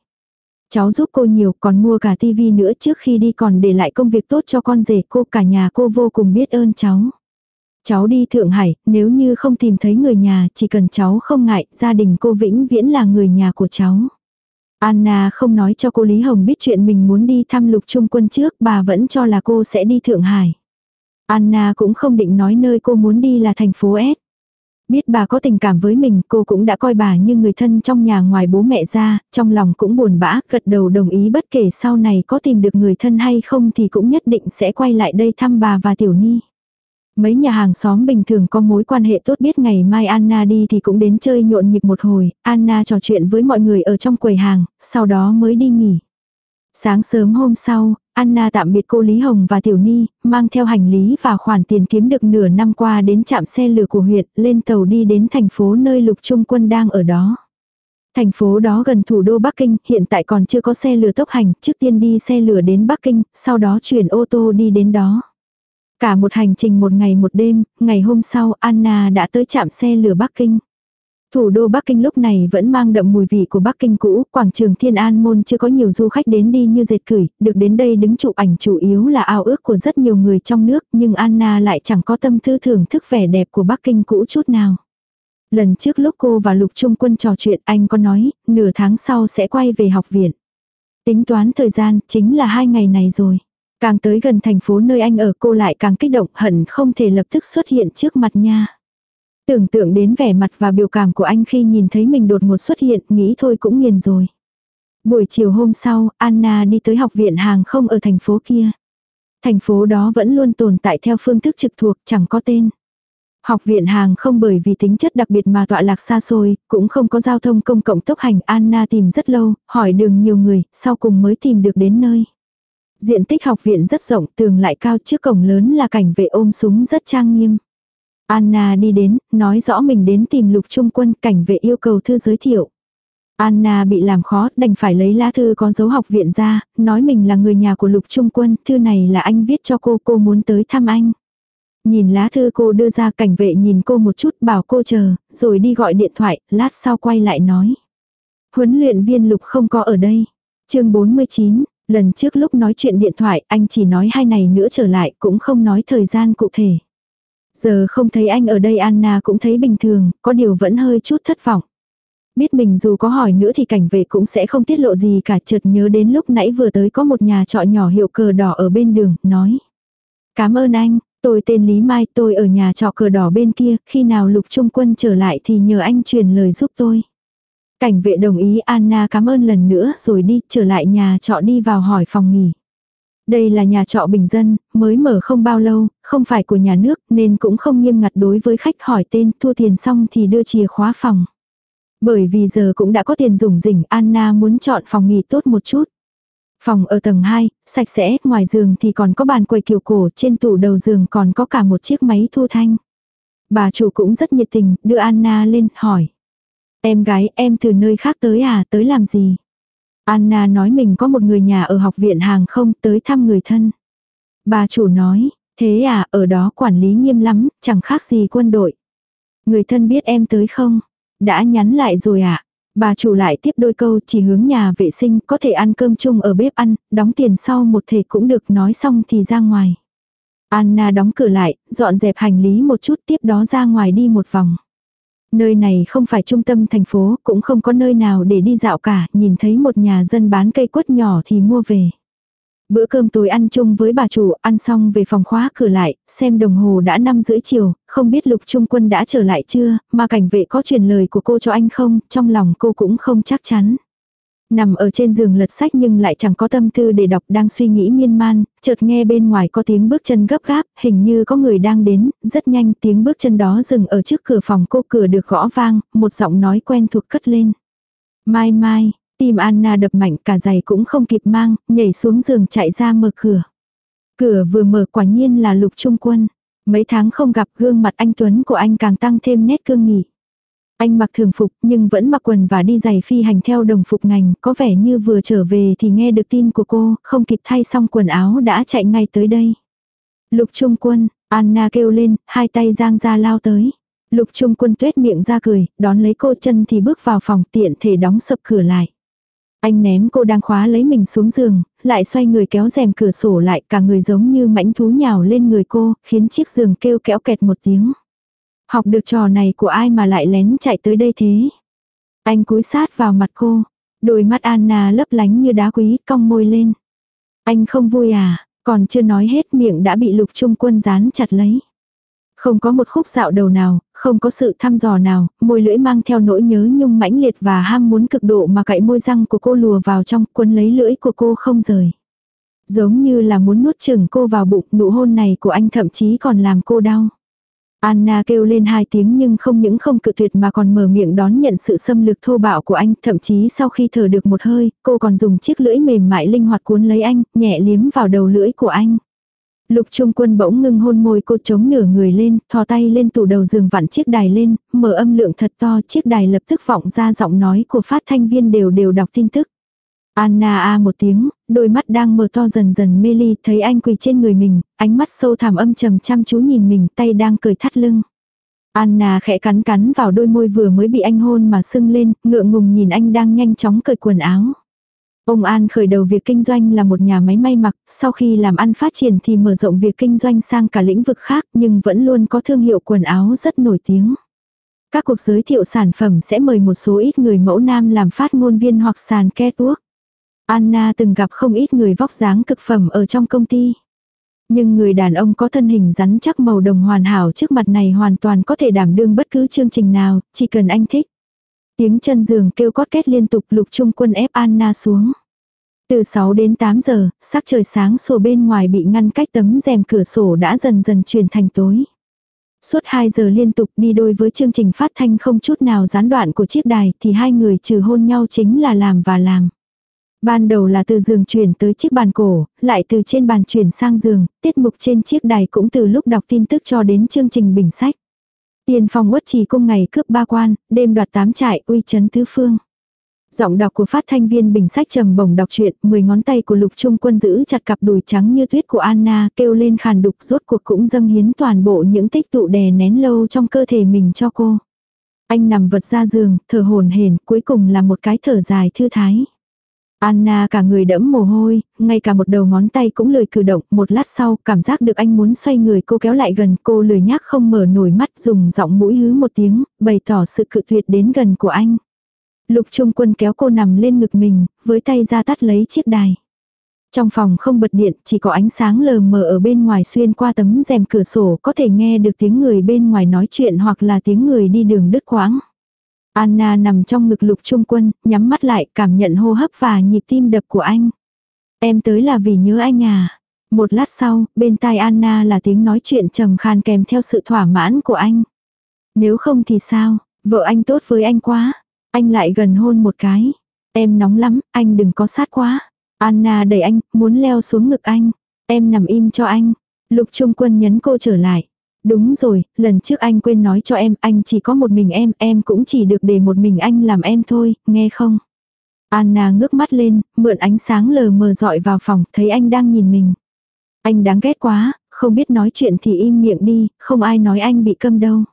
Cháu giúp cô nhiều còn mua cả tivi nữa trước khi đi còn để lại công việc tốt cho con rể cô cả nhà cô vô cùng biết ơn cháu. Cháu đi Thượng Hải, nếu như không tìm thấy người nhà, chỉ cần cháu không ngại, gia đình cô vĩnh viễn là người nhà của cháu. Anna không nói cho cô Lý Hồng biết chuyện mình muốn đi thăm lục trung quân trước, bà vẫn cho là cô sẽ đi Thượng Hải. Anna cũng không định nói nơi cô muốn đi là thành phố S. Biết bà có tình cảm với mình, cô cũng đã coi bà như người thân trong nhà ngoài bố mẹ ra, trong lòng cũng buồn bã, gật đầu đồng ý bất kể sau này có tìm được người thân hay không thì cũng nhất định sẽ quay lại đây thăm bà và Tiểu Ni. Mấy nhà hàng xóm bình thường có mối quan hệ tốt biết ngày mai Anna đi thì cũng đến chơi nhộn nhịp một hồi, Anna trò chuyện với mọi người ở trong quầy hàng, sau đó mới đi nghỉ. Sáng sớm hôm sau, Anna tạm biệt cô Lý Hồng và Tiểu Ni, mang theo hành lý và khoản tiền kiếm được nửa năm qua đến trạm xe lửa của huyện, lên tàu đi đến thành phố nơi lục trung quân đang ở đó. Thành phố đó gần thủ đô Bắc Kinh, hiện tại còn chưa có xe lửa tốc hành, trước tiên đi xe lửa đến Bắc Kinh, sau đó chuyển ô tô đi đến đó. Cả một hành trình một ngày một đêm, ngày hôm sau Anna đã tới trạm xe lửa Bắc Kinh. Thủ đô Bắc Kinh lúc này vẫn mang đậm mùi vị của Bắc Kinh cũ, quảng trường Thiên An Môn chưa có nhiều du khách đến đi như dệt cửi, được đến đây đứng chụp ảnh chủ yếu là ao ước của rất nhiều người trong nước, nhưng Anna lại chẳng có tâm tư thưởng thức vẻ đẹp của Bắc Kinh cũ chút nào. Lần trước lúc cô và Lục Trung Quân trò chuyện anh có nói, nửa tháng sau sẽ quay về học viện. Tính toán thời gian, chính là hai ngày này rồi. Càng tới gần thành phố nơi anh ở cô lại càng kích động hận không thể lập tức xuất hiện trước mặt nha. Tưởng tượng đến vẻ mặt và biểu cảm của anh khi nhìn thấy mình đột ngột xuất hiện, nghĩ thôi cũng nghiền rồi. Buổi chiều hôm sau, Anna đi tới học viện hàng không ở thành phố kia. Thành phố đó vẫn luôn tồn tại theo phương thức trực thuộc, chẳng có tên. Học viện hàng không bởi vì tính chất đặc biệt mà tọa lạc xa xôi, cũng không có giao thông công cộng tốc hành. Anna tìm rất lâu, hỏi đường nhiều người, sau cùng mới tìm được đến nơi. Diện tích học viện rất rộng, tường lại cao trước cổng lớn là cảnh vệ ôm súng rất trang nghiêm. Anna đi đến, nói rõ mình đến tìm lục trung quân, cảnh vệ yêu cầu thư giới thiệu. Anna bị làm khó, đành phải lấy lá thư có dấu học viện ra, nói mình là người nhà của lục trung quân, thư này là anh viết cho cô, cô muốn tới thăm anh. Nhìn lá thư cô đưa ra cảnh vệ nhìn cô một chút bảo cô chờ, rồi đi gọi điện thoại, lát sau quay lại nói. Huấn luyện viên lục không có ở đây. chương 49, lần trước lúc nói chuyện điện thoại anh chỉ nói hai này nữa trở lại cũng không nói thời gian cụ thể. Giờ không thấy anh ở đây Anna cũng thấy bình thường, có điều vẫn hơi chút thất vọng. Biết mình dù có hỏi nữa thì cảnh vệ cũng sẽ không tiết lộ gì cả chợt nhớ đến lúc nãy vừa tới có một nhà trọ nhỏ hiệu cờ đỏ ở bên đường, nói. Cảm ơn anh, tôi tên Lý Mai, tôi ở nhà trọ cờ đỏ bên kia, khi nào lục trung quân trở lại thì nhờ anh truyền lời giúp tôi. Cảnh vệ đồng ý Anna cảm ơn lần nữa rồi đi trở lại nhà trọ đi vào hỏi phòng nghỉ. Đây là nhà trọ bình dân, mới mở không bao lâu, không phải của nhà nước nên cũng không nghiêm ngặt đối với khách hỏi tên thua tiền xong thì đưa chìa khóa phòng. Bởi vì giờ cũng đã có tiền dùng rỉnh Anna muốn chọn phòng nghỉ tốt một chút. Phòng ở tầng 2, sạch sẽ, ngoài giường thì còn có bàn quầy kiểu cổ, trên tủ đầu giường còn có cả một chiếc máy thu thanh. Bà chủ cũng rất nhiệt tình, đưa Anna lên, hỏi. Em gái, em từ nơi khác tới à, tới làm gì? Anna nói mình có một người nhà ở học viện hàng không tới thăm người thân. Bà chủ nói, thế à, ở đó quản lý nghiêm lắm, chẳng khác gì quân đội. Người thân biết em tới không? Đã nhắn lại rồi. À? Bà chủ lại tiếp đôi câu chỉ hướng nhà vệ sinh có thể ăn cơm chung ở bếp ăn, đóng tiền sau một thể cũng được nói xong thì ra ngoài. Anna đóng cửa lại, dọn dẹp hành lý một chút tiếp đó ra ngoài đi một vòng. Nơi này không phải trung tâm thành phố, cũng không có nơi nào để đi dạo cả, nhìn thấy một nhà dân bán cây quất nhỏ thì mua về. Bữa cơm tối ăn chung với bà chủ, ăn xong về phòng khóa cửa lại, xem đồng hồ đã 5 rưỡi chiều, không biết lục trung quân đã trở lại chưa, mà cảnh vệ có truyền lời của cô cho anh không, trong lòng cô cũng không chắc chắn. Nằm ở trên giường lật sách nhưng lại chẳng có tâm tư để đọc đang suy nghĩ miên man, chợt nghe bên ngoài có tiếng bước chân gấp gáp, hình như có người đang đến, rất nhanh tiếng bước chân đó dừng ở trước cửa phòng cô cửa được gõ vang, một giọng nói quen thuộc cất lên. Mai mai, Tim Anna đập mạnh cả giày cũng không kịp mang, nhảy xuống giường chạy ra mở cửa. Cửa vừa mở quả nhiên là lục trung quân. Mấy tháng không gặp gương mặt anh Tuấn của anh càng tăng thêm nét cương nghị. Anh mặc thường phục nhưng vẫn mặc quần và đi giày phi hành theo đồng phục ngành, có vẻ như vừa trở về thì nghe được tin của cô, không kịp thay xong quần áo đã chạy ngay tới đây. Lục trung quân, Anna kêu lên, hai tay giang ra lao tới. Lục trung quân tuét miệng ra cười, đón lấy cô chân thì bước vào phòng tiện thể đóng sập cửa lại. Anh ném cô đang khóa lấy mình xuống giường, lại xoay người kéo rèm cửa sổ lại cả người giống như mãnh thú nhào lên người cô, khiến chiếc giường kêu kéo kẹt một tiếng. Học được trò này của ai mà lại lén chạy tới đây thế? Anh cúi sát vào mặt cô, đôi mắt Anna lấp lánh như đá quý, cong môi lên. Anh không vui à, còn chưa nói hết miệng đã bị lục trung quân dán chặt lấy. Không có một khúc dạo đầu nào, không có sự thăm dò nào, môi lưỡi mang theo nỗi nhớ nhung mãnh liệt và ham muốn cực độ mà cậy môi răng của cô lùa vào trong quân lấy lưỡi của cô không rời. Giống như là muốn nuốt chừng cô vào bụng, nụ hôn này của anh thậm chí còn làm cô đau. Anna kêu lên hai tiếng nhưng không những không cự tuyệt mà còn mở miệng đón nhận sự xâm lược thô bạo của anh, thậm chí sau khi thở được một hơi, cô còn dùng chiếc lưỡi mềm mại linh hoạt cuốn lấy anh, nhẹ liếm vào đầu lưỡi của anh. Lục Trung Quân bỗng ngưng hôn môi cô chống nửa người lên, thò tay lên tủ đầu giường vặn chiếc đài lên, mở âm lượng thật to, chiếc đài lập tức vọng ra giọng nói của phát thanh viên đều đều đọc tin tức. Anna a một tiếng, đôi mắt đang mở to dần dần mê ly, thấy anh quỳ trên người mình, ánh mắt sâu thẳm âm trầm chăm chú nhìn mình, tay đang cười thắt lưng. Anna khẽ cắn cắn vào đôi môi vừa mới bị anh hôn mà sưng lên, ngượng ngùng nhìn anh đang nhanh chóng cởi quần áo. Ông An khởi đầu việc kinh doanh là một nhà máy may mặc, sau khi làm ăn phát triển thì mở rộng việc kinh doanh sang cả lĩnh vực khác nhưng vẫn luôn có thương hiệu quần áo rất nổi tiếng. Các cuộc giới thiệu sản phẩm sẽ mời một số ít người mẫu nam làm phát ngôn viên hoặc sàn catwalk. Anna từng gặp không ít người vóc dáng cực phẩm ở trong công ty. Nhưng người đàn ông có thân hình rắn chắc màu đồng hoàn hảo trước mặt này hoàn toàn có thể đảm đương bất cứ chương trình nào, chỉ cần anh thích. Tiếng chân giường kêu cót két liên tục lục trung quân ép Anna xuống. Từ 6 đến 8 giờ, sắc trời sáng sủa bên ngoài bị ngăn cách tấm rèm cửa sổ đã dần dần chuyển thành tối. Suốt 2 giờ liên tục đi đôi với chương trình phát thanh không chút nào gián đoạn của chiếc đài thì hai người trừ hôn nhau chính là làm và làm. Ban đầu là từ giường chuyển tới chiếc bàn cổ, lại từ trên bàn chuyển sang giường, tiết mục trên chiếc đài cũng từ lúc đọc tin tức cho đến chương trình bình sách. Tiền phòng uất trì cung ngày cướp ba quan, đêm đoạt tám trại uy chấn tứ phương. Giọng đọc của phát thanh viên bình sách trầm bổng đọc truyện, mười ngón tay của lục trung quân giữ chặt cặp đùi trắng như tuyết của Anna kêu lên khàn đục rốt cuộc cũng dâng hiến toàn bộ những tích tụ đè nén lâu trong cơ thể mình cho cô. Anh nằm vật ra giường, thở hồn hển cuối cùng là một cái thở dài thư thái. Anna cả người đẫm mồ hôi, ngay cả một đầu ngón tay cũng lười cử động, một lát sau, cảm giác được anh muốn xoay người cô kéo lại gần, cô lười nhác không mở nổi mắt, dùng giọng mũi hứ một tiếng, bày tỏ sự cự tuyệt đến gần của anh. Lục Trung Quân kéo cô nằm lên ngực mình, với tay ra tắt lấy chiếc đài. Trong phòng không bật điện, chỉ có ánh sáng lờ mờ ở bên ngoài xuyên qua tấm rèm cửa sổ có thể nghe được tiếng người bên ngoài nói chuyện hoặc là tiếng người đi đường đứt quãng. Anna nằm trong ngực lục trung quân, nhắm mắt lại cảm nhận hô hấp và nhịp tim đập của anh. Em tới là vì nhớ anh à. Một lát sau, bên tai Anna là tiếng nói chuyện trầm khan kèm theo sự thỏa mãn của anh. Nếu không thì sao, vợ anh tốt với anh quá. Anh lại gần hôn một cái. Em nóng lắm, anh đừng có sát quá. Anna đẩy anh, muốn leo xuống ngực anh. Em nằm im cho anh. Lục trung quân nhấn cô trở lại. Đúng rồi, lần trước anh quên nói cho em, anh chỉ có một mình em, em cũng chỉ được để một mình anh làm em thôi, nghe không? Anna ngước mắt lên, mượn ánh sáng lờ mờ dọi vào phòng, thấy anh đang nhìn mình. Anh đáng ghét quá, không biết nói chuyện thì im miệng đi, không ai nói anh bị câm đâu.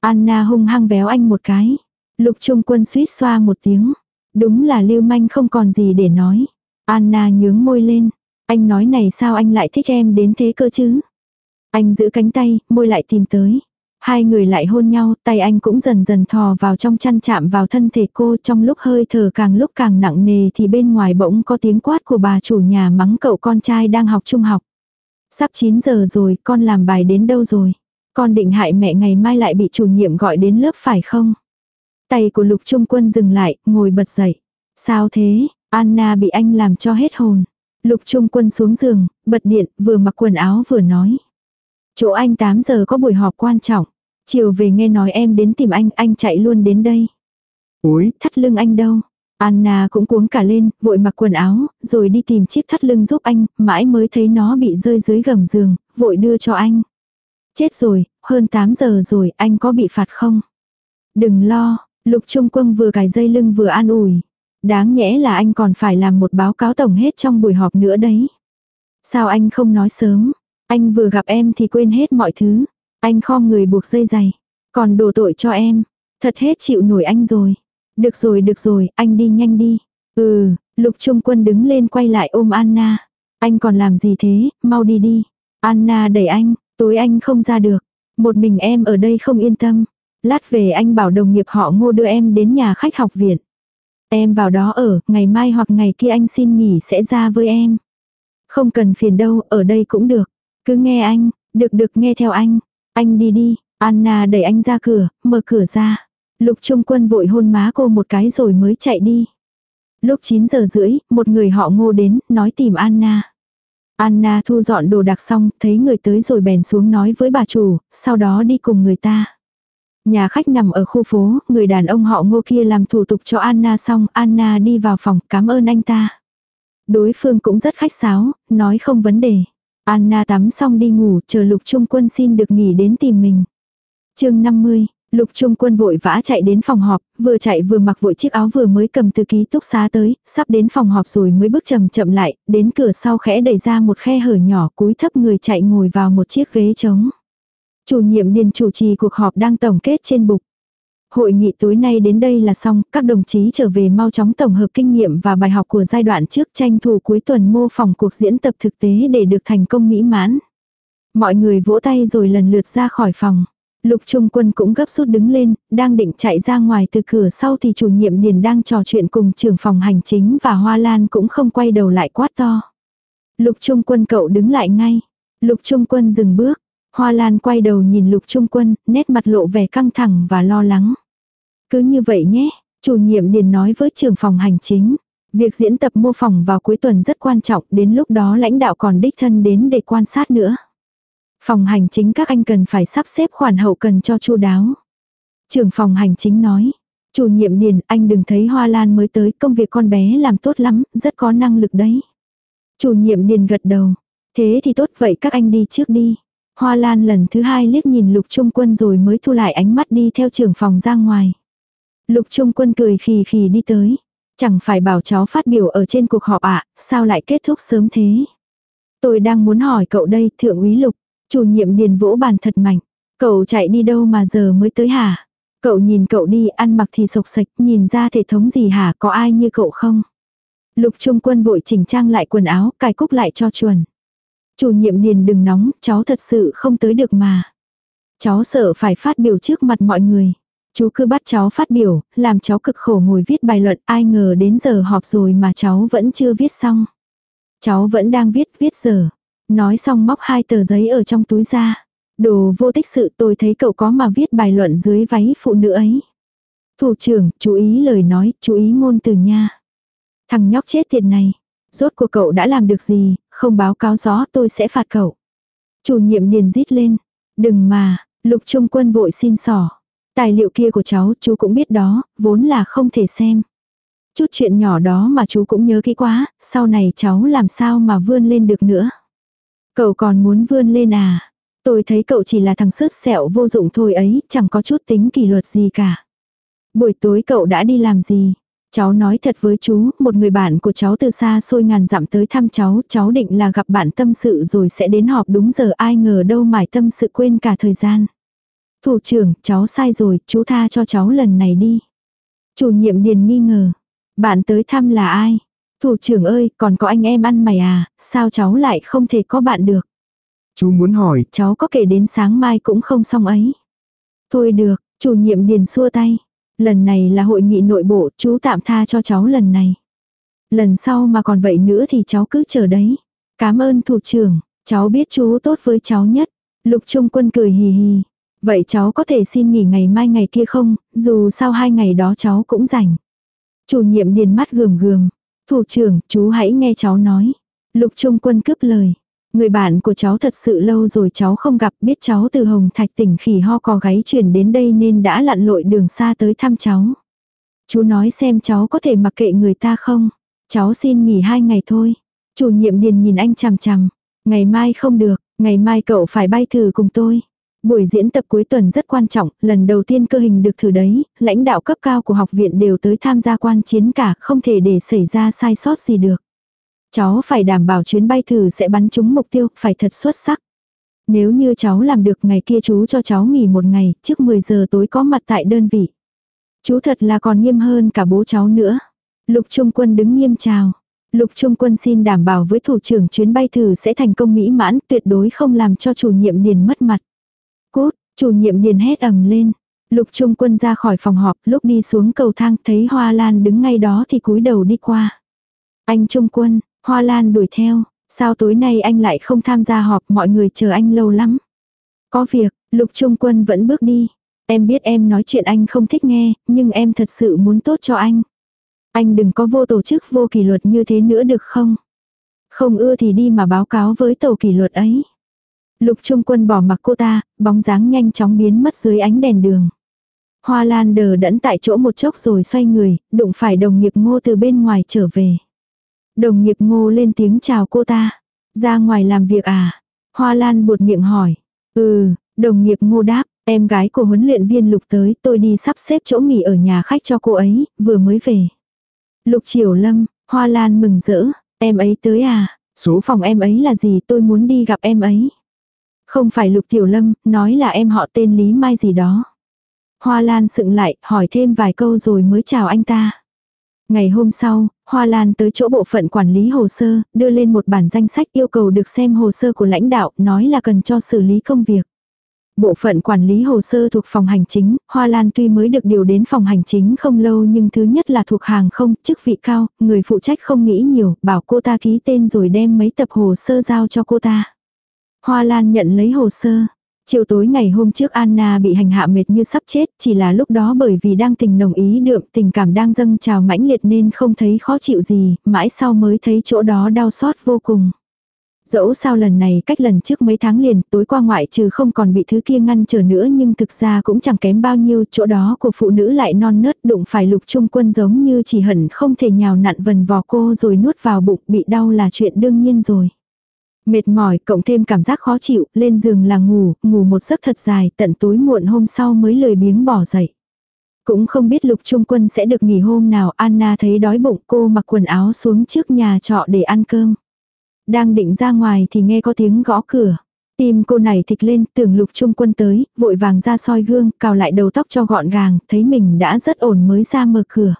Anna hung hăng véo anh một cái. Lục trung quân suýt xoa một tiếng. Đúng là lưu manh không còn gì để nói. Anna nhướng môi lên. Anh nói này sao anh lại thích em đến thế cơ chứ? Anh giữ cánh tay, môi lại tìm tới. Hai người lại hôn nhau, tay anh cũng dần dần thò vào trong chăn chạm vào thân thể cô trong lúc hơi thở càng lúc càng nặng nề thì bên ngoài bỗng có tiếng quát của bà chủ nhà mắng cậu con trai đang học trung học. Sắp 9 giờ rồi, con làm bài đến đâu rồi? Con định hại mẹ ngày mai lại bị chủ nhiệm gọi đến lớp phải không? Tay của lục trung quân dừng lại, ngồi bật dậy. Sao thế? Anna bị anh làm cho hết hồn. Lục trung quân xuống giường, bật điện, vừa mặc quần áo vừa nói. Chỗ anh 8 giờ có buổi họp quan trọng. Chiều về nghe nói em đến tìm anh, anh chạy luôn đến đây. Ôi, Thắt lưng anh đâu? Anna cũng cuống cả lên, vội mặc quần áo, rồi đi tìm chiếc thắt lưng giúp anh, mãi mới thấy nó bị rơi dưới gầm giường, vội đưa cho anh. Chết rồi, hơn 8 giờ rồi, anh có bị phạt không? Đừng lo, lục trung quân vừa cài dây lưng vừa an ủi. Đáng nhẽ là anh còn phải làm một báo cáo tổng hết trong buổi họp nữa đấy. Sao anh không nói sớm? Anh vừa gặp em thì quên hết mọi thứ. Anh khom người buộc dây giày. Còn đổ tội cho em. Thật hết chịu nổi anh rồi. Được rồi được rồi, anh đi nhanh đi. Ừ, lục trung quân đứng lên quay lại ôm Anna. Anh còn làm gì thế, mau đi đi. Anna đẩy anh, tối anh không ra được. Một mình em ở đây không yên tâm. Lát về anh bảo đồng nghiệp họ ngô đưa em đến nhà khách học viện. Em vào đó ở, ngày mai hoặc ngày kia anh xin nghỉ sẽ ra với em. Không cần phiền đâu, ở đây cũng được. Cứ nghe anh, được được nghe theo anh. Anh đi đi, Anna đẩy anh ra cửa, mở cửa ra. Lục Trung Quân vội hôn má cô một cái rồi mới chạy đi. Lúc 9 giờ rưỡi, một người họ ngô đến, nói tìm Anna. Anna thu dọn đồ đạc xong, thấy người tới rồi bèn xuống nói với bà chủ, sau đó đi cùng người ta. Nhà khách nằm ở khu phố, người đàn ông họ ngô kia làm thủ tục cho Anna xong, Anna đi vào phòng, cảm ơn anh ta. Đối phương cũng rất khách sáo, nói không vấn đề. Anna tắm xong đi ngủ, chờ Lục Trung Quân xin được nghỉ đến tìm mình. chương 50, Lục Trung Quân vội vã chạy đến phòng họp, vừa chạy vừa mặc vội chiếc áo vừa mới cầm từ ký túc xá tới, sắp đến phòng họp rồi mới bước chậm chậm lại, đến cửa sau khẽ đẩy ra một khe hở nhỏ cúi thấp người chạy ngồi vào một chiếc ghế trống. Chủ nhiệm điền chủ trì cuộc họp đang tổng kết trên bục. Hội nghị tối nay đến đây là xong, các đồng chí trở về mau chóng tổng hợp kinh nghiệm và bài học của giai đoạn trước tranh thủ cuối tuần mô phỏng cuộc diễn tập thực tế để được thành công mỹ mãn. Mọi người vỗ tay rồi lần lượt ra khỏi phòng. Lục Trung Quân cũng gấp rút đứng lên, đang định chạy ra ngoài từ cửa sau thì chủ nhiệm Điền đang trò chuyện cùng trưởng phòng hành chính và Hoa Lan cũng không quay đầu lại quát to. Lục Trung Quân cậu đứng lại ngay. Lục Trung Quân dừng bước. Hoa Lan quay đầu nhìn Lục Trung Quân, nét mặt lộ vẻ căng thẳng và lo lắng. Cứ như vậy nhé, chủ nhiệm Điền nói với trưởng phòng hành chính. Việc diễn tập mô phỏng vào cuối tuần rất quan trọng, đến lúc đó lãnh đạo còn đích thân đến để quan sát nữa. Phòng hành chính các anh cần phải sắp xếp khoản hậu cần cho chu đáo. Trưởng phòng hành chính nói, chủ nhiệm Điền anh đừng thấy Hoa Lan mới tới công việc con bé làm tốt lắm, rất có năng lực đấy. Chủ nhiệm Điền gật đầu, thế thì tốt vậy các anh đi trước đi. Hoa Lan lần thứ hai liếc nhìn Lục Trung Quân rồi mới thu lại ánh mắt đi theo trưởng phòng ra ngoài. Lục Trung Quân cười khì khì đi tới. Chẳng phải bảo cháu phát biểu ở trên cuộc họp ạ, sao lại kết thúc sớm thế? Tôi đang muốn hỏi cậu đây, thượng úy Lục. Chủ nhiệm điền vỗ bàn thật mạnh. Cậu chạy đi đâu mà giờ mới tới hả? Cậu nhìn cậu đi, ăn mặc thì sộc sạch, nhìn ra thể thống gì hả, có ai như cậu không? Lục Trung Quân vội chỉnh trang lại quần áo, cài cúc lại cho chuẩn. Chủ nhiệm điền đừng nóng, cháu thật sự không tới được mà. Cháu sợ phải phát biểu trước mặt mọi người. Chú cứ bắt cháu phát biểu, làm cháu cực khổ ngồi viết bài luận, ai ngờ đến giờ họp rồi mà cháu vẫn chưa viết xong. Cháu vẫn đang viết, viết giờ. Nói xong móc hai tờ giấy ở trong túi ra. Đồ vô tích sự tôi thấy cậu có mà viết bài luận dưới váy phụ nữ ấy. Thủ trưởng, chú ý lời nói, chú ý ngôn từ nha. Thằng nhóc chết tiệt này. Rốt của cậu đã làm được gì, không báo cáo rõ tôi sẽ phạt cậu. Chủ nhiệm điền rít lên. Đừng mà, lục trung quân vội xin sỏ. Tài liệu kia của cháu chú cũng biết đó, vốn là không thể xem. Chút chuyện nhỏ đó mà chú cũng nhớ kỹ quá, sau này cháu làm sao mà vươn lên được nữa. Cậu còn muốn vươn lên à? Tôi thấy cậu chỉ là thằng sứt sẹo vô dụng thôi ấy, chẳng có chút tính kỷ luật gì cả. Buổi tối cậu đã đi làm gì? Cháu nói thật với chú, một người bạn của cháu từ xa xôi ngàn dặm tới thăm cháu, cháu định là gặp bạn tâm sự rồi sẽ đến họp đúng giờ ai ngờ đâu mải tâm sự quên cả thời gian. Thủ trưởng, cháu sai rồi, chú tha cho cháu lần này đi. Chủ nhiệm điền nghi ngờ. Bạn tới thăm là ai? Thủ trưởng ơi, còn có anh em ăn mày à, sao cháu lại không thể có bạn được? Chú muốn hỏi. Cháu có kể đến sáng mai cũng không xong ấy. Thôi được, chủ nhiệm điền xua tay. Lần này là hội nghị nội bộ, chú tạm tha cho cháu lần này. Lần sau mà còn vậy nữa thì cháu cứ chờ đấy. Cảm ơn thủ trưởng, cháu biết chú tốt với cháu nhất. Lục Trung Quân cười hì hì. Vậy cháu có thể xin nghỉ ngày mai ngày kia không, dù sau hai ngày đó cháu cũng rảnh. Chủ nhiệm điền mắt gườm gườm. Thủ trưởng, chú hãy nghe cháu nói. Lục Trung Quân cướp lời. Người bạn của cháu thật sự lâu rồi cháu không gặp biết cháu từ Hồng Thạch tỉnh khỉ ho cò gáy chuyển đến đây nên đã lặn lội đường xa tới thăm cháu. Chú nói xem cháu có thể mặc kệ người ta không? Cháu xin nghỉ hai ngày thôi. Chủ nhiệm điền nhìn anh chằm chằm. Ngày mai không được, ngày mai cậu phải bay thử cùng tôi. Buổi diễn tập cuối tuần rất quan trọng, lần đầu tiên cơ hình được thử đấy, lãnh đạo cấp cao của học viện đều tới tham gia quan chiến cả, không thể để xảy ra sai sót gì được. Cháu phải đảm bảo chuyến bay thử sẽ bắn trúng mục tiêu, phải thật xuất sắc. Nếu như cháu làm được ngày kia chú cho cháu nghỉ một ngày, trước 10 giờ tối có mặt tại đơn vị. Chú thật là còn nghiêm hơn cả bố cháu nữa. Lục Trung Quân đứng nghiêm chào. Lục Trung Quân xin đảm bảo với thủ trưởng chuyến bay thử sẽ thành công mỹ mãn, tuyệt đối không làm cho chủ nhiệm điền mất mặt. Cốt, chủ nhiệm điền hét ầm lên. Lục Trung Quân ra khỏi phòng họp, lúc đi xuống cầu thang thấy Hoa Lan đứng ngay đó thì cúi đầu đi qua. Anh Trung Quân, Hoa Lan đuổi theo, sao tối nay anh lại không tham gia họp mọi người chờ anh lâu lắm. Có việc, Lục Trung Quân vẫn bước đi. Em biết em nói chuyện anh không thích nghe, nhưng em thật sự muốn tốt cho anh. Anh đừng có vô tổ chức vô kỷ luật như thế nữa được không? Không ưa thì đi mà báo cáo với tổ kỷ luật ấy. Lục Trung Quân bỏ mặc cô ta, bóng dáng nhanh chóng biến mất dưới ánh đèn đường. Hoa Lan đờ đẫn tại chỗ một chốc rồi xoay người, đụng phải đồng nghiệp ngô từ bên ngoài trở về. Đồng nghiệp ngô lên tiếng chào cô ta. Ra ngoài làm việc à? Hoa Lan buột miệng hỏi. Ừ, đồng nghiệp ngô đáp, em gái của huấn luyện viên Lục tới, tôi đi sắp xếp chỗ nghỉ ở nhà khách cho cô ấy, vừa mới về. Lục Triều Lâm, Hoa Lan mừng rỡ, em ấy tới à? Số phòng em ấy là gì tôi muốn đi gặp em ấy. Không phải Lục Tiểu Lâm, nói là em họ tên Lý Mai gì đó. Hoa Lan sựng lại, hỏi thêm vài câu rồi mới chào anh ta. Ngày hôm sau, Hoa Lan tới chỗ bộ phận quản lý hồ sơ, đưa lên một bản danh sách yêu cầu được xem hồ sơ của lãnh đạo, nói là cần cho xử lý công việc. Bộ phận quản lý hồ sơ thuộc phòng hành chính, Hoa Lan tuy mới được điều đến phòng hành chính không lâu nhưng thứ nhất là thuộc hàng không, chức vị cao, người phụ trách không nghĩ nhiều, bảo cô ta ký tên rồi đem mấy tập hồ sơ giao cho cô ta. Hoa Lan nhận lấy hồ sơ. Chiều tối ngày hôm trước Anna bị hành hạ mệt như sắp chết, chỉ là lúc đó bởi vì đang tình nồng ý đượm, tình cảm đang dâng trào mãnh liệt nên không thấy khó chịu gì, mãi sau mới thấy chỗ đó đau xót vô cùng. Dẫu sao lần này cách lần trước mấy tháng liền, tối qua ngoại trừ không còn bị thứ kia ngăn trở nữa nhưng thực ra cũng chẳng kém bao nhiêu, chỗ đó của phụ nữ lại non nớt đụng phải lục trung quân giống như chỉ hận không thể nhào nặn vần vò cô rồi nuốt vào bụng bị đau là chuyện đương nhiên rồi. Mệt mỏi, cộng thêm cảm giác khó chịu, lên giường là ngủ, ngủ một giấc thật dài, tận tối muộn hôm sau mới lười biếng bỏ dậy. Cũng không biết lục trung quân sẽ được nghỉ hôm nào, Anna thấy đói bụng cô mặc quần áo xuống trước nhà trọ để ăn cơm. Đang định ra ngoài thì nghe có tiếng gõ cửa. Tim cô này thịch lên, tưởng lục trung quân tới, vội vàng ra soi gương, cào lại đầu tóc cho gọn gàng, thấy mình đã rất ổn mới ra mở cửa.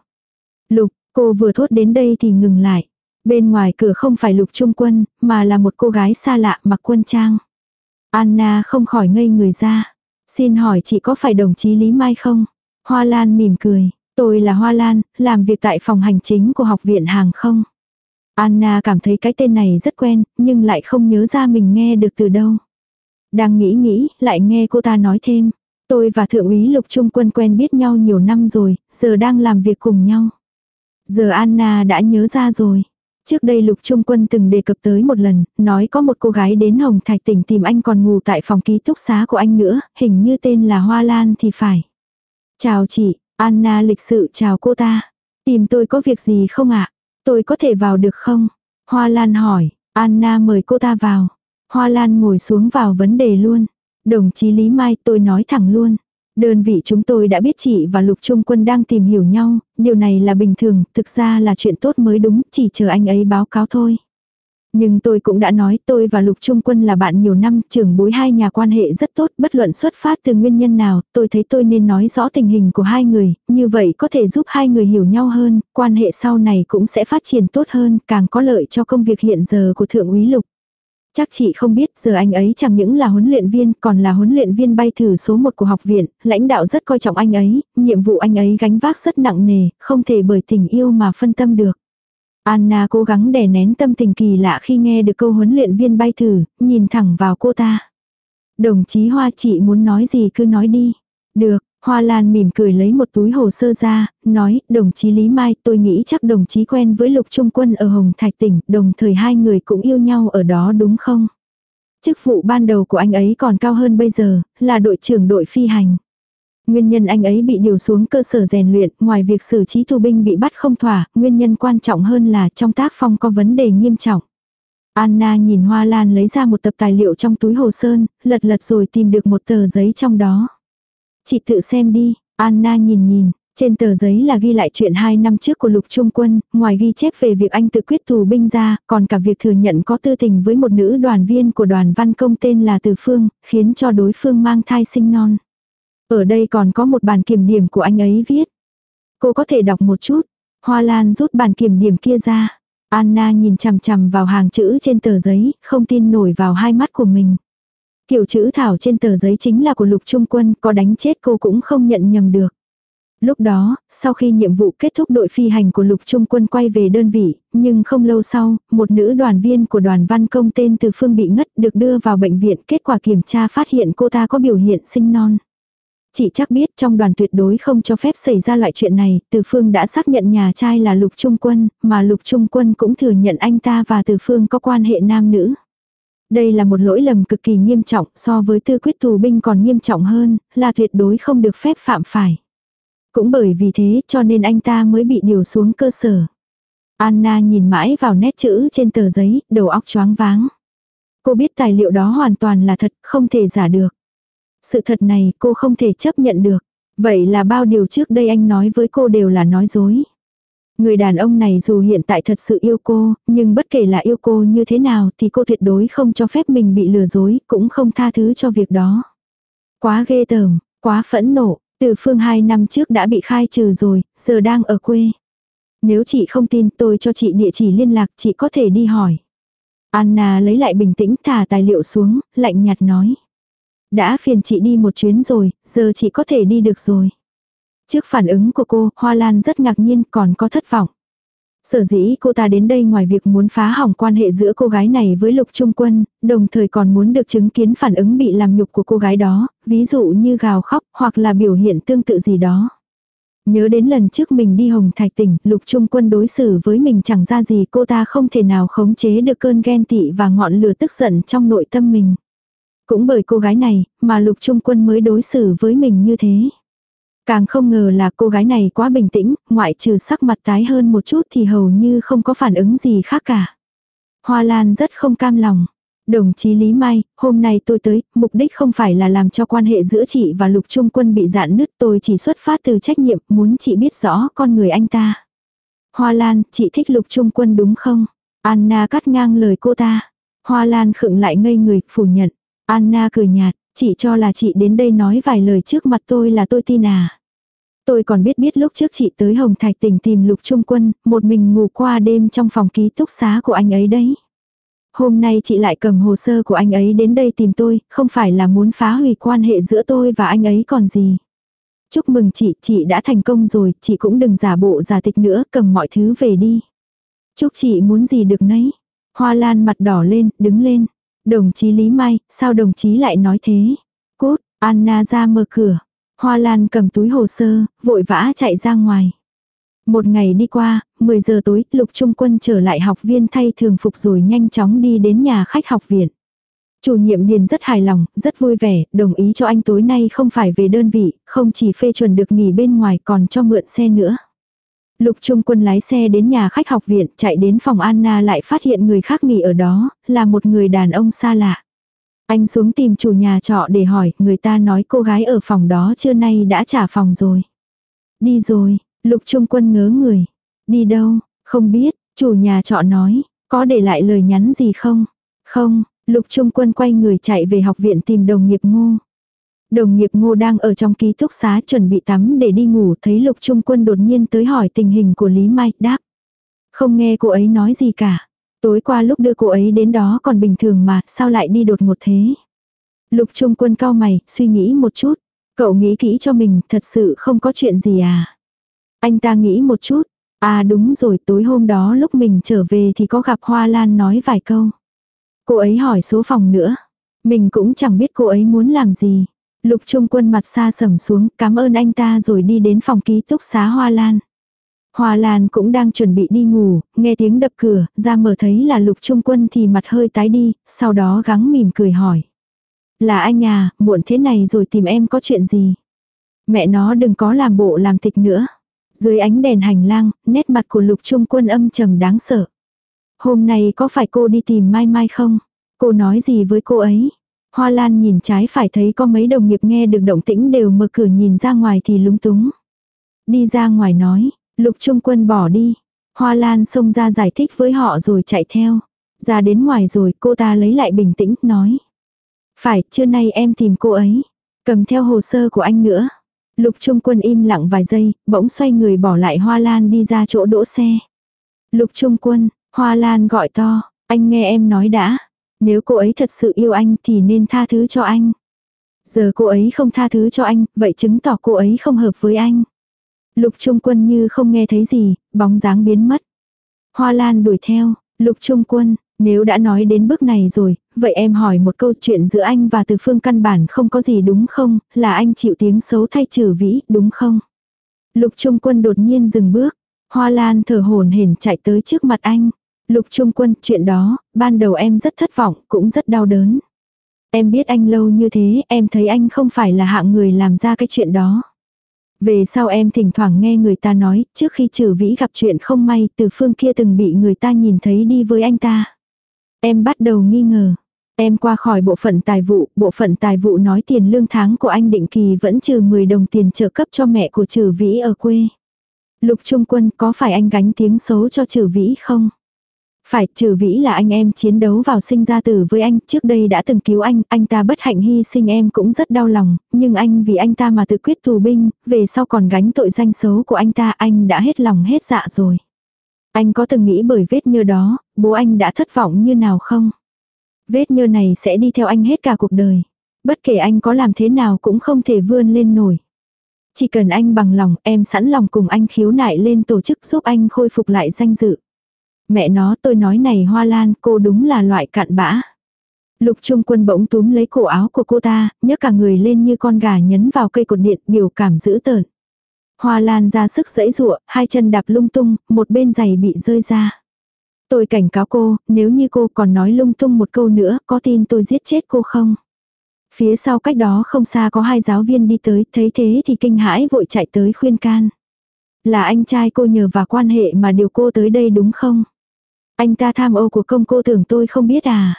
Lục, cô vừa thốt đến đây thì ngừng lại. Bên ngoài cửa không phải lục trung quân, mà là một cô gái xa lạ mặc quân trang. Anna không khỏi ngây người ra. Xin hỏi chị có phải đồng chí Lý Mai không? Hoa Lan mỉm cười. Tôi là Hoa Lan, làm việc tại phòng hành chính của học viện hàng không. Anna cảm thấy cái tên này rất quen, nhưng lại không nhớ ra mình nghe được từ đâu. Đang nghĩ nghĩ, lại nghe cô ta nói thêm. Tôi và Thượng úy Lục Trung Quân quen biết nhau nhiều năm rồi, giờ đang làm việc cùng nhau. Giờ Anna đã nhớ ra rồi. Trước đây Lục Trung Quân từng đề cập tới một lần, nói có một cô gái đến Hồng Thạch tỉnh tìm anh còn ngủ tại phòng ký túc xá của anh nữa, hình như tên là Hoa Lan thì phải. Chào chị, Anna lịch sự chào cô ta. Tìm tôi có việc gì không ạ? Tôi có thể vào được không? Hoa Lan hỏi, Anna mời cô ta vào. Hoa Lan ngồi xuống vào vấn đề luôn. Đồng chí Lý Mai tôi nói thẳng luôn. Đơn vị chúng tôi đã biết chị và Lục Trung Quân đang tìm hiểu nhau, điều này là bình thường, thực ra là chuyện tốt mới đúng, chỉ chờ anh ấy báo cáo thôi. Nhưng tôi cũng đã nói tôi và Lục Trung Quân là bạn nhiều năm, trưởng bối hai nhà quan hệ rất tốt, bất luận xuất phát từ nguyên nhân nào, tôi thấy tôi nên nói rõ tình hình của hai người, như vậy có thể giúp hai người hiểu nhau hơn, quan hệ sau này cũng sẽ phát triển tốt hơn, càng có lợi cho công việc hiện giờ của Thượng úy Lục. Chắc chị không biết giờ anh ấy chẳng những là huấn luyện viên còn là huấn luyện viên bay thử số một của học viện, lãnh đạo rất coi trọng anh ấy, nhiệm vụ anh ấy gánh vác rất nặng nề, không thể bởi tình yêu mà phân tâm được. Anna cố gắng đè nén tâm tình kỳ lạ khi nghe được câu huấn luyện viên bay thử, nhìn thẳng vào cô ta. Đồng chí Hoa chị muốn nói gì cứ nói đi. Được, Hoa Lan mỉm cười lấy một túi hồ sơ ra, nói, đồng chí Lý Mai, tôi nghĩ chắc đồng chí quen với Lục Trung Quân ở Hồng Thạch tỉnh, đồng thời hai người cũng yêu nhau ở đó đúng không? Chức vụ ban đầu của anh ấy còn cao hơn bây giờ, là đội trưởng đội phi hành. Nguyên nhân anh ấy bị điều xuống cơ sở rèn luyện, ngoài việc xử trí tù binh bị bắt không thỏa, nguyên nhân quan trọng hơn là trong tác phong có vấn đề nghiêm trọng. Anna nhìn Hoa Lan lấy ra một tập tài liệu trong túi hồ sơn, lật lật rồi tìm được một tờ giấy trong đó. Chị tự xem đi, Anna nhìn nhìn, trên tờ giấy là ghi lại chuyện hai năm trước của Lục Trung Quân, ngoài ghi chép về việc anh tự quyết tù binh ra, còn cả việc thừa nhận có tư tình với một nữ đoàn viên của đoàn văn công tên là Từ Phương, khiến cho đối phương mang thai sinh non. Ở đây còn có một bản kiểm điểm của anh ấy viết. Cô có thể đọc một chút. Hoa Lan rút bản kiểm điểm kia ra. Anna nhìn chằm chằm vào hàng chữ trên tờ giấy, không tin nổi vào hai mắt của mình. Kiểu chữ thảo trên tờ giấy chính là của lục trung quân, có đánh chết cô cũng không nhận nhầm được. Lúc đó, sau khi nhiệm vụ kết thúc đội phi hành của lục trung quân quay về đơn vị, nhưng không lâu sau, một nữ đoàn viên của đoàn văn công tên Từ Phương bị ngất được đưa vào bệnh viện. Kết quả kiểm tra phát hiện cô ta có biểu hiện sinh non. Chị chắc biết trong đoàn tuyệt đối không cho phép xảy ra loại chuyện này, Từ Phương đã xác nhận nhà trai là Lục Trung Quân, mà Lục Trung Quân cũng thừa nhận anh ta và Từ Phương có quan hệ nam nữ. Đây là một lỗi lầm cực kỳ nghiêm trọng, so với tư quyết tù binh còn nghiêm trọng hơn, là tuyệt đối không được phép phạm phải. Cũng bởi vì thế cho nên anh ta mới bị điều xuống cơ sở. Anna nhìn mãi vào nét chữ trên tờ giấy, đầu óc choáng váng. Cô biết tài liệu đó hoàn toàn là thật, không thể giả được. Sự thật này cô không thể chấp nhận được. Vậy là bao điều trước đây anh nói với cô đều là nói dối. Người đàn ông này dù hiện tại thật sự yêu cô, nhưng bất kể là yêu cô như thế nào thì cô tuyệt đối không cho phép mình bị lừa dối, cũng không tha thứ cho việc đó. Quá ghê tởm, quá phẫn nộ, từ phương hai năm trước đã bị khai trừ rồi, giờ đang ở quê. Nếu chị không tin tôi cho chị địa chỉ liên lạc chị có thể đi hỏi. Anna lấy lại bình tĩnh thả tài liệu xuống, lạnh nhạt nói. Đã phiền chị đi một chuyến rồi, giờ chị có thể đi được rồi. Trước phản ứng của cô, Hoa Lan rất ngạc nhiên còn có thất vọng. Sở dĩ cô ta đến đây ngoài việc muốn phá hỏng quan hệ giữa cô gái này với Lục Trung Quân, đồng thời còn muốn được chứng kiến phản ứng bị làm nhục của cô gái đó, ví dụ như gào khóc hoặc là biểu hiện tương tự gì đó. Nhớ đến lần trước mình đi Hồng Thạch tỉnh, Lục Trung Quân đối xử với mình chẳng ra gì cô ta không thể nào khống chế được cơn ghen tị và ngọn lửa tức giận trong nội tâm mình. Cũng bởi cô gái này mà Lục Trung Quân mới đối xử với mình như thế. Càng không ngờ là cô gái này quá bình tĩnh, ngoại trừ sắc mặt tái hơn một chút thì hầu như không có phản ứng gì khác cả. Hoa Lan rất không cam lòng. Đồng chí Lý Mai, hôm nay tôi tới, mục đích không phải là làm cho quan hệ giữa chị và Lục Trung Quân bị dạn nứt, tôi chỉ xuất phát từ trách nhiệm, muốn chị biết rõ con người anh ta. Hoa Lan, chị thích Lục Trung Quân đúng không? Anna cắt ngang lời cô ta. Hoa Lan khựng lại ngây người, phủ nhận. Anna cười nhạt, chị cho là chị đến đây nói vài lời trước mặt tôi là tôi tin à. Tôi còn biết biết lúc trước chị tới Hồng Thạch tỉnh tìm Lục Trung Quân, một mình ngủ qua đêm trong phòng ký túc xá của anh ấy đấy. Hôm nay chị lại cầm hồ sơ của anh ấy đến đây tìm tôi, không phải là muốn phá hủy quan hệ giữa tôi và anh ấy còn gì. Chúc mừng chị, chị đã thành công rồi, chị cũng đừng giả bộ giả tịch nữa, cầm mọi thứ về đi. Chúc chị muốn gì được nấy. Hoa Lan mặt đỏ lên, đứng lên. Đồng chí Lý Mai, sao đồng chí lại nói thế? Cút, Anna ra mở cửa. Hoa Lan cầm túi hồ sơ, vội vã chạy ra ngoài. Một ngày đi qua, 10 giờ tối, Lục Trung Quân trở lại học viên thay thường phục rồi nhanh chóng đi đến nhà khách học viện. Chủ nhiệm Điền rất hài lòng, rất vui vẻ, đồng ý cho anh tối nay không phải về đơn vị, không chỉ phê chuẩn được nghỉ bên ngoài còn cho mượn xe nữa. Lục Trung Quân lái xe đến nhà khách học viện, chạy đến phòng Anna lại phát hiện người khác nghỉ ở đó, là một người đàn ông xa lạ. Anh xuống tìm chủ nhà trọ để hỏi, người ta nói cô gái ở phòng đó trưa nay đã trả phòng rồi. Đi rồi, Lục Trung Quân ngớ người. Đi đâu, không biết, chủ nhà trọ nói, có để lại lời nhắn gì không? Không, Lục Trung Quân quay người chạy về học viện tìm đồng nghiệp ngô. Đồng nghiệp ngô đang ở trong ký túc xá chuẩn bị tắm để đi ngủ thấy Lục Trung Quân đột nhiên tới hỏi tình hình của Lý Mai, đáp. Không nghe cô ấy nói gì cả. Tối qua lúc đưa cô ấy đến đó còn bình thường mà, sao lại đi đột ngột thế? Lục Trung Quân cao mày, suy nghĩ một chút. Cậu nghĩ kỹ cho mình, thật sự không có chuyện gì à? Anh ta nghĩ một chút. À đúng rồi, tối hôm đó lúc mình trở về thì có gặp Hoa Lan nói vài câu. Cô ấy hỏi số phòng nữa. Mình cũng chẳng biết cô ấy muốn làm gì. Lục Trung Quân mặt xa sầm xuống, cảm ơn anh ta rồi đi đến phòng ký túc xá Hoa Lan. Hoa Lan cũng đang chuẩn bị đi ngủ, nghe tiếng đập cửa, ra mở thấy là Lục Trung Quân thì mặt hơi tái đi, sau đó gắng mỉm cười hỏi. Là anh à, muộn thế này rồi tìm em có chuyện gì? Mẹ nó đừng có làm bộ làm tịch nữa. Dưới ánh đèn hành lang, nét mặt của Lục Trung Quân âm trầm đáng sợ. Hôm nay có phải cô đi tìm Mai Mai không? Cô nói gì với cô ấy? Hoa Lan nhìn trái phải thấy có mấy đồng nghiệp nghe được động tĩnh đều mở cửa nhìn ra ngoài thì lúng túng. Đi ra ngoài nói, Lục Trung Quân bỏ đi. Hoa Lan xông ra giải thích với họ rồi chạy theo. Ra đến ngoài rồi cô ta lấy lại bình tĩnh, nói. Phải, trưa nay em tìm cô ấy. Cầm theo hồ sơ của anh nữa. Lục Trung Quân im lặng vài giây, bỗng xoay người bỏ lại Hoa Lan đi ra chỗ đỗ xe. Lục Trung Quân, Hoa Lan gọi to, anh nghe em nói đã. Nếu cô ấy thật sự yêu anh thì nên tha thứ cho anh. Giờ cô ấy không tha thứ cho anh, vậy chứng tỏ cô ấy không hợp với anh. Lục Trung Quân như không nghe thấy gì, bóng dáng biến mất. Hoa Lan đuổi theo, Lục Trung Quân, nếu đã nói đến bước này rồi, vậy em hỏi một câu chuyện giữa anh và từ phương căn bản không có gì đúng không, là anh chịu tiếng xấu thay trừ vĩ, đúng không? Lục Trung Quân đột nhiên dừng bước, Hoa Lan thở hồn hển chạy tới trước mặt anh. Lục Trung Quân, chuyện đó, ban đầu em rất thất vọng, cũng rất đau đớn. Em biết anh lâu như thế, em thấy anh không phải là hạng người làm ra cái chuyện đó. Về sau em thỉnh thoảng nghe người ta nói, trước khi trừ vĩ gặp chuyện không may, từ phương kia từng bị người ta nhìn thấy đi với anh ta. Em bắt đầu nghi ngờ. Em qua khỏi bộ phận tài vụ, bộ phận tài vụ nói tiền lương tháng của anh định kỳ vẫn trừ 10 đồng tiền trợ cấp cho mẹ của trừ vĩ ở quê. Lục Trung Quân có phải anh gánh tiếng xấu cho trừ vĩ không? Phải, trừ vĩ là anh em chiến đấu vào sinh ra tử với anh, trước đây đã từng cứu anh, anh ta bất hạnh hy sinh em cũng rất đau lòng, nhưng anh vì anh ta mà tự quyết tù binh, về sau còn gánh tội danh xấu của anh ta, anh đã hết lòng hết dạ rồi. Anh có từng nghĩ bởi vết nhơ đó, bố anh đã thất vọng như nào không? Vết nhơ này sẽ đi theo anh hết cả cuộc đời. Bất kể anh có làm thế nào cũng không thể vươn lên nổi. Chỉ cần anh bằng lòng, em sẵn lòng cùng anh khiếu nại lên tổ chức giúp anh khôi phục lại danh dự. Mẹ nó tôi nói này Hoa Lan, cô đúng là loại cạn bã. Lục Trung Quân bỗng túm lấy cổ áo của cô ta, nhấc cả người lên như con gà nhấn vào cây cột điện, biểu cảm dữ tợn. Hoa Lan ra sức dẫy dụa, hai chân đạp lung tung, một bên giày bị rơi ra. Tôi cảnh cáo cô, nếu như cô còn nói lung tung một câu nữa, có tin tôi giết chết cô không? Phía sau cách đó không xa có hai giáo viên đi tới, thấy thế thì kinh hãi vội chạy tới khuyên can. Là anh trai cô nhờ và quan hệ mà điều cô tới đây đúng không? Anh ta tham ô của công cô tưởng tôi không biết à?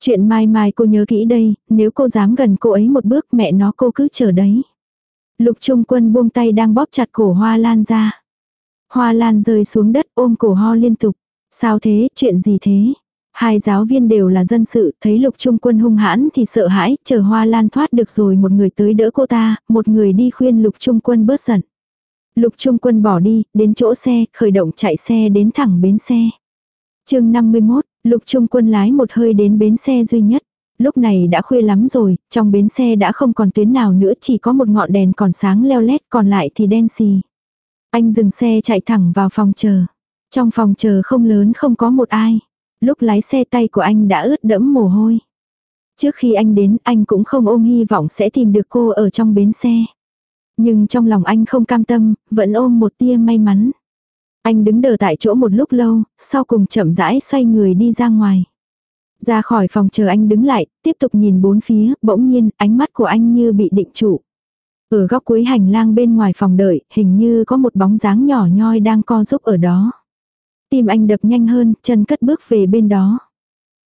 Chuyện mai mai cô nhớ kỹ đây, nếu cô dám gần cô ấy một bước mẹ nó cô cứ chờ đấy. Lục Trung Quân buông tay đang bóp chặt cổ Hoa Lan ra. Hoa Lan rơi xuống đất ôm cổ ho liên tục. Sao thế, chuyện gì thế? Hai giáo viên đều là dân sự, thấy lục trung quân hung hãn thì sợ hãi, chờ hoa lan thoát được rồi một người tới đỡ cô ta, một người đi khuyên lục trung quân bớt giận. Lục trung quân bỏ đi, đến chỗ xe, khởi động chạy xe đến thẳng bến xe chương 51, lục trung quân lái một hơi đến bến xe duy nhất. Lúc này đã khuya lắm rồi, trong bến xe đã không còn tuyến nào nữa chỉ có một ngọn đèn còn sáng leo lét còn lại thì đen xì. Anh dừng xe chạy thẳng vào phòng chờ. Trong phòng chờ không lớn không có một ai. Lúc lái xe tay của anh đã ướt đẫm mồ hôi. Trước khi anh đến anh cũng không ôm hy vọng sẽ tìm được cô ở trong bến xe. Nhưng trong lòng anh không cam tâm, vẫn ôm một tia may mắn. Anh đứng đờ tại chỗ một lúc lâu, sau cùng chậm rãi xoay người đi ra ngoài. Ra khỏi phòng chờ anh đứng lại, tiếp tục nhìn bốn phía, bỗng nhiên, ánh mắt của anh như bị định trụ. Ở góc cuối hành lang bên ngoài phòng đợi, hình như có một bóng dáng nhỏ nhoi đang co giúp ở đó. Tim anh đập nhanh hơn, chân cất bước về bên đó.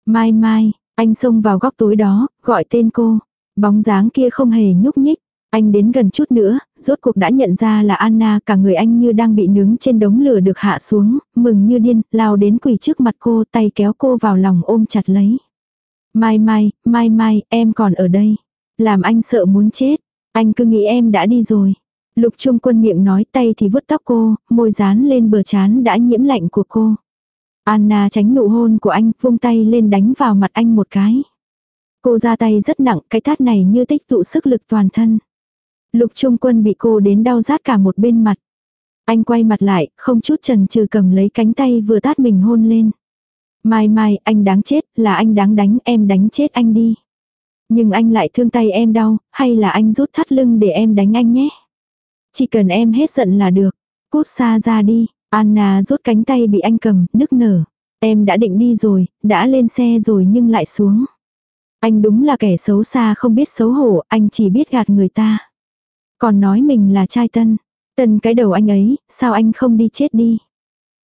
Mai mai, anh xông vào góc tối đó, gọi tên cô. Bóng dáng kia không hề nhúc nhích. Anh đến gần chút nữa, rốt cuộc đã nhận ra là Anna, cả người anh như đang bị nướng trên đống lửa được hạ xuống, mừng như điên, lao đến quỳ trước mặt cô, tay kéo cô vào lòng ôm chặt lấy. Mai mai, mai mai, em còn ở đây. Làm anh sợ muốn chết. Anh cứ nghĩ em đã đi rồi. Lục Trung Quân miệng nói tay thì vuốt tóc cô, môi dán lên bờ chán đã nhiễm lạnh của cô. Anna tránh nụ hôn của anh, vung tay lên đánh vào mặt anh một cái. Cô ra tay rất nặng, cái tát này như tích tụ sức lực toàn thân. Lục Trung Quân bị cô đến đau rát cả một bên mặt. Anh quay mặt lại, không chút chần chừ cầm lấy cánh tay vừa tát mình hôn lên. Mai mai, anh đáng chết, là anh đáng đánh, em đánh chết anh đi. Nhưng anh lại thương tay em đau, hay là anh rút thắt lưng để em đánh anh nhé. Chỉ cần em hết giận là được. Cút xa ra đi. Anna rút cánh tay bị anh cầm, nức nở. Em đã định đi rồi, đã lên xe rồi nhưng lại xuống. Anh đúng là kẻ xấu xa không biết xấu hổ, anh chỉ biết gạt người ta. Còn nói mình là trai tân. Tân cái đầu anh ấy, sao anh không đi chết đi.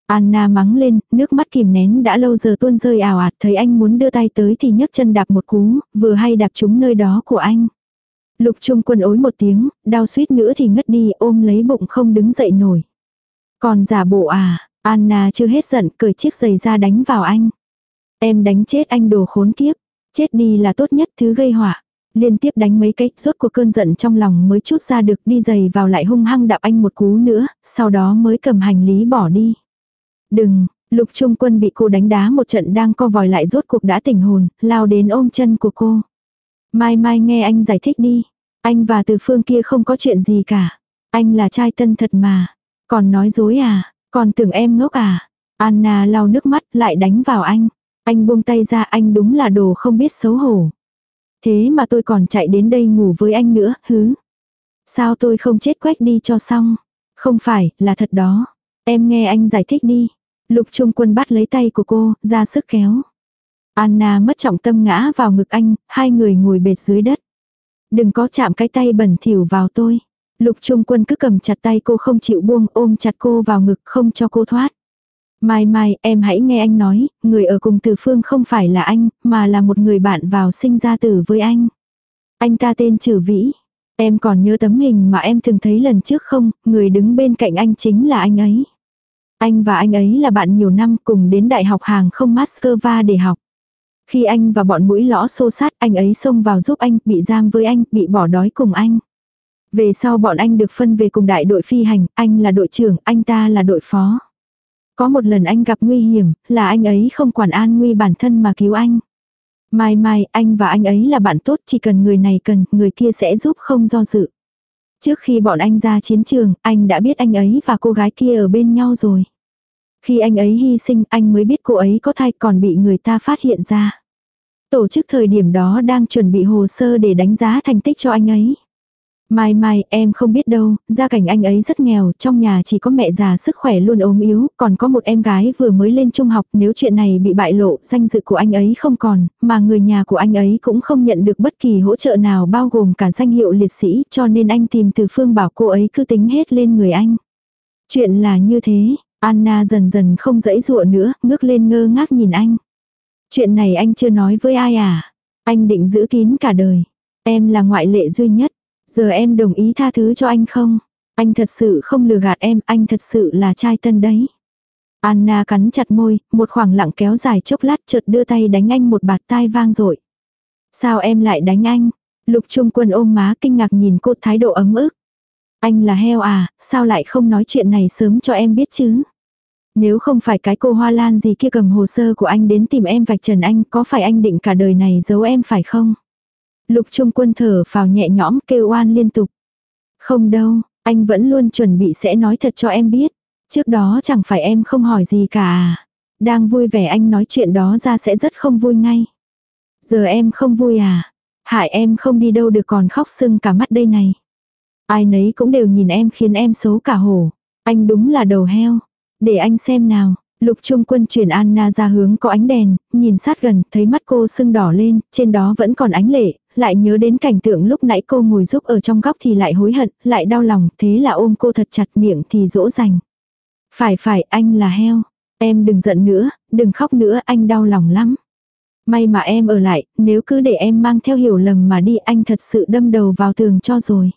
Anna mắng lên, nước mắt kìm nén đã lâu giờ tuôn rơi ảo ạt, thấy anh muốn đưa tay tới thì nhấc chân đạp một cú, vừa hay đạp trúng nơi đó của anh. Lục Trung Quân ối một tiếng, đau suýt nữa thì ngất đi ôm lấy bụng không đứng dậy nổi. Còn giả bộ à, Anna chưa hết giận cởi chiếc giày ra đánh vào anh. Em đánh chết anh đồ khốn kiếp. Chết đi là tốt nhất thứ gây họa. Liên tiếp đánh mấy cách rốt cuộc cơn giận trong lòng mới chút ra được đi giày vào lại hung hăng đạp anh một cú nữa, sau đó mới cầm hành lý bỏ đi. Đừng, lục trung quân bị cô đánh đá một trận đang co vòi lại rốt cuộc đã tỉnh hồn, lao đến ôm chân của cô. Mai mai nghe anh giải thích đi. Anh và từ phương kia không có chuyện gì cả. Anh là trai tân thật mà. Còn nói dối à, còn tưởng em ngốc à. Anna lau nước mắt lại đánh vào anh. Anh buông tay ra anh đúng là đồ không biết xấu hổ. Thế mà tôi còn chạy đến đây ngủ với anh nữa, hứ. Sao tôi không chết quách đi cho xong. Không phải, là thật đó. Em nghe anh giải thích đi. Lục Trung Quân bắt lấy tay của cô, ra sức kéo. Anna mất trọng tâm ngã vào ngực anh, hai người ngồi bệt dưới đất. Đừng có chạm cái tay bẩn thỉu vào tôi. Lục Trung Quân cứ cầm chặt tay cô không chịu buông ôm chặt cô vào ngực không cho cô thoát. Mai mai, em hãy nghe anh nói, người ở cùng từ phương không phải là anh, mà là một người bạn vào sinh ra tử với anh. Anh ta tên Trử Vĩ. Em còn nhớ tấm hình mà em từng thấy lần trước không, người đứng bên cạnh anh chính là anh ấy. Anh và anh ấy là bạn nhiều năm cùng đến đại học hàng không Moscow để học. Khi anh và bọn mũi lõ xô sát anh ấy xông vào giúp anh, bị giam với anh, bị bỏ đói cùng anh. Về sau bọn anh được phân về cùng đại đội phi hành, anh là đội trưởng, anh ta là đội phó. Có một lần anh gặp nguy hiểm, là anh ấy không quản an nguy bản thân mà cứu anh. Mai mai, anh và anh ấy là bạn tốt, chỉ cần người này cần, người kia sẽ giúp không do dự. Trước khi bọn anh ra chiến trường, anh đã biết anh ấy và cô gái kia ở bên nhau rồi. Khi anh ấy hy sinh, anh mới biết cô ấy có thai còn bị người ta phát hiện ra. Tổ chức thời điểm đó đang chuẩn bị hồ sơ để đánh giá thành tích cho anh ấy. Mai mai, em không biết đâu, gia cảnh anh ấy rất nghèo, trong nhà chỉ có mẹ già sức khỏe luôn ốm yếu, còn có một em gái vừa mới lên trung học, nếu chuyện này bị bại lộ, danh dự của anh ấy không còn, mà người nhà của anh ấy cũng không nhận được bất kỳ hỗ trợ nào bao gồm cả danh hiệu liệt sĩ, cho nên anh tìm từ phương bảo cô ấy cứ tính hết lên người anh. Chuyện là như thế, Anna dần dần không dãy dụa nữa, ngước lên ngơ ngác nhìn anh. Chuyện này anh chưa nói với ai à? Anh định giữ kín cả đời. Em là ngoại lệ duy nhất. Giờ em đồng ý tha thứ cho anh không? Anh thật sự không lừa gạt em, anh thật sự là trai tân đấy. Anna cắn chặt môi, một khoảng lặng kéo dài chốc lát chợt đưa tay đánh anh một bạt tai vang dội. Sao em lại đánh anh? Lục Trung Quân ôm má kinh ngạc nhìn cô thái độ ấm ức. Anh là heo à, sao lại không nói chuyện này sớm cho em biết chứ? Nếu không phải cái cô hoa lan gì kia cầm hồ sơ của anh đến tìm em vạch trần anh, có phải anh định cả đời này giấu em phải không? Lục Trung Quân thở vào nhẹ nhõm kêu oan liên tục. Không đâu, anh vẫn luôn chuẩn bị sẽ nói thật cho em biết. Trước đó chẳng phải em không hỏi gì cả. À? Đang vui vẻ anh nói chuyện đó ra sẽ rất không vui ngay. Giờ em không vui à. Hại em không đi đâu được còn khóc sưng cả mắt đây này. Ai nấy cũng đều nhìn em khiến em xấu cả hổ. Anh đúng là đầu heo. Để anh xem nào. Lục Trung Quân chuyển Anna ra hướng có ánh đèn, nhìn sát gần, thấy mắt cô sưng đỏ lên, trên đó vẫn còn ánh lệ, lại nhớ đến cảnh tượng lúc nãy cô ngồi giúp ở trong góc thì lại hối hận, lại đau lòng, thế là ôm cô thật chặt miệng thì dỗ dành. Phải phải, anh là heo. Em đừng giận nữa, đừng khóc nữa, anh đau lòng lắm. May mà em ở lại, nếu cứ để em mang theo hiểu lầm mà đi anh thật sự đâm đầu vào tường cho rồi.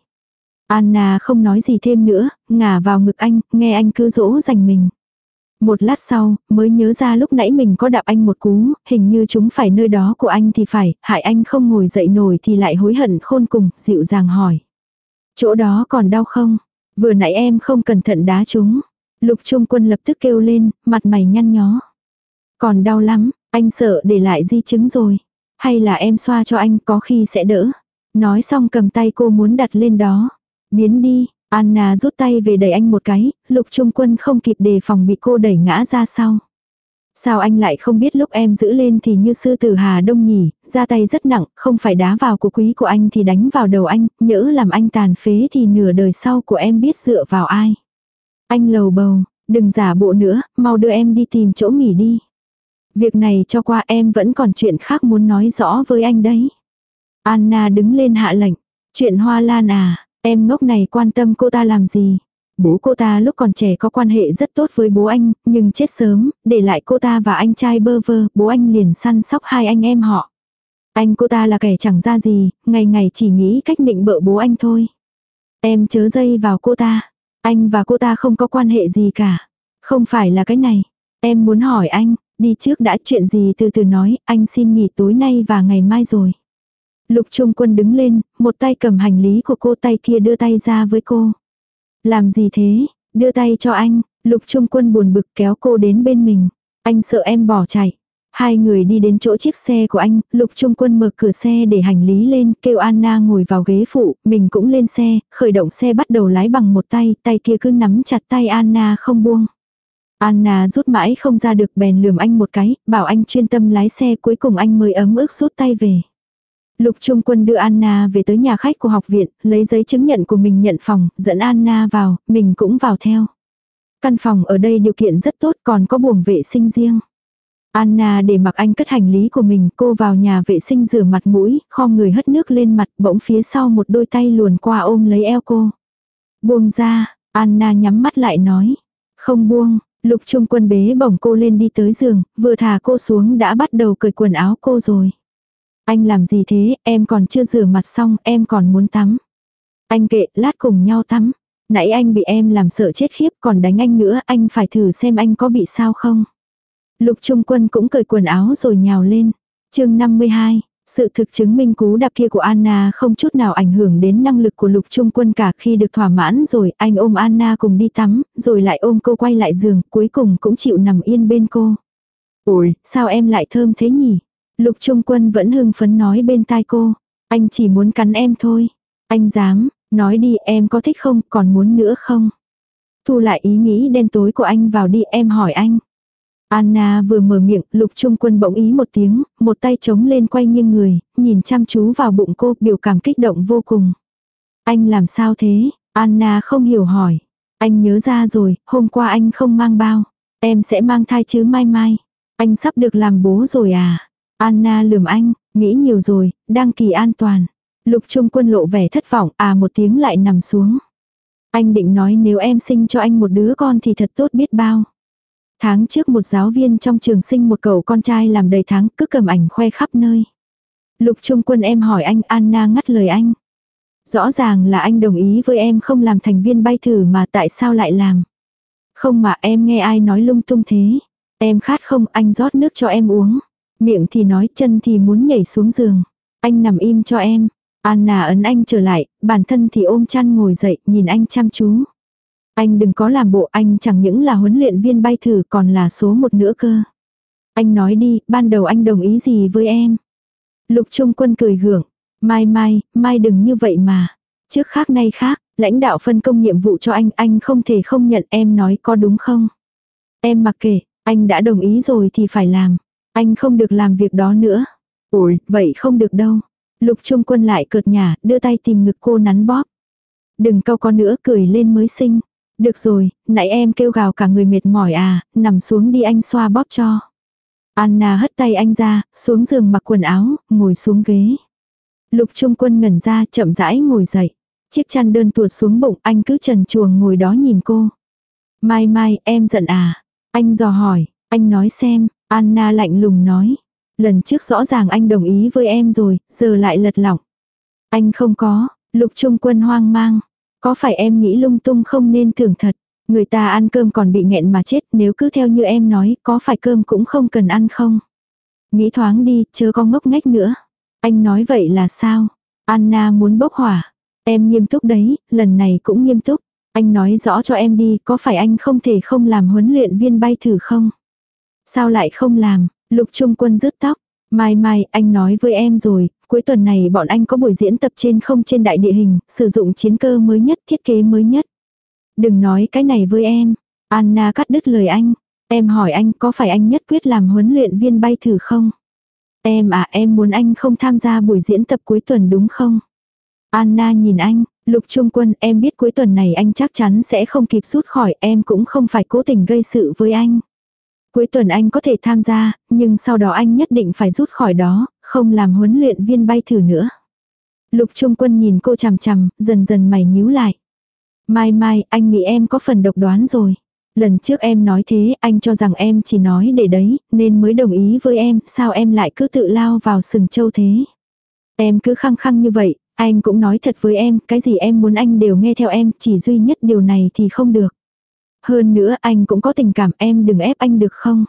Anna không nói gì thêm nữa, ngả vào ngực anh, nghe anh cứ dỗ dành mình. Một lát sau, mới nhớ ra lúc nãy mình có đạp anh một cú, hình như chúng phải nơi đó của anh thì phải, hại anh không ngồi dậy nổi thì lại hối hận khôn cùng, dịu dàng hỏi. Chỗ đó còn đau không? Vừa nãy em không cẩn thận đá chúng. Lục Trung Quân lập tức kêu lên, mặt mày nhăn nhó. Còn đau lắm, anh sợ để lại di chứng rồi. Hay là em xoa cho anh có khi sẽ đỡ. Nói xong cầm tay cô muốn đặt lên đó. Biến đi, Anna rút tay về đẩy anh một cái, lục trung quân không kịp đề phòng bị cô đẩy ngã ra sau. Sao anh lại không biết lúc em giữ lên thì như sư tử Hà Đông nhỉ, ra tay rất nặng, không phải đá vào của quý của anh thì đánh vào đầu anh, nhỡ làm anh tàn phế thì nửa đời sau của em biết dựa vào ai. Anh lầu bầu, đừng giả bộ nữa, mau đưa em đi tìm chỗ nghỉ đi. Việc này cho qua em vẫn còn chuyện khác muốn nói rõ với anh đấy. Anna đứng lên hạ lệnh. Chuyện hoa lan à, Em ngốc này quan tâm cô ta làm gì? Bố cô ta lúc còn trẻ có quan hệ rất tốt với bố anh, nhưng chết sớm, để lại cô ta và anh trai bơ vơ, bố anh liền săn sóc hai anh em họ. Anh cô ta là kẻ chẳng ra gì, ngày ngày chỉ nghĩ cách định bợ bố anh thôi. Em chớ dây vào cô ta. Anh và cô ta không có quan hệ gì cả. Không phải là cái này. Em muốn hỏi anh, đi trước đã chuyện gì từ từ nói, anh xin nghỉ tối nay và ngày mai rồi. Lục Trung Quân đứng lên, một tay cầm hành lý của cô tay kia đưa tay ra với cô. Làm gì thế? Đưa tay cho anh. Lục Trung Quân buồn bực kéo cô đến bên mình. Anh sợ em bỏ chạy. Hai người đi đến chỗ chiếc xe của anh, Lục Trung Quân mở cửa xe để hành lý lên, kêu Anna ngồi vào ghế phụ, mình cũng lên xe, khởi động xe bắt đầu lái bằng một tay, tay kia cứ nắm chặt tay Anna không buông. Anna rút mãi không ra được bèn lườm anh một cái, bảo anh chuyên tâm lái xe cuối cùng anh mới ấm ức rút tay về. Lục Trung Quân đưa Anna về tới nhà khách của học viện, lấy giấy chứng nhận của mình nhận phòng, dẫn Anna vào, mình cũng vào theo. Căn phòng ở đây điều kiện rất tốt còn có buồng vệ sinh riêng. Anna để mặc anh cất hành lý của mình, cô vào nhà vệ sinh rửa mặt mũi, kho người hất nước lên mặt, bỗng phía sau một đôi tay luồn qua ôm lấy eo cô. Buông ra, Anna nhắm mắt lại nói. Không buông, lục trung quân bế bổng cô lên đi tới giường, vừa thả cô xuống đã bắt đầu cởi quần áo cô rồi. Anh làm gì thế, em còn chưa rửa mặt xong, em còn muốn tắm. Anh kệ, lát cùng nhau tắm. Nãy anh bị em làm sợ chết khiếp còn đánh anh nữa, anh phải thử xem anh có bị sao không. Lục Trung Quân cũng cởi quần áo rồi nhào lên. chương 52, sự thực chứng minh cú đạp kia của Anna không chút nào ảnh hưởng đến năng lực của lục trung quân cả khi được thỏa mãn rồi, anh ôm Anna cùng đi tắm, rồi lại ôm cô quay lại giường, cuối cùng cũng chịu nằm yên bên cô. Ôi, sao em lại thơm thế nhỉ? Lục Trung Quân vẫn hưng phấn nói bên tai cô. Anh chỉ muốn cắn em thôi. Anh dám, Nói đi em có thích không, còn muốn nữa không? Thu lại ý nghĩ đen tối của anh vào đi em hỏi anh. Anna vừa mở miệng, lục trung quân bỗng ý một tiếng, một tay chống lên quay nghiêng người, nhìn chăm chú vào bụng cô, biểu cảm kích động vô cùng. Anh làm sao thế? Anna không hiểu hỏi. Anh nhớ ra rồi, hôm qua anh không mang bao. Em sẽ mang thai chứ mai mai. Anh sắp được làm bố rồi à? Anna lườm anh, nghĩ nhiều rồi, đăng kỳ an toàn. Lục trung quân lộ vẻ thất vọng, à một tiếng lại nằm xuống. Anh định nói nếu em sinh cho anh một đứa con thì thật tốt biết bao. Tháng trước một giáo viên trong trường sinh một cậu con trai làm đầy tháng cứ cầm ảnh khoe khắp nơi. Lục trung quân em hỏi anh Anna ngắt lời anh. Rõ ràng là anh đồng ý với em không làm thành viên bay thử mà tại sao lại làm. Không mà em nghe ai nói lung tung thế. Em khát không anh rót nước cho em uống. Miệng thì nói chân thì muốn nhảy xuống giường. Anh nằm im cho em. Anna ấn anh trở lại, bản thân thì ôm chăn ngồi dậy, nhìn anh chăm chú. Anh đừng có làm bộ anh chẳng những là huấn luyện viên bay thử còn là số một nữa cơ. Anh nói đi, ban đầu anh đồng ý gì với em? Lục Trung Quân cười gượng. Mai mai, mai đừng như vậy mà. Trước khác nay khác, lãnh đạo phân công nhiệm vụ cho anh, anh không thể không nhận em nói có đúng không? Em mặc kệ, anh đã đồng ý rồi thì phải làm. Anh không được làm việc đó nữa. Ôi, Vậy không được đâu. Lục Trung Quân lại cợt nhả, đưa tay tìm ngực cô nắn bóp. Đừng câu con nữa cười lên mới sinh. Được rồi, nãy em kêu gào cả người mệt mỏi à, nằm xuống đi anh xoa bóp cho. Anna hất tay anh ra, xuống giường mặc quần áo, ngồi xuống ghế. Lục Trung Quân ngẩn ra chậm rãi ngồi dậy. Chiếc chăn đơn tuột xuống bụng anh cứ trần chuồng ngồi đó nhìn cô. Mai mai em giận à? Anh dò hỏi, anh nói xem, Anna lạnh lùng nói. Lần trước rõ ràng anh đồng ý với em rồi, giờ lại lật lỏng. Anh không có, lục trung quân hoang mang. Có phải em nghĩ lung tung không nên tưởng thật. Người ta ăn cơm còn bị nghẹn mà chết nếu cứ theo như em nói có phải cơm cũng không cần ăn không. Nghĩ thoáng đi, chớ có ngốc nghếch nữa. Anh nói vậy là sao? Anna muốn bốc hỏa. Em nghiêm túc đấy, lần này cũng nghiêm túc. Anh nói rõ cho em đi, có phải anh không thể không làm huấn luyện viên bay thử không? Sao lại không làm? Lục Trung Quân rứt tóc. Mai mai, anh nói với em rồi, cuối tuần này bọn anh có buổi diễn tập trên không trên đại địa hình, sử dụng chiến cơ mới nhất, thiết kế mới nhất. Đừng nói cái này với em. Anna cắt đứt lời anh. Em hỏi anh có phải anh nhất quyết làm huấn luyện viên bay thử không? Em à em muốn anh không tham gia buổi diễn tập cuối tuần đúng không? Anna nhìn anh, Lục Trung Quân em biết cuối tuần này anh chắc chắn sẽ không kịp rút khỏi em cũng không phải cố tình gây sự với anh. Cuối tuần anh có thể tham gia, nhưng sau đó anh nhất định phải rút khỏi đó, không làm huấn luyện viên bay thử nữa. Lục Trung Quân nhìn cô chằm chằm, dần dần mày nhíu lại. Mai mai, anh nghĩ em có phần độc đoán rồi. Lần trước em nói thế, anh cho rằng em chỉ nói để đấy, nên mới đồng ý với em, sao em lại cứ tự lao vào sừng châu thế. Em cứ khăng khăng như vậy, anh cũng nói thật với em, cái gì em muốn anh đều nghe theo em, chỉ duy nhất điều này thì không được. Hơn nữa anh cũng có tình cảm em đừng ép anh được không?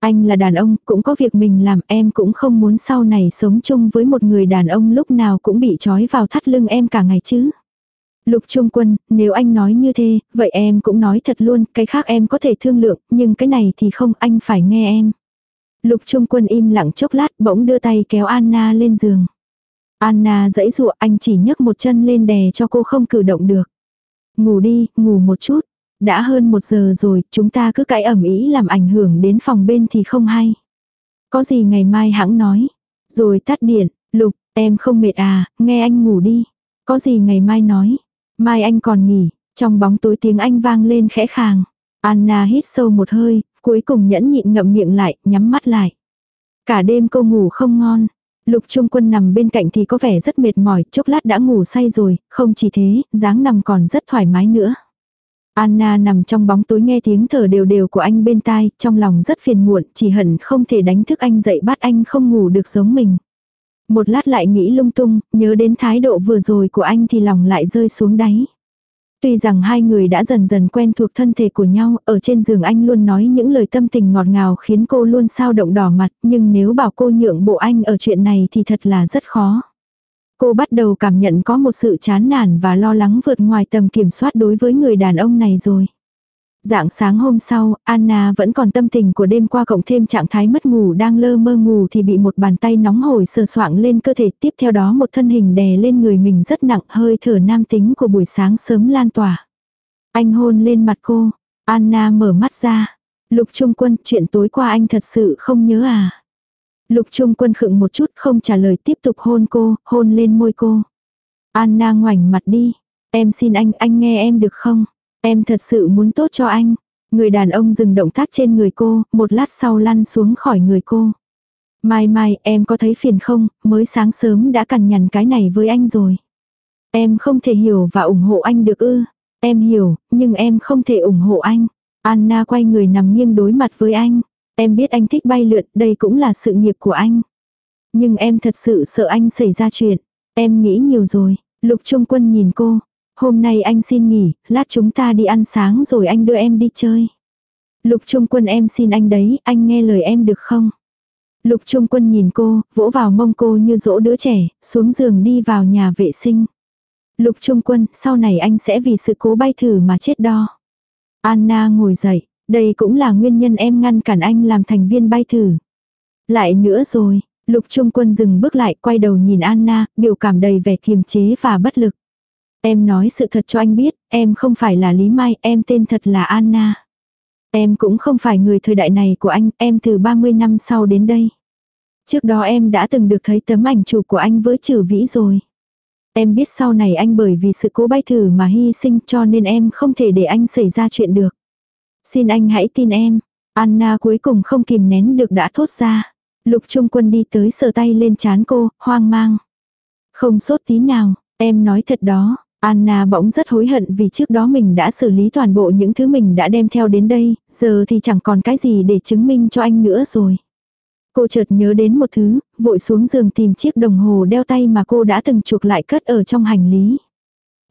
Anh là đàn ông, cũng có việc mình làm em cũng không muốn sau này sống chung với một người đàn ông lúc nào cũng bị trói vào thắt lưng em cả ngày chứ. Lục Trung Quân, nếu anh nói như thế, vậy em cũng nói thật luôn, cái khác em có thể thương lượng, nhưng cái này thì không, anh phải nghe em. Lục Trung Quân im lặng chốc lát bỗng đưa tay kéo Anna lên giường. Anna dãy dụa anh chỉ nhấc một chân lên đè cho cô không cử động được. Ngủ đi, ngủ một chút. Đã hơn một giờ rồi, chúng ta cứ cãi ẩm ý làm ảnh hưởng đến phòng bên thì không hay. Có gì ngày mai hãng nói. Rồi tắt điện, lục, em không mệt à, nghe anh ngủ đi. Có gì ngày mai nói. Mai anh còn nghỉ, trong bóng tối tiếng anh vang lên khẽ khàng. Anna hít sâu một hơi, cuối cùng nhẫn nhịn ngậm miệng lại, nhắm mắt lại. Cả đêm cô ngủ không ngon. Lục Trung Quân nằm bên cạnh thì có vẻ rất mệt mỏi, chốc lát đã ngủ say rồi, không chỉ thế, dáng nằm còn rất thoải mái nữa. Anna nằm trong bóng tối nghe tiếng thở đều đều của anh bên tai, trong lòng rất phiền muộn, chỉ hận không thể đánh thức anh dậy bắt anh không ngủ được giống mình. Một lát lại nghĩ lung tung, nhớ đến thái độ vừa rồi của anh thì lòng lại rơi xuống đáy. Tuy rằng hai người đã dần dần quen thuộc thân thể của nhau, ở trên giường anh luôn nói những lời tâm tình ngọt ngào khiến cô luôn sao động đỏ mặt, nhưng nếu bảo cô nhượng bộ anh ở chuyện này thì thật là rất khó. Cô bắt đầu cảm nhận có một sự chán nản và lo lắng vượt ngoài tầm kiểm soát đối với người đàn ông này rồi. Dạng sáng hôm sau, Anna vẫn còn tâm tình của đêm qua cộng thêm trạng thái mất ngủ đang lơ mơ ngủ thì bị một bàn tay nóng hổi sờ soạng lên cơ thể tiếp theo đó một thân hình đè lên người mình rất nặng hơi thở nam tính của buổi sáng sớm lan tỏa. Anh hôn lên mặt cô, Anna mở mắt ra. Lục Trung Quân chuyện tối qua anh thật sự không nhớ à. Lục Trung Quân khựng một chút không trả lời tiếp tục hôn cô, hôn lên môi cô. Anna ngoảnh mặt đi. Em xin anh, anh nghe em được không? Em thật sự muốn tốt cho anh. Người đàn ông dừng động tác trên người cô, một lát sau lăn xuống khỏi người cô. Mai mai, em có thấy phiền không, mới sáng sớm đã cằn nhằn cái này với anh rồi. Em không thể hiểu và ủng hộ anh được ư. Em hiểu, nhưng em không thể ủng hộ anh. Anna quay người nằm nghiêng đối mặt với anh. Em biết anh thích bay lượn, đây cũng là sự nghiệp của anh. Nhưng em thật sự sợ anh xảy ra chuyện. Em nghĩ nhiều rồi. Lục Trung Quân nhìn cô, Hôm nay anh xin nghỉ, lát chúng ta đi ăn sáng rồi anh đưa em đi chơi. Lục Trung Quân em xin anh đấy, anh nghe lời em được không? Lục Trung Quân nhìn cô, vỗ vào mông cô như dỗ đứa trẻ, xuống giường đi vào nhà vệ sinh. Lục Trung Quân, sau này anh sẽ vì sự cố bay thử mà chết đo. Anna ngồi dậy, đây cũng là nguyên nhân em ngăn cản anh làm thành viên bay thử. Lại nữa rồi, Lục Trung Quân dừng bước lại quay đầu nhìn Anna, biểu cảm đầy vẻ kiềm chế và bất lực. Em nói sự thật cho anh biết, em không phải là Lý Mai, em tên thật là Anna. Em cũng không phải người thời đại này của anh, em từ 30 năm sau đến đây. Trước đó em đã từng được thấy tấm ảnh chụp của anh với trừ vĩ rồi. Em biết sau này anh bởi vì sự cố bay thử mà hy sinh cho nên em không thể để anh xảy ra chuyện được. Xin anh hãy tin em. Anna cuối cùng không kìm nén được đã thốt ra. Lục Trung Quân đi tới sờ tay lên chán cô, hoang mang. Không sốt tí nào, em nói thật đó, Anna bỗng rất hối hận vì trước đó mình đã xử lý toàn bộ những thứ mình đã đem theo đến đây, giờ thì chẳng còn cái gì để chứng minh cho anh nữa rồi. Cô chợt nhớ đến một thứ, vội xuống giường tìm chiếc đồng hồ đeo tay mà cô đã từng chuộc lại cất ở trong hành lý.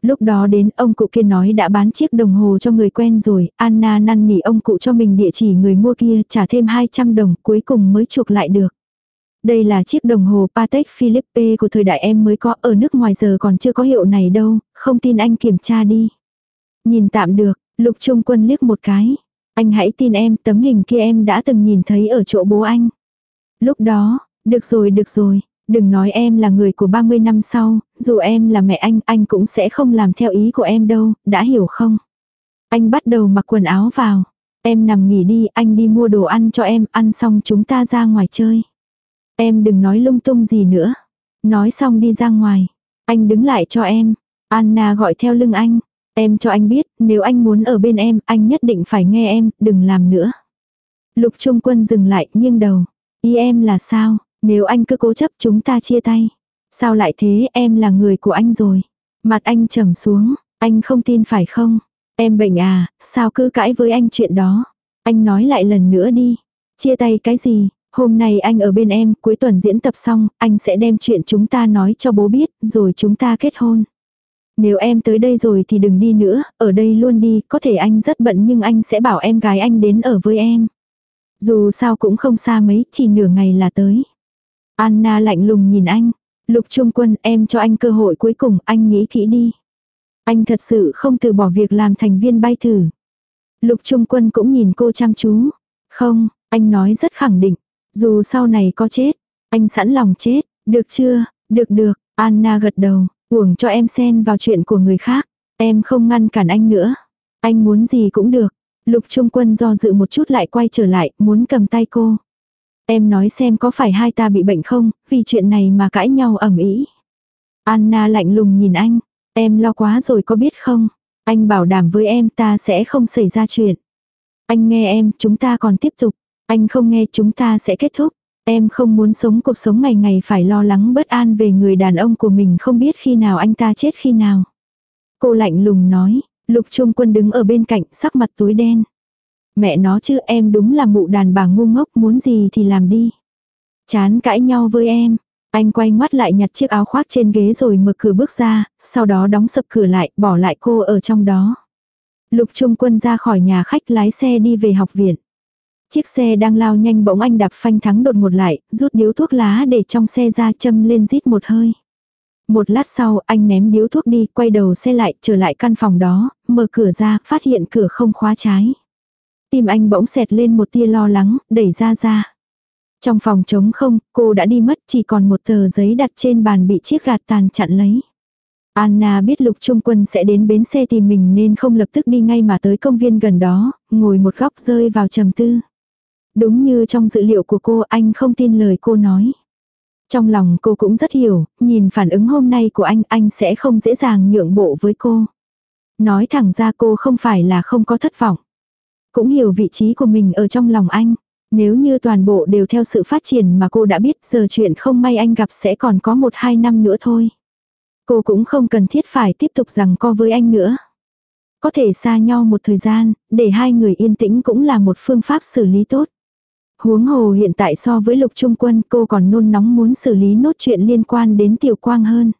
Lúc đó đến ông cụ kia nói đã bán chiếc đồng hồ cho người quen rồi, Anna năn nỉ ông cụ cho mình địa chỉ người mua kia trả thêm 200 đồng cuối cùng mới chuộc lại được. Đây là chiếc đồng hồ Patek Philippe của thời đại em mới có ở nước ngoài giờ còn chưa có hiệu này đâu, không tin anh kiểm tra đi. Nhìn tạm được, Lục Trung Quân liếc một cái. Anh hãy tin em, tấm hình kia em đã từng nhìn thấy ở chỗ bố anh. Lúc đó, được rồi được rồi, đừng nói em là người của 30 năm sau, dù em là mẹ anh, anh cũng sẽ không làm theo ý của em đâu, đã hiểu không? Anh bắt đầu mặc quần áo vào. Em nằm nghỉ đi, anh đi mua đồ ăn cho em, ăn xong chúng ta ra ngoài chơi. Em đừng nói lung tung gì nữa. Nói xong đi ra ngoài. Anh đứng lại cho em. Anna gọi theo lưng anh. Em cho anh biết, nếu anh muốn ở bên em, anh nhất định phải nghe em, đừng làm nữa. Lục Trung Quân dừng lại, nghiêng đầu. Ý em là sao, nếu anh cứ cố chấp chúng ta chia tay. Sao lại thế, em là người của anh rồi. Mặt anh trầm xuống, anh không tin phải không? Em bệnh à, sao cứ cãi với anh chuyện đó? Anh nói lại lần nữa đi. Chia tay cái gì, Hôm nay anh ở bên em, cuối tuần diễn tập xong, anh sẽ đem chuyện chúng ta nói cho bố biết, rồi chúng ta kết hôn. Nếu em tới đây rồi thì đừng đi nữa, ở đây luôn đi, có thể anh rất bận nhưng anh sẽ bảo em gái anh đến ở với em. Dù sao cũng không xa mấy, chỉ nửa ngày là tới. Anna lạnh lùng nhìn anh. Lục Trung Quân em cho anh cơ hội cuối cùng, anh nghĩ kỹ đi. Anh thật sự không từ bỏ việc làm thành viên bay thử. Lục Trung Quân cũng nhìn cô chăm chú. Không, anh nói rất khẳng định. Dù sau này có chết, anh sẵn lòng chết, được chưa, được được, Anna gật đầu, uổng cho em xen vào chuyện của người khác, em không ngăn cản anh nữa. Anh muốn gì cũng được. Lục Trung Quân do dự một chút lại quay trở lại, muốn cầm tay cô. Em nói xem có phải hai ta bị bệnh không, vì chuyện này mà cãi nhau ẩm ý. Anna lạnh lùng nhìn anh, em lo quá rồi có biết không? Anh bảo đảm với em ta sẽ không xảy ra chuyện. Anh nghe em, chúng ta còn tiếp tục. Anh không nghe chúng ta sẽ kết thúc. Em không muốn sống cuộc sống ngày ngày phải lo lắng bất an về người đàn ông của mình không biết khi nào anh ta chết khi nào. Cô lạnh lùng nói, lục trung quân đứng ở bên cạnh sắc mặt tối đen. Mẹ nó chứ em đúng là mụ đàn bà ngu ngốc muốn gì thì làm đi. Chán cãi nhau với em. Anh quay ngoắt lại nhặt chiếc áo khoác trên ghế rồi mở cửa bước ra, sau đó đóng sập cửa lại, bỏ lại cô ở trong đó. Lục Trung Quân ra khỏi nhà khách lái xe đi về học viện. Chiếc xe đang lao nhanh bỗng anh đạp phanh thắng đột ngột lại, rút điếu thuốc lá để trong xe ra châm lên rít một hơi. Một lát sau anh ném điếu thuốc đi, quay đầu xe lại, trở lại căn phòng đó, mở cửa ra, phát hiện cửa không khóa trái. Tim anh bỗng xẹt lên một tia lo lắng, đẩy ra ra. Trong phòng trống không, cô đã đi mất chỉ còn một tờ giấy đặt trên bàn bị chiếc gạt tàn chặn lấy. Anna biết Lục Trung Quân sẽ đến bến xe tìm mình nên không lập tức đi ngay mà tới công viên gần đó, ngồi một góc rơi vào trầm tư. Đúng như trong dự liệu của cô anh không tin lời cô nói. Trong lòng cô cũng rất hiểu, nhìn phản ứng hôm nay của anh, anh sẽ không dễ dàng nhượng bộ với cô. Nói thẳng ra cô không phải là không có thất vọng. Cũng hiểu vị trí của mình ở trong lòng anh. Nếu như toàn bộ đều theo sự phát triển mà cô đã biết giờ chuyện không may anh gặp sẽ còn có một hai năm nữa thôi. Cô cũng không cần thiết phải tiếp tục rằng co với anh nữa. Có thể xa nhau một thời gian, để hai người yên tĩnh cũng là một phương pháp xử lý tốt. Huống hồ hiện tại so với lục trung quân cô còn nôn nóng muốn xử lý nốt chuyện liên quan đến tiểu quang hơn.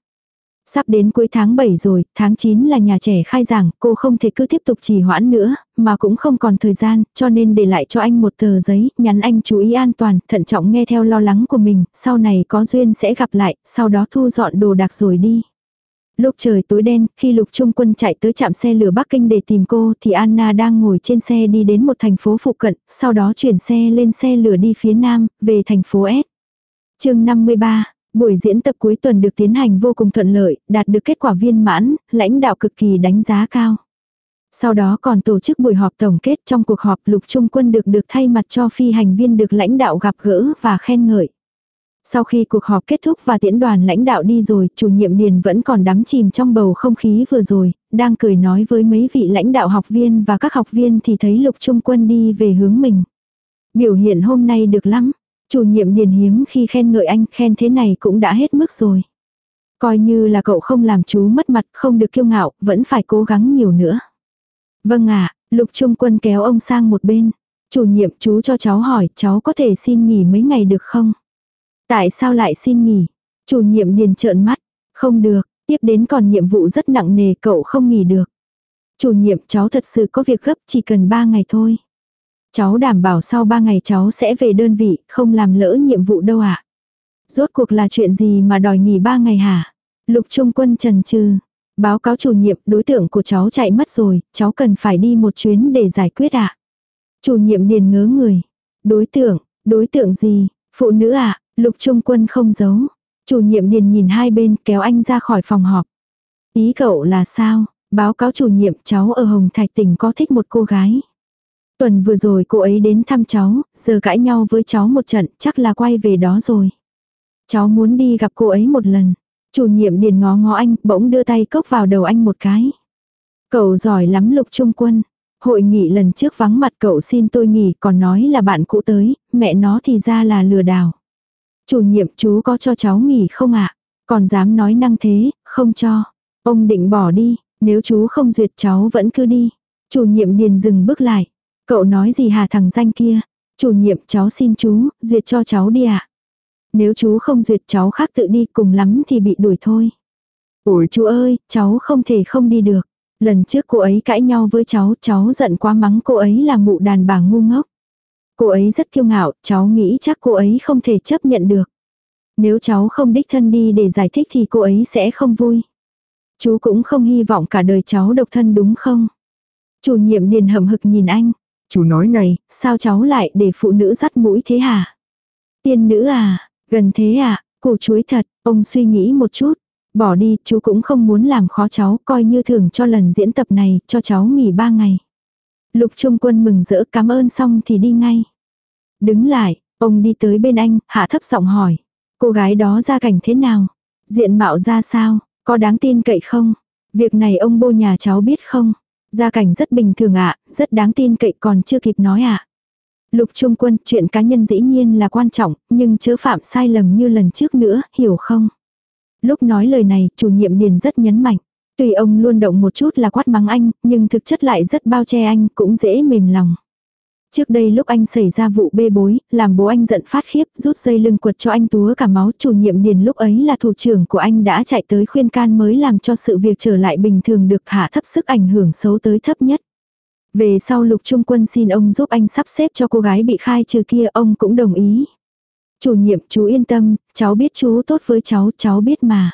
Sắp đến cuối tháng 7 rồi, tháng 9 là nhà trẻ khai giảng, cô không thể cứ tiếp tục trì hoãn nữa, mà cũng không còn thời gian, cho nên để lại cho anh một tờ giấy, nhắn anh chú ý an toàn, thận trọng nghe theo lo lắng của mình, sau này có duyên sẽ gặp lại, sau đó thu dọn đồ đạc rồi đi. Lúc trời tối đen, khi Lục Trung Quân chạy tới trạm xe lửa Bắc Kinh để tìm cô thì Anna đang ngồi trên xe đi đến một thành phố phụ cận, sau đó chuyển xe lên xe lửa đi phía nam, về thành phố S. chương 53, buổi diễn tập cuối tuần được tiến hành vô cùng thuận lợi, đạt được kết quả viên mãn, lãnh đạo cực kỳ đánh giá cao. Sau đó còn tổ chức buổi họp tổng kết trong cuộc họp Lục Trung Quân được được thay mặt cho phi hành viên được lãnh đạo gặp gỡ và khen ngợi. Sau khi cuộc họp kết thúc và tiễn đoàn lãnh đạo đi rồi, chủ nhiệm Điền vẫn còn đắm chìm trong bầu không khí vừa rồi, đang cười nói với mấy vị lãnh đạo học viên và các học viên thì thấy Lục Trung Quân đi về hướng mình. Biểu hiện hôm nay được lắm. Chủ nhiệm Điền hiếm khi khen ngợi anh, khen thế này cũng đã hết mức rồi. Coi như là cậu không làm chú mất mặt, không được kiêu ngạo, vẫn phải cố gắng nhiều nữa. Vâng ạ, Lục Trung Quân kéo ông sang một bên. Chủ nhiệm chú cho cháu hỏi, cháu có thể xin nghỉ mấy ngày được không? Tại sao lại xin nghỉ? Chủ nhiệm điền trợn mắt. Không được, tiếp đến còn nhiệm vụ rất nặng nề cậu không nghỉ được. Chủ nhiệm cháu thật sự có việc gấp chỉ cần 3 ngày thôi. Cháu đảm bảo sau 3 ngày cháu sẽ về đơn vị, không làm lỡ nhiệm vụ đâu ạ. À? Rốt cuộc là chuyện gì mà đòi nghỉ 3 ngày hả? Lục Trung Quân trần trừ. Báo cáo chủ nhiệm, đối tượng của cháu chạy mất rồi, cháu cần phải đi một chuyến để giải quyết ạ. À? Chủ nhiệm điền ngớ người. Đối tượng, đối tượng gì? Phụ nữ ạ, à? Lục Trung Quân không giấu. Chủ nhiệm điền nhìn hai bên kéo anh ra khỏi phòng họp. Ý cậu là sao? Báo cáo chủ nhiệm cháu ở Hồng Thạch tỉnh có thích một cô gái. Tuần vừa rồi cô ấy đến thăm cháu, giờ cãi nhau với cháu một trận chắc là quay về đó rồi. Cháu muốn đi gặp cô ấy một lần. Chủ nhiệm điền ngó ngó anh bỗng đưa tay cốc vào đầu anh một cái. Cậu giỏi lắm lục trung quân. Hội nghị lần trước vắng mặt cậu xin tôi nghỉ còn nói là bạn cũ tới, mẹ nó thì ra là lừa đảo. Chủ nhiệm chú có cho cháu nghỉ không ạ? Còn dám nói năng thế, không cho. Ông định bỏ đi, nếu chú không duyệt cháu vẫn cứ đi. Chủ nhiệm điền dừng bước lại. Cậu nói gì hà thằng danh kia? Chủ nhiệm cháu xin chú, duyệt cho cháu đi ạ. Nếu chú không duyệt cháu khác tự đi cùng lắm thì bị đuổi thôi. Ôi chú ơi, cháu không thể không đi được. Lần trước cô ấy cãi nhau với cháu, cháu giận quá mắng cô ấy là mụ đàn bà ngu ngốc. Cô ấy rất kiêu ngạo, cháu nghĩ chắc cô ấy không thể chấp nhận được. Nếu cháu không đích thân đi để giải thích thì cô ấy sẽ không vui. Chú cũng không hy vọng cả đời cháu độc thân đúng không? Chủ nhiệm điền hậm hực nhìn anh. Chú nói này, sao cháu lại để phụ nữ dắt mũi thế hả? Tiên nữ à, gần thế à, củ chuối thật, ông suy nghĩ một chút. Bỏ đi, chú cũng không muốn làm khó cháu, coi như thưởng cho lần diễn tập này, cho cháu nghỉ ba ngày. Lục Trung Quân mừng rỡ cảm ơn xong thì đi ngay. Đứng lại, ông đi tới bên anh, hạ thấp giọng hỏi. Cô gái đó ra cảnh thế nào? Diện mạo ra sao? Có đáng tin cậy không? Việc này ông bô nhà cháu biết không? Gia cảnh rất bình thường ạ, rất đáng tin cậy còn chưa kịp nói ạ. Lục Trung Quân, chuyện cá nhân dĩ nhiên là quan trọng, nhưng chớ phạm sai lầm như lần trước nữa, hiểu không? Lúc nói lời này, chủ nhiệm Điền rất nhấn mạnh. Tuy ông luôn động một chút là quát mắng anh, nhưng thực chất lại rất bao che anh, cũng dễ mềm lòng. Trước đây lúc anh xảy ra vụ bê bối, làm bố anh giận phát khiếp, rút dây lưng quật cho anh túa cả máu, chủ nhiệm điền lúc ấy là thủ trưởng của anh đã chạy tới khuyên can mới làm cho sự việc trở lại bình thường được hạ thấp sức ảnh hưởng xấu tới thấp nhất. Về sau lục trung quân xin ông giúp anh sắp xếp cho cô gái bị khai trừ kia, ông cũng đồng ý. Chủ nhiệm chú yên tâm, cháu biết chú tốt với cháu, cháu biết mà.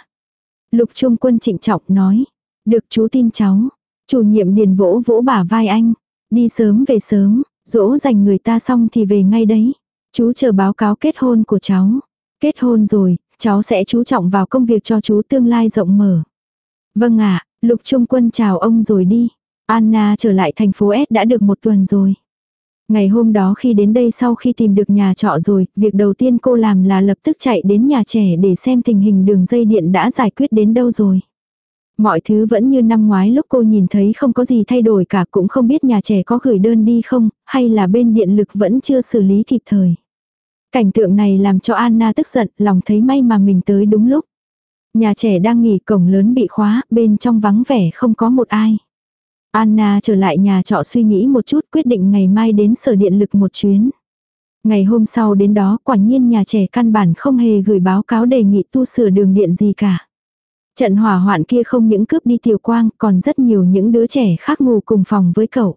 Lục trung quân trịnh trọng nói. Được chú tin cháu. Chủ nhiệm điền vỗ vỗ bả vai anh. Đi sớm về sớm. Dỗ dành người ta xong thì về ngay đấy. Chú chờ báo cáo kết hôn của cháu. Kết hôn rồi, cháu sẽ chú trọng vào công việc cho chú tương lai rộng mở. Vâng ạ, Lục Trung Quân chào ông rồi đi. Anna trở lại thành phố S đã được một tuần rồi. Ngày hôm đó khi đến đây sau khi tìm được nhà trọ rồi, việc đầu tiên cô làm là lập tức chạy đến nhà trẻ để xem tình hình đường dây điện đã giải quyết đến đâu rồi. Mọi thứ vẫn như năm ngoái lúc cô nhìn thấy không có gì thay đổi cả cũng không biết nhà trẻ có gửi đơn đi không, hay là bên điện lực vẫn chưa xử lý kịp thời. Cảnh tượng này làm cho Anna tức giận, lòng thấy may mà mình tới đúng lúc. Nhà trẻ đang nghỉ cổng lớn bị khóa, bên trong vắng vẻ không có một ai. Anna trở lại nhà trọ suy nghĩ một chút quyết định ngày mai đến sở điện lực một chuyến. Ngày hôm sau đến đó quả nhiên nhà trẻ căn bản không hề gửi báo cáo đề nghị tu sửa đường điện gì cả. Trận hỏa hoạn kia không những cướp đi tiểu quang còn rất nhiều những đứa trẻ khác ngủ cùng phòng với cậu.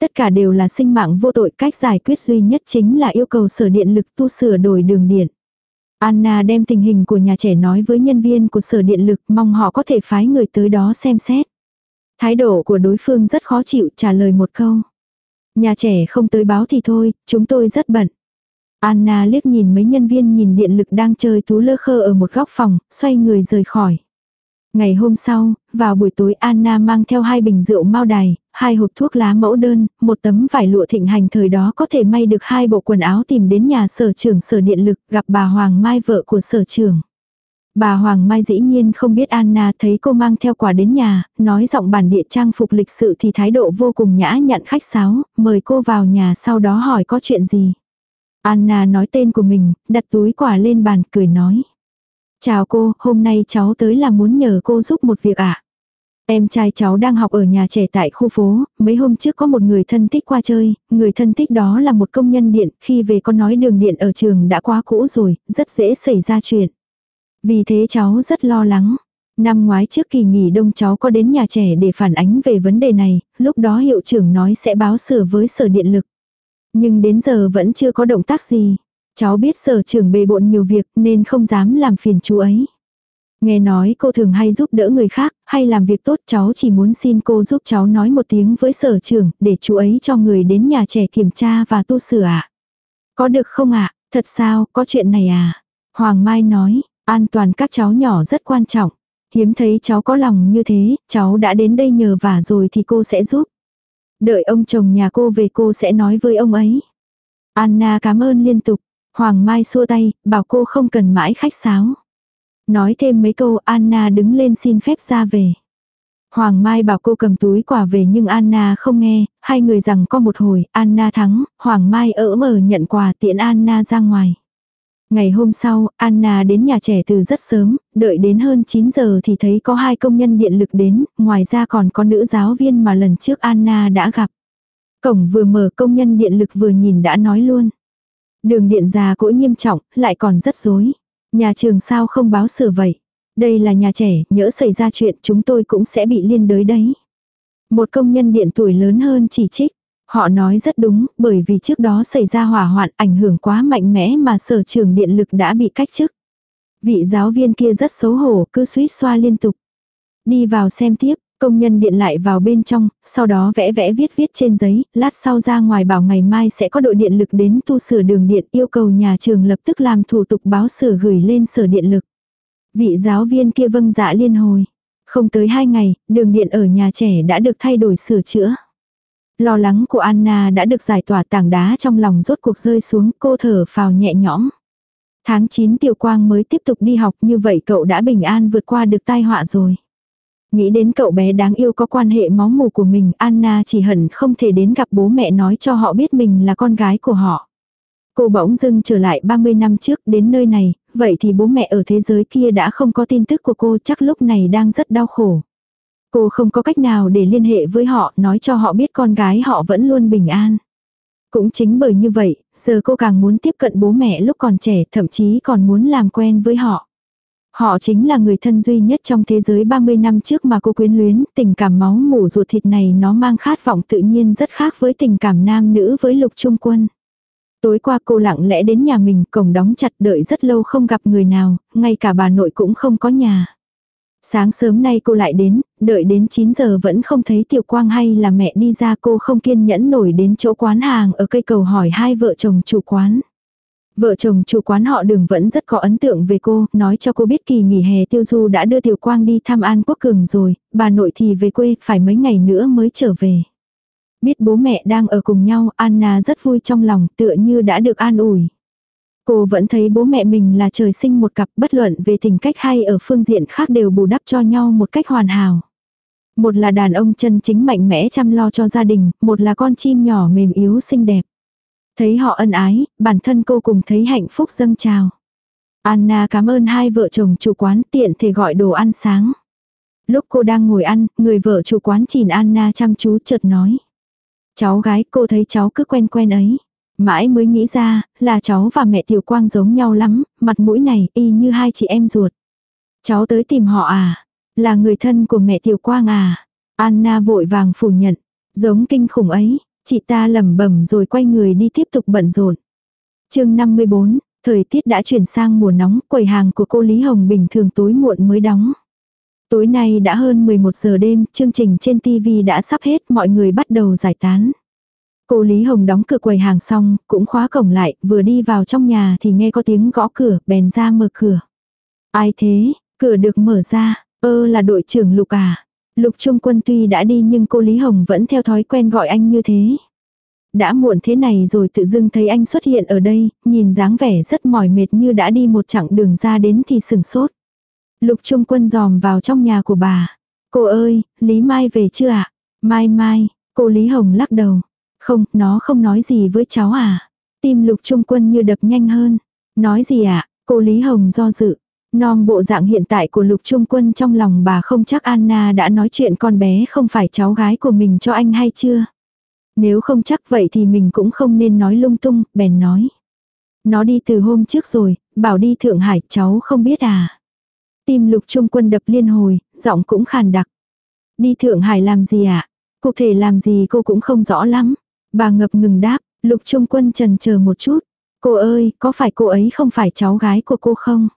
Tất cả đều là sinh mạng vô tội cách giải quyết duy nhất chính là yêu cầu sở điện lực tu sửa đổi đường điện. Anna đem tình hình của nhà trẻ nói với nhân viên của sở điện lực mong họ có thể phái người tới đó xem xét. Thái độ của đối phương rất khó chịu trả lời một câu. Nhà trẻ không tới báo thì thôi, chúng tôi rất bận. Anna liếc nhìn mấy nhân viên nhìn điện lực đang chơi tú lơ khơ ở một góc phòng, xoay người rời khỏi. Ngày hôm sau, vào buổi tối Anna mang theo hai bình rượu mao đài, hai hộp thuốc lá mẫu đơn, một tấm vải lụa thịnh hành thời đó có thể may được hai bộ quần áo tìm đến nhà sở trưởng sở điện lực gặp bà Hoàng Mai vợ của sở trưởng. Bà Hoàng Mai dĩ nhiên không biết Anna thấy cô mang theo quà đến nhà, nói giọng bản địa trang phục lịch sự thì thái độ vô cùng nhã nhặn khách sáo, mời cô vào nhà sau đó hỏi có chuyện gì. Anna nói tên của mình, đặt túi quà lên bàn cười nói. Chào cô, hôm nay cháu tới là muốn nhờ cô giúp một việc ạ. À? Em trai cháu đang học ở nhà trẻ tại khu phố, mấy hôm trước có một người thân thích qua chơi, người thân thích đó là một công nhân điện, khi về con nói đường điện ở trường đã quá cũ rồi, rất dễ xảy ra chuyện. Vì thế cháu rất lo lắng. Năm ngoái trước kỳ nghỉ đông cháu có đến nhà trẻ để phản ánh về vấn đề này, lúc đó hiệu trưởng nói sẽ báo sửa với sở điện lực. Nhưng đến giờ vẫn chưa có động tác gì. Cháu biết sở trưởng bề bộn nhiều việc nên không dám làm phiền chú ấy. Nghe nói cô thường hay giúp đỡ người khác, hay làm việc tốt cháu chỉ muốn xin cô giúp cháu nói một tiếng với sở trưởng để chú ấy cho người đến nhà trẻ kiểm tra và tu sửa ạ. Có được không ạ? Thật sao, có chuyện này à? Hoàng Mai nói, an toàn các cháu nhỏ rất quan trọng. Hiếm thấy cháu có lòng như thế, cháu đã đến đây nhờ vả rồi thì cô sẽ giúp. Đợi ông chồng nhà cô về cô sẽ nói với ông ấy. Anna cảm ơn liên tục. Hoàng Mai xua tay, bảo cô không cần mãi khách sáo. Nói thêm mấy câu Anna đứng lên xin phép ra về. Hoàng Mai bảo cô cầm túi quà về nhưng Anna không nghe, hai người rằng có một hồi, Anna thắng, Hoàng Mai ỡ mở nhận quà tiện Anna ra ngoài. Ngày hôm sau, Anna đến nhà trẻ từ rất sớm, đợi đến hơn 9 giờ thì thấy có hai công nhân điện lực đến, ngoài ra còn có nữ giáo viên mà lần trước Anna đã gặp. Cổng vừa mở công nhân điện lực vừa nhìn đã nói luôn. Đường điện già cỗi nghiêm trọng, lại còn rất rối. Nhà trường sao không báo sửa vậy? Đây là nhà trẻ, nhỡ xảy ra chuyện chúng tôi cũng sẽ bị liên đới đấy. Một công nhân điện tuổi lớn hơn chỉ trích. Họ nói rất đúng, bởi vì trước đó xảy ra hỏa hoạn ảnh hưởng quá mạnh mẽ mà sở trường điện lực đã bị cách chức. Vị giáo viên kia rất xấu hổ, cứ suýt xoa liên tục. Đi vào xem tiếp, Công nhân điện lại vào bên trong, sau đó vẽ vẽ viết viết trên giấy, lát sau ra ngoài bảo ngày mai sẽ có đội điện lực đến tu sửa đường điện yêu cầu nhà trường lập tức làm thủ tục báo sửa gửi lên sở điện lực. Vị giáo viên kia vâng dạ liên hồi. Không tới hai ngày, đường điện ở nhà trẻ đã được thay đổi sửa chữa. Lo lắng của Anna đã được giải tỏa tảng đá trong lòng rốt cuộc rơi xuống cô thở phào nhẹ nhõm. Tháng 9 Tiểu Quang mới tiếp tục đi học như vậy cậu đã bình an vượt qua được tai họa rồi. Nghĩ đến cậu bé đáng yêu có quan hệ máu mù của mình, Anna chỉ hận không thể đến gặp bố mẹ nói cho họ biết mình là con gái của họ. Cô bỗng dưng trở lại 30 năm trước đến nơi này, vậy thì bố mẹ ở thế giới kia đã không có tin tức của cô chắc lúc này đang rất đau khổ. Cô không có cách nào để liên hệ với họ nói cho họ biết con gái họ vẫn luôn bình an. Cũng chính bởi như vậy, giờ cô càng muốn tiếp cận bố mẹ lúc còn trẻ thậm chí còn muốn làm quen với họ. Họ chính là người thân duy nhất trong thế giới 30 năm trước mà cô quyến luyến, tình cảm máu mủ ruột thịt này nó mang khát vọng tự nhiên rất khác với tình cảm nam nữ với lục trung quân. Tối qua cô lặng lẽ đến nhà mình, cổng đóng chặt đợi rất lâu không gặp người nào, ngay cả bà nội cũng không có nhà. Sáng sớm nay cô lại đến, đợi đến 9 giờ vẫn không thấy Tiểu Quang hay là mẹ đi ra cô không kiên nhẫn nổi đến chỗ quán hàng ở cây cầu hỏi hai vợ chồng chủ quán. Vợ chồng chủ quán họ đường vẫn rất có ấn tượng về cô, nói cho cô biết kỳ nghỉ hè tiêu du đã đưa Tiểu Quang đi thăm An Quốc Cường rồi, bà nội thì về quê, phải mấy ngày nữa mới trở về. Biết bố mẹ đang ở cùng nhau, Anna rất vui trong lòng, tựa như đã được an ủi. Cô vẫn thấy bố mẹ mình là trời sinh một cặp bất luận về tình cách hay ở phương diện khác đều bù đắp cho nhau một cách hoàn hảo. Một là đàn ông chân chính mạnh mẽ chăm lo cho gia đình, một là con chim nhỏ mềm yếu xinh đẹp. Thấy họ ân ái, bản thân cô cùng thấy hạnh phúc dâng trào. Anna cảm ơn hai vợ chồng chủ quán tiện thể gọi đồ ăn sáng. Lúc cô đang ngồi ăn, người vợ chủ quán nhìn Anna chăm chú chợt nói. Cháu gái cô thấy cháu cứ quen quen ấy. Mãi mới nghĩ ra, là cháu và mẹ Tiểu Quang giống nhau lắm, mặt mũi này y như hai chị em ruột. Cháu tới tìm họ à? Là người thân của mẹ Tiểu Quang à? Anna vội vàng phủ nhận. Giống kinh khủng ấy, chị ta lẩm bẩm rồi quay người đi tiếp tục bận rộn. chương 54, thời tiết đã chuyển sang mùa nóng, quầy hàng của cô Lý Hồng bình thường tối muộn mới đóng. Tối nay đã hơn 11 giờ đêm, chương trình trên TV đã sắp hết, mọi người bắt đầu giải tán. Cô Lý Hồng đóng cửa quầy hàng xong, cũng khóa cổng lại, vừa đi vào trong nhà thì nghe có tiếng gõ cửa, bèn ra mở cửa. Ai thế, cửa được mở ra, ơ là đội trưởng Lục à. Lục Trung Quân tuy đã đi nhưng cô Lý Hồng vẫn theo thói quen gọi anh như thế. Đã muộn thế này rồi tự dưng thấy anh xuất hiện ở đây, nhìn dáng vẻ rất mỏi mệt như đã đi một chặng đường ra đến thì sừng sốt. Lục Trung Quân dòm vào trong nhà của bà. Cô ơi, Lý Mai về chưa ạ? Mai Mai, cô Lý Hồng lắc đầu. Không, nó không nói gì với cháu à. Tim lục trung quân như đập nhanh hơn. Nói gì ạ? À? Cô Lý Hồng do dự. Nom bộ dạng hiện tại của lục trung quân trong lòng bà không chắc Anna đã nói chuyện con bé không phải cháu gái của mình cho anh hay chưa. Nếu không chắc vậy thì mình cũng không nên nói lung tung, bèn nói. Nó đi từ hôm trước rồi, bảo đi Thượng Hải cháu không biết à. Tim lục trung quân đập liên hồi, giọng cũng khàn đặc. Đi Thượng Hải làm gì ạ? À? Cụ thể làm gì cô cũng không rõ lắm. Bà ngập ngừng đáp, lục trung quân trần chờ một chút. Cô ơi, có phải cô ấy không phải cháu gái của cô không?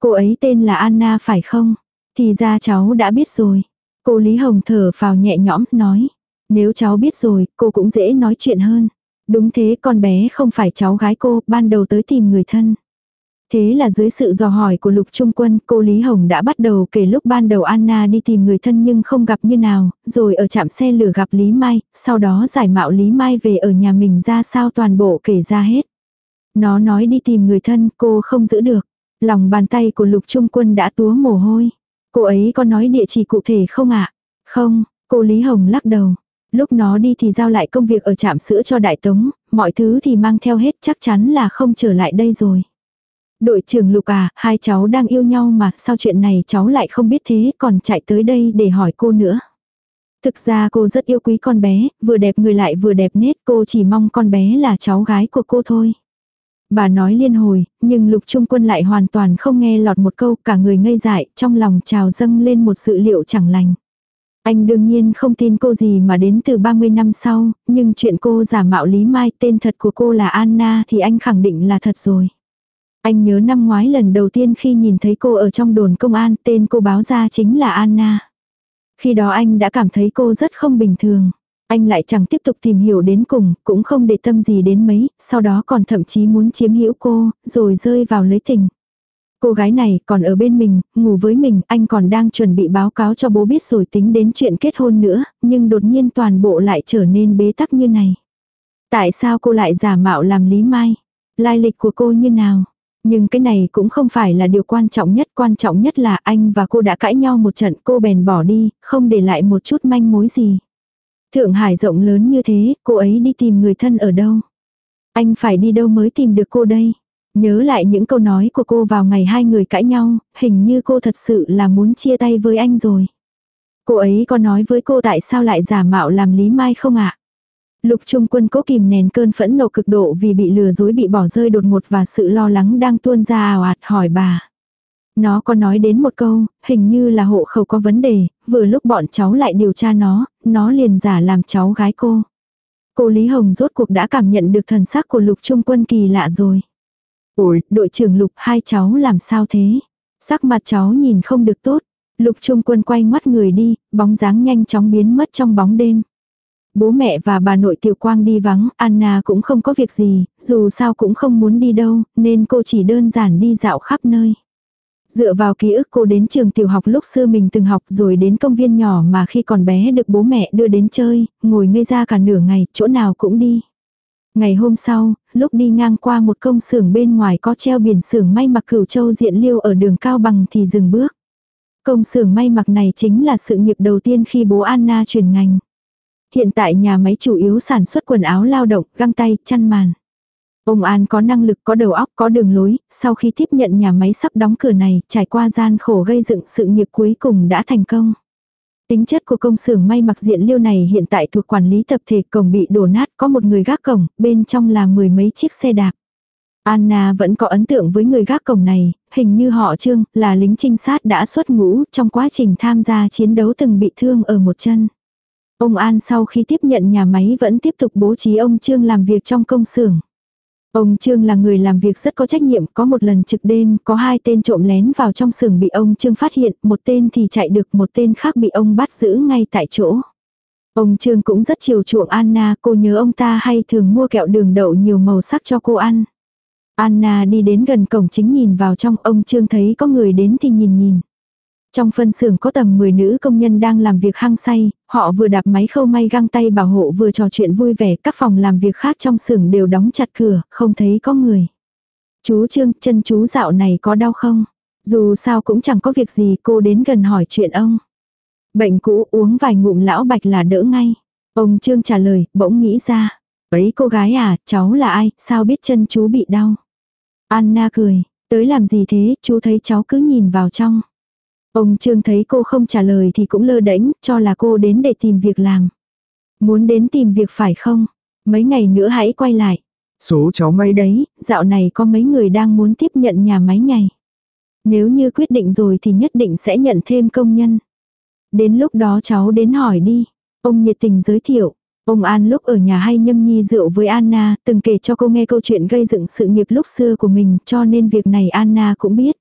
Cô ấy tên là Anna phải không? Thì ra cháu đã biết rồi. Cô Lý Hồng thở vào nhẹ nhõm, nói. Nếu cháu biết rồi, cô cũng dễ nói chuyện hơn. Đúng thế, con bé không phải cháu gái cô, ban đầu tới tìm người thân. Thế là dưới sự dò hỏi của Lục Trung Quân, cô Lý Hồng đã bắt đầu kể lúc ban đầu Anna đi tìm người thân nhưng không gặp như nào, rồi ở trạm xe lửa gặp Lý Mai, sau đó giải mạo Lý Mai về ở nhà mình ra sao toàn bộ kể ra hết. Nó nói đi tìm người thân, cô không giữ được. Lòng bàn tay của Lục Trung Quân đã túa mồ hôi. Cô ấy có nói địa chỉ cụ thể không ạ? Không, cô Lý Hồng lắc đầu. Lúc nó đi thì giao lại công việc ở trạm sữa cho Đại Tống, mọi thứ thì mang theo hết chắc chắn là không trở lại đây rồi. Đội trưởng Lục à, hai cháu đang yêu nhau mà, sao chuyện này cháu lại không biết thế, còn chạy tới đây để hỏi cô nữa. Thực ra cô rất yêu quý con bé, vừa đẹp người lại vừa đẹp nết, cô chỉ mong con bé là cháu gái của cô thôi. Bà nói liên hồi, nhưng lục trung quân lại hoàn toàn không nghe lọt một câu, cả người ngây dại, trong lòng trào dâng lên một sự liệu chẳng lành. Anh đương nhiên không tin cô gì mà đến từ 30 năm sau, nhưng chuyện cô giả mạo Lý Mai tên thật của cô là Anna thì anh khẳng định là thật rồi. Anh nhớ năm ngoái lần đầu tiên khi nhìn thấy cô ở trong đồn công an tên cô báo ra chính là Anna. Khi đó anh đã cảm thấy cô rất không bình thường. Anh lại chẳng tiếp tục tìm hiểu đến cùng, cũng không để tâm gì đến mấy, sau đó còn thậm chí muốn chiếm hữu cô, rồi rơi vào lấy tình. Cô gái này còn ở bên mình, ngủ với mình, anh còn đang chuẩn bị báo cáo cho bố biết rồi tính đến chuyện kết hôn nữa, nhưng đột nhiên toàn bộ lại trở nên bế tắc như này. Tại sao cô lại giả mạo làm Lý Mai? Lai lịch của cô như nào? Nhưng cái này cũng không phải là điều quan trọng nhất, quan trọng nhất là anh và cô đã cãi nhau một trận cô bèn bỏ đi, không để lại một chút manh mối gì. Thượng Hải rộng lớn như thế, cô ấy đi tìm người thân ở đâu? Anh phải đi đâu mới tìm được cô đây? Nhớ lại những câu nói của cô vào ngày hai người cãi nhau, hình như cô thật sự là muốn chia tay với anh rồi. Cô ấy có nói với cô tại sao lại giả mạo làm Lý Mai không ạ? Lục Trung Quân cố kìm nén cơn phẫn nộ cực độ vì bị lừa dối bị bỏ rơi đột ngột và sự lo lắng đang tuôn ra ào ạt hỏi bà. Nó có nói đến một câu, hình như là hộ khẩu có vấn đề, vừa lúc bọn cháu lại điều tra nó, nó liền giả làm cháu gái cô. Cô Lý Hồng rốt cuộc đã cảm nhận được thần sắc của Lục Trung Quân kỳ lạ rồi. Ôi, đội trưởng Lục hai cháu làm sao thế? Sắc mặt cháu nhìn không được tốt. Lục Trung Quân quay ngoắt người đi, bóng dáng nhanh chóng biến mất trong bóng đêm. Bố mẹ và bà nội Tiểu Quang đi vắng, Anna cũng không có việc gì, dù sao cũng không muốn đi đâu, nên cô chỉ đơn giản đi dạo khắp nơi. Dựa vào ký ức cô đến trường tiểu học lúc xưa mình từng học rồi đến công viên nhỏ mà khi còn bé được bố mẹ đưa đến chơi, ngồi ngây ra cả nửa ngày, chỗ nào cũng đi. Ngày hôm sau, lúc đi ngang qua một công xưởng bên ngoài có treo biển xưởng may mặc cửu châu diện liêu ở đường Cao Bằng thì dừng bước. Công xưởng may mặc này chính là sự nghiệp đầu tiên khi bố Anna chuyển ngành. Hiện tại nhà máy chủ yếu sản xuất quần áo lao động, găng tay, chăn màn. Ông An có năng lực, có đầu óc, có đường lối, sau khi tiếp nhận nhà máy sắp đóng cửa này, trải qua gian khổ gây dựng sự nghiệp cuối cùng đã thành công. Tính chất của công xưởng may mặc diện liêu này hiện tại thuộc quản lý tập thể cổng bị đổ nát, có một người gác cổng, bên trong là mười mấy chiếc xe đạp. Anna vẫn có ấn tượng với người gác cổng này, hình như họ Trương, là lính trinh sát đã xuất ngũ, trong quá trình tham gia chiến đấu từng bị thương ở một chân. Ông An sau khi tiếp nhận nhà máy vẫn tiếp tục bố trí ông Trương làm việc trong công xưởng. Ông Trương là người làm việc rất có trách nhiệm, có một lần trực đêm, có hai tên trộm lén vào trong xưởng bị ông Trương phát hiện, một tên thì chạy được, một tên khác bị ông bắt giữ ngay tại chỗ. Ông Trương cũng rất chiều chuộng Anna, cô nhớ ông ta hay thường mua kẹo đường đậu nhiều màu sắc cho cô ăn. Anna đi đến gần cổng chính nhìn vào trong, ông Trương thấy có người đến thì nhìn nhìn. Trong phân xưởng có tầm 10 nữ công nhân đang làm việc hăng say, họ vừa đạp máy khâu may găng tay bảo hộ vừa trò chuyện vui vẻ, các phòng làm việc khác trong xưởng đều đóng chặt cửa, không thấy có người. Chú Trương, chân chú dạo này có đau không? Dù sao cũng chẳng có việc gì, cô đến gần hỏi chuyện ông. Bệnh cũ uống vài ngụm lão bạch là đỡ ngay. Ông Trương trả lời, bỗng nghĩ ra. Ấy cô gái à, cháu là ai, sao biết chân chú bị đau? Anna cười, tới làm gì thế, chú thấy cháu cứ nhìn vào trong. Ông Trương thấy cô không trả lời thì cũng lơ đễnh, cho là cô đến để tìm việc làm. Muốn đến tìm việc phải không? Mấy ngày nữa hãy quay lại. Số cháu may đấy, dạo này có mấy người đang muốn tiếp nhận nhà máy nhảy. Nếu như quyết định rồi thì nhất định sẽ nhận thêm công nhân. Đến lúc đó cháu đến hỏi đi. Ông nhiệt tình giới thiệu. Ông An lúc ở nhà hay nhâm nhi rượu với Anna, từng kể cho cô nghe câu chuyện gây dựng sự nghiệp lúc xưa của mình, cho nên việc này Anna cũng biết.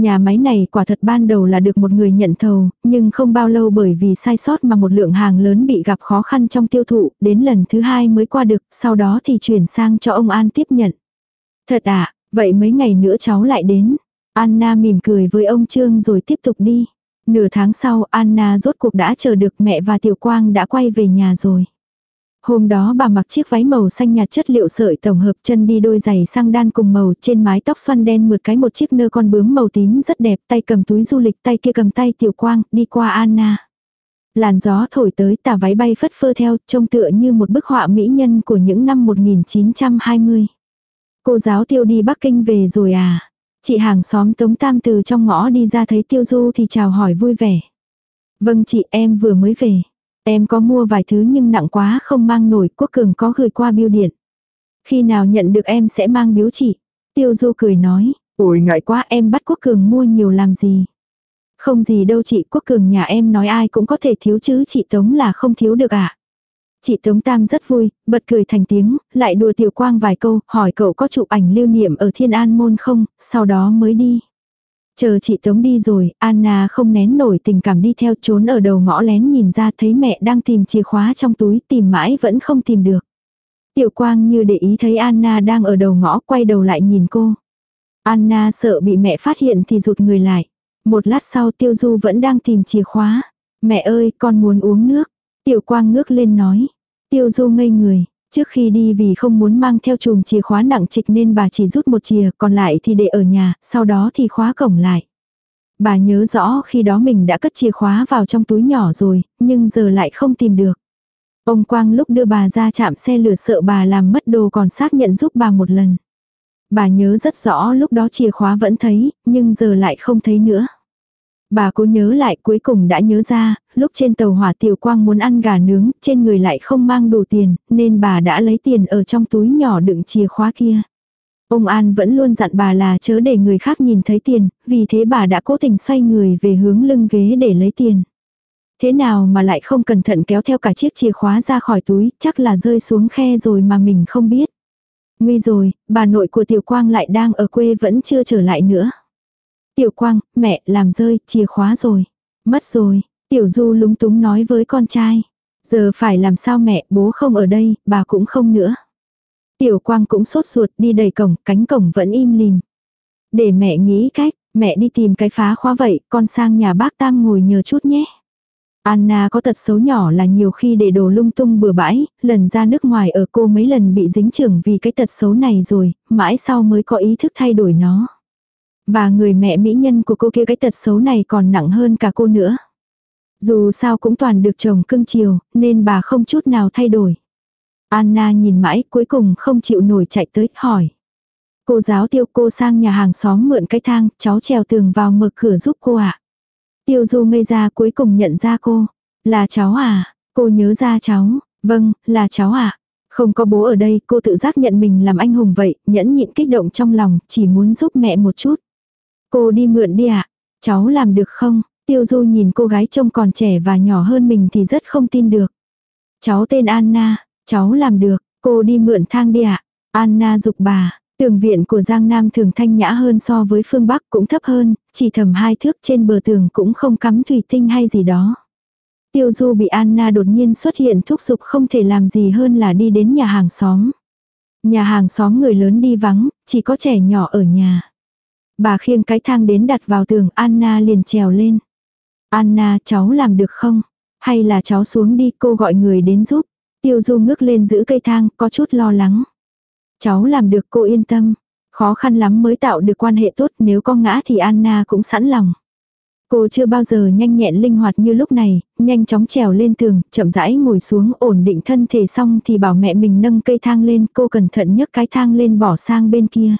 Nhà máy này quả thật ban đầu là được một người nhận thầu, nhưng không bao lâu bởi vì sai sót mà một lượng hàng lớn bị gặp khó khăn trong tiêu thụ, đến lần thứ hai mới qua được, sau đó thì chuyển sang cho ông An tiếp nhận. Thật à, vậy mấy ngày nữa cháu lại đến. Anna mỉm cười với ông Trương rồi tiếp tục đi. Nửa tháng sau Anna rốt cuộc đã chờ được mẹ và Tiểu Quang đã quay về nhà rồi. Hôm đó bà mặc chiếc váy màu xanh nhạt chất liệu sợi tổng hợp chân đi đôi giày sang đan cùng màu, trên mái tóc xoăn đen mượt cái một chiếc nơ con bướm màu tím rất đẹp, tay cầm túi du lịch, tay kia cầm tay tiểu quang, đi qua Anna. Làn gió thổi tới, tà váy bay phất phơ theo, trông tựa như một bức họa mỹ nhân của những năm 1920. Cô giáo tiêu đi Bắc Kinh về rồi à? Chị hàng xóm Tống Tam từ trong ngõ đi ra thấy tiêu du thì chào hỏi vui vẻ. Vâng chị, em vừa mới về. Em có mua vài thứ nhưng nặng quá không mang nổi, Quốc Cường có gửi qua biêu điện. Khi nào nhận được em sẽ mang biếu chị. Tiêu Du cười nói, ôi ngại quá em bắt Quốc Cường mua nhiều làm gì. Không gì đâu chị, Quốc Cường nhà em nói ai cũng có thể thiếu chứ chị Tống là không thiếu được ạ. À? Chị Tống Tam rất vui, bật cười thành tiếng, lại đùa Tiểu Quang vài câu, hỏi cậu có chụp ảnh lưu niệm ở Thiên An Môn không, sau đó mới đi. Chờ chị Tống đi rồi, Anna không nén nổi tình cảm đi theo trốn ở đầu ngõ lén nhìn ra thấy mẹ đang tìm chìa khóa trong túi tìm mãi vẫn không tìm được. Tiểu Quang như để ý thấy Anna đang ở đầu ngõ quay đầu lại nhìn cô. Anna sợ bị mẹ phát hiện thì rụt người lại. Một lát sau Tiêu Du vẫn đang tìm chìa khóa. Mẹ ơi, con muốn uống nước. Tiểu Quang ngước lên nói. Tiêu Du ngây người, Trước khi đi vì không muốn mang theo chùm chìa khóa nặng trịch nên bà chỉ rút một chìa, còn lại thì để ở nhà, sau đó thì khóa cổng lại. Bà nhớ rõ khi đó mình đã cất chìa khóa vào trong túi nhỏ rồi, nhưng giờ lại không tìm được. Ông Quang lúc đưa bà ra chạm xe lửa sợ bà làm mất đồ còn xác nhận giúp bà một lần. Bà nhớ rất rõ lúc đó chìa khóa vẫn thấy, nhưng giờ lại không thấy nữa. Bà cố nhớ lại cuối cùng đã nhớ ra, lúc trên tàu hỏa tiểu quang muốn ăn gà nướng, trên người lại không mang đủ tiền, nên bà đã lấy tiền ở trong túi nhỏ đựng chìa khóa kia. Ông An vẫn luôn dặn bà là chớ để người khác nhìn thấy tiền, vì thế bà đã cố tình xoay người về hướng lưng ghế để lấy tiền. Thế nào mà lại không cẩn thận kéo theo cả chiếc chìa khóa ra khỏi túi, chắc là rơi xuống khe rồi mà mình không biết. Nguy rồi, bà nội của Tiểu Quang lại đang ở quê vẫn chưa trở lại nữa. Tiểu Quang, mẹ, làm rơi, chìa khóa rồi. Mất rồi, Tiểu Du lúng túng nói với con trai. Giờ phải làm sao mẹ, bố không ở đây, bà cũng không nữa. Tiểu Quang cũng sốt ruột đi đầy cổng, cánh cổng vẫn im lìm. Để mẹ nghĩ cách, mẹ đi tìm cái phá khóa vậy, con sang nhà bác Tam ngồi nhờ chút nhé. Anna có tật xấu nhỏ là nhiều khi để đồ lung tung bừa bãi, lần ra nước ngoài ở cô mấy lần bị dính trưởng vì cái tật xấu này rồi, mãi sau mới có ý thức thay đổi nó. Và người mẹ mỹ nhân của cô kia cái tật xấu này còn nặng hơn cả cô nữa. Dù sao cũng toàn được chồng cưng chiều, nên bà không chút nào thay đổi. Anna nhìn mãi cuối cùng không chịu nổi chạy tới, hỏi. Cô giáo tiêu cô sang nhà hàng xóm mượn cái thang, cháu trèo tường vào mở cửa giúp cô ạ. À? Tiêu du ngây ra cuối cùng nhận ra cô. Là cháu à? Cô nhớ ra cháu. Vâng, là cháu à? Không có bố ở đây, cô tự giác nhận mình làm anh hùng vậy, nhẫn nhịn kích động trong lòng, chỉ muốn giúp mẹ một chút. Cô đi mượn đi ạ. À? Cháu làm được không? Tiêu du nhìn cô gái trông còn trẻ và nhỏ hơn mình thì rất không tin được. Cháu tên Anna, cháu làm được, cô đi mượn thang đi ạ. À? Anna dục bà, Tường viện của Giang Nam thường thanh nhã hơn so với phương Bắc cũng thấp hơn, chỉ thầm hai thước trên bờ tường cũng không cắm thủy tinh hay gì đó. Tiêu Du bị Anna đột nhiên xuất hiện thúc giục không thể làm gì hơn là đi đến nhà hàng xóm. Nhà hàng xóm người lớn đi vắng, chỉ có trẻ nhỏ ở nhà. Bà khiêng cái thang đến đặt vào tường Anna liền trèo lên. Anna cháu làm được không? Hay là cháu xuống đi cô gọi người đến giúp. Tiêu Du ngước lên giữ cây thang có chút lo lắng. Cháu làm được cô yên tâm. Khó khăn lắm mới tạo được quan hệ tốt nếu có ngã thì Anna cũng sẵn lòng. Cô chưa bao giờ nhanh nhẹn linh hoạt như lúc này, nhanh chóng trèo lên tường, chậm rãi ngồi xuống ổn định thân thể xong thì bảo mẹ mình nâng cây thang lên, cô cẩn thận nhấc cái thang lên bỏ sang bên kia.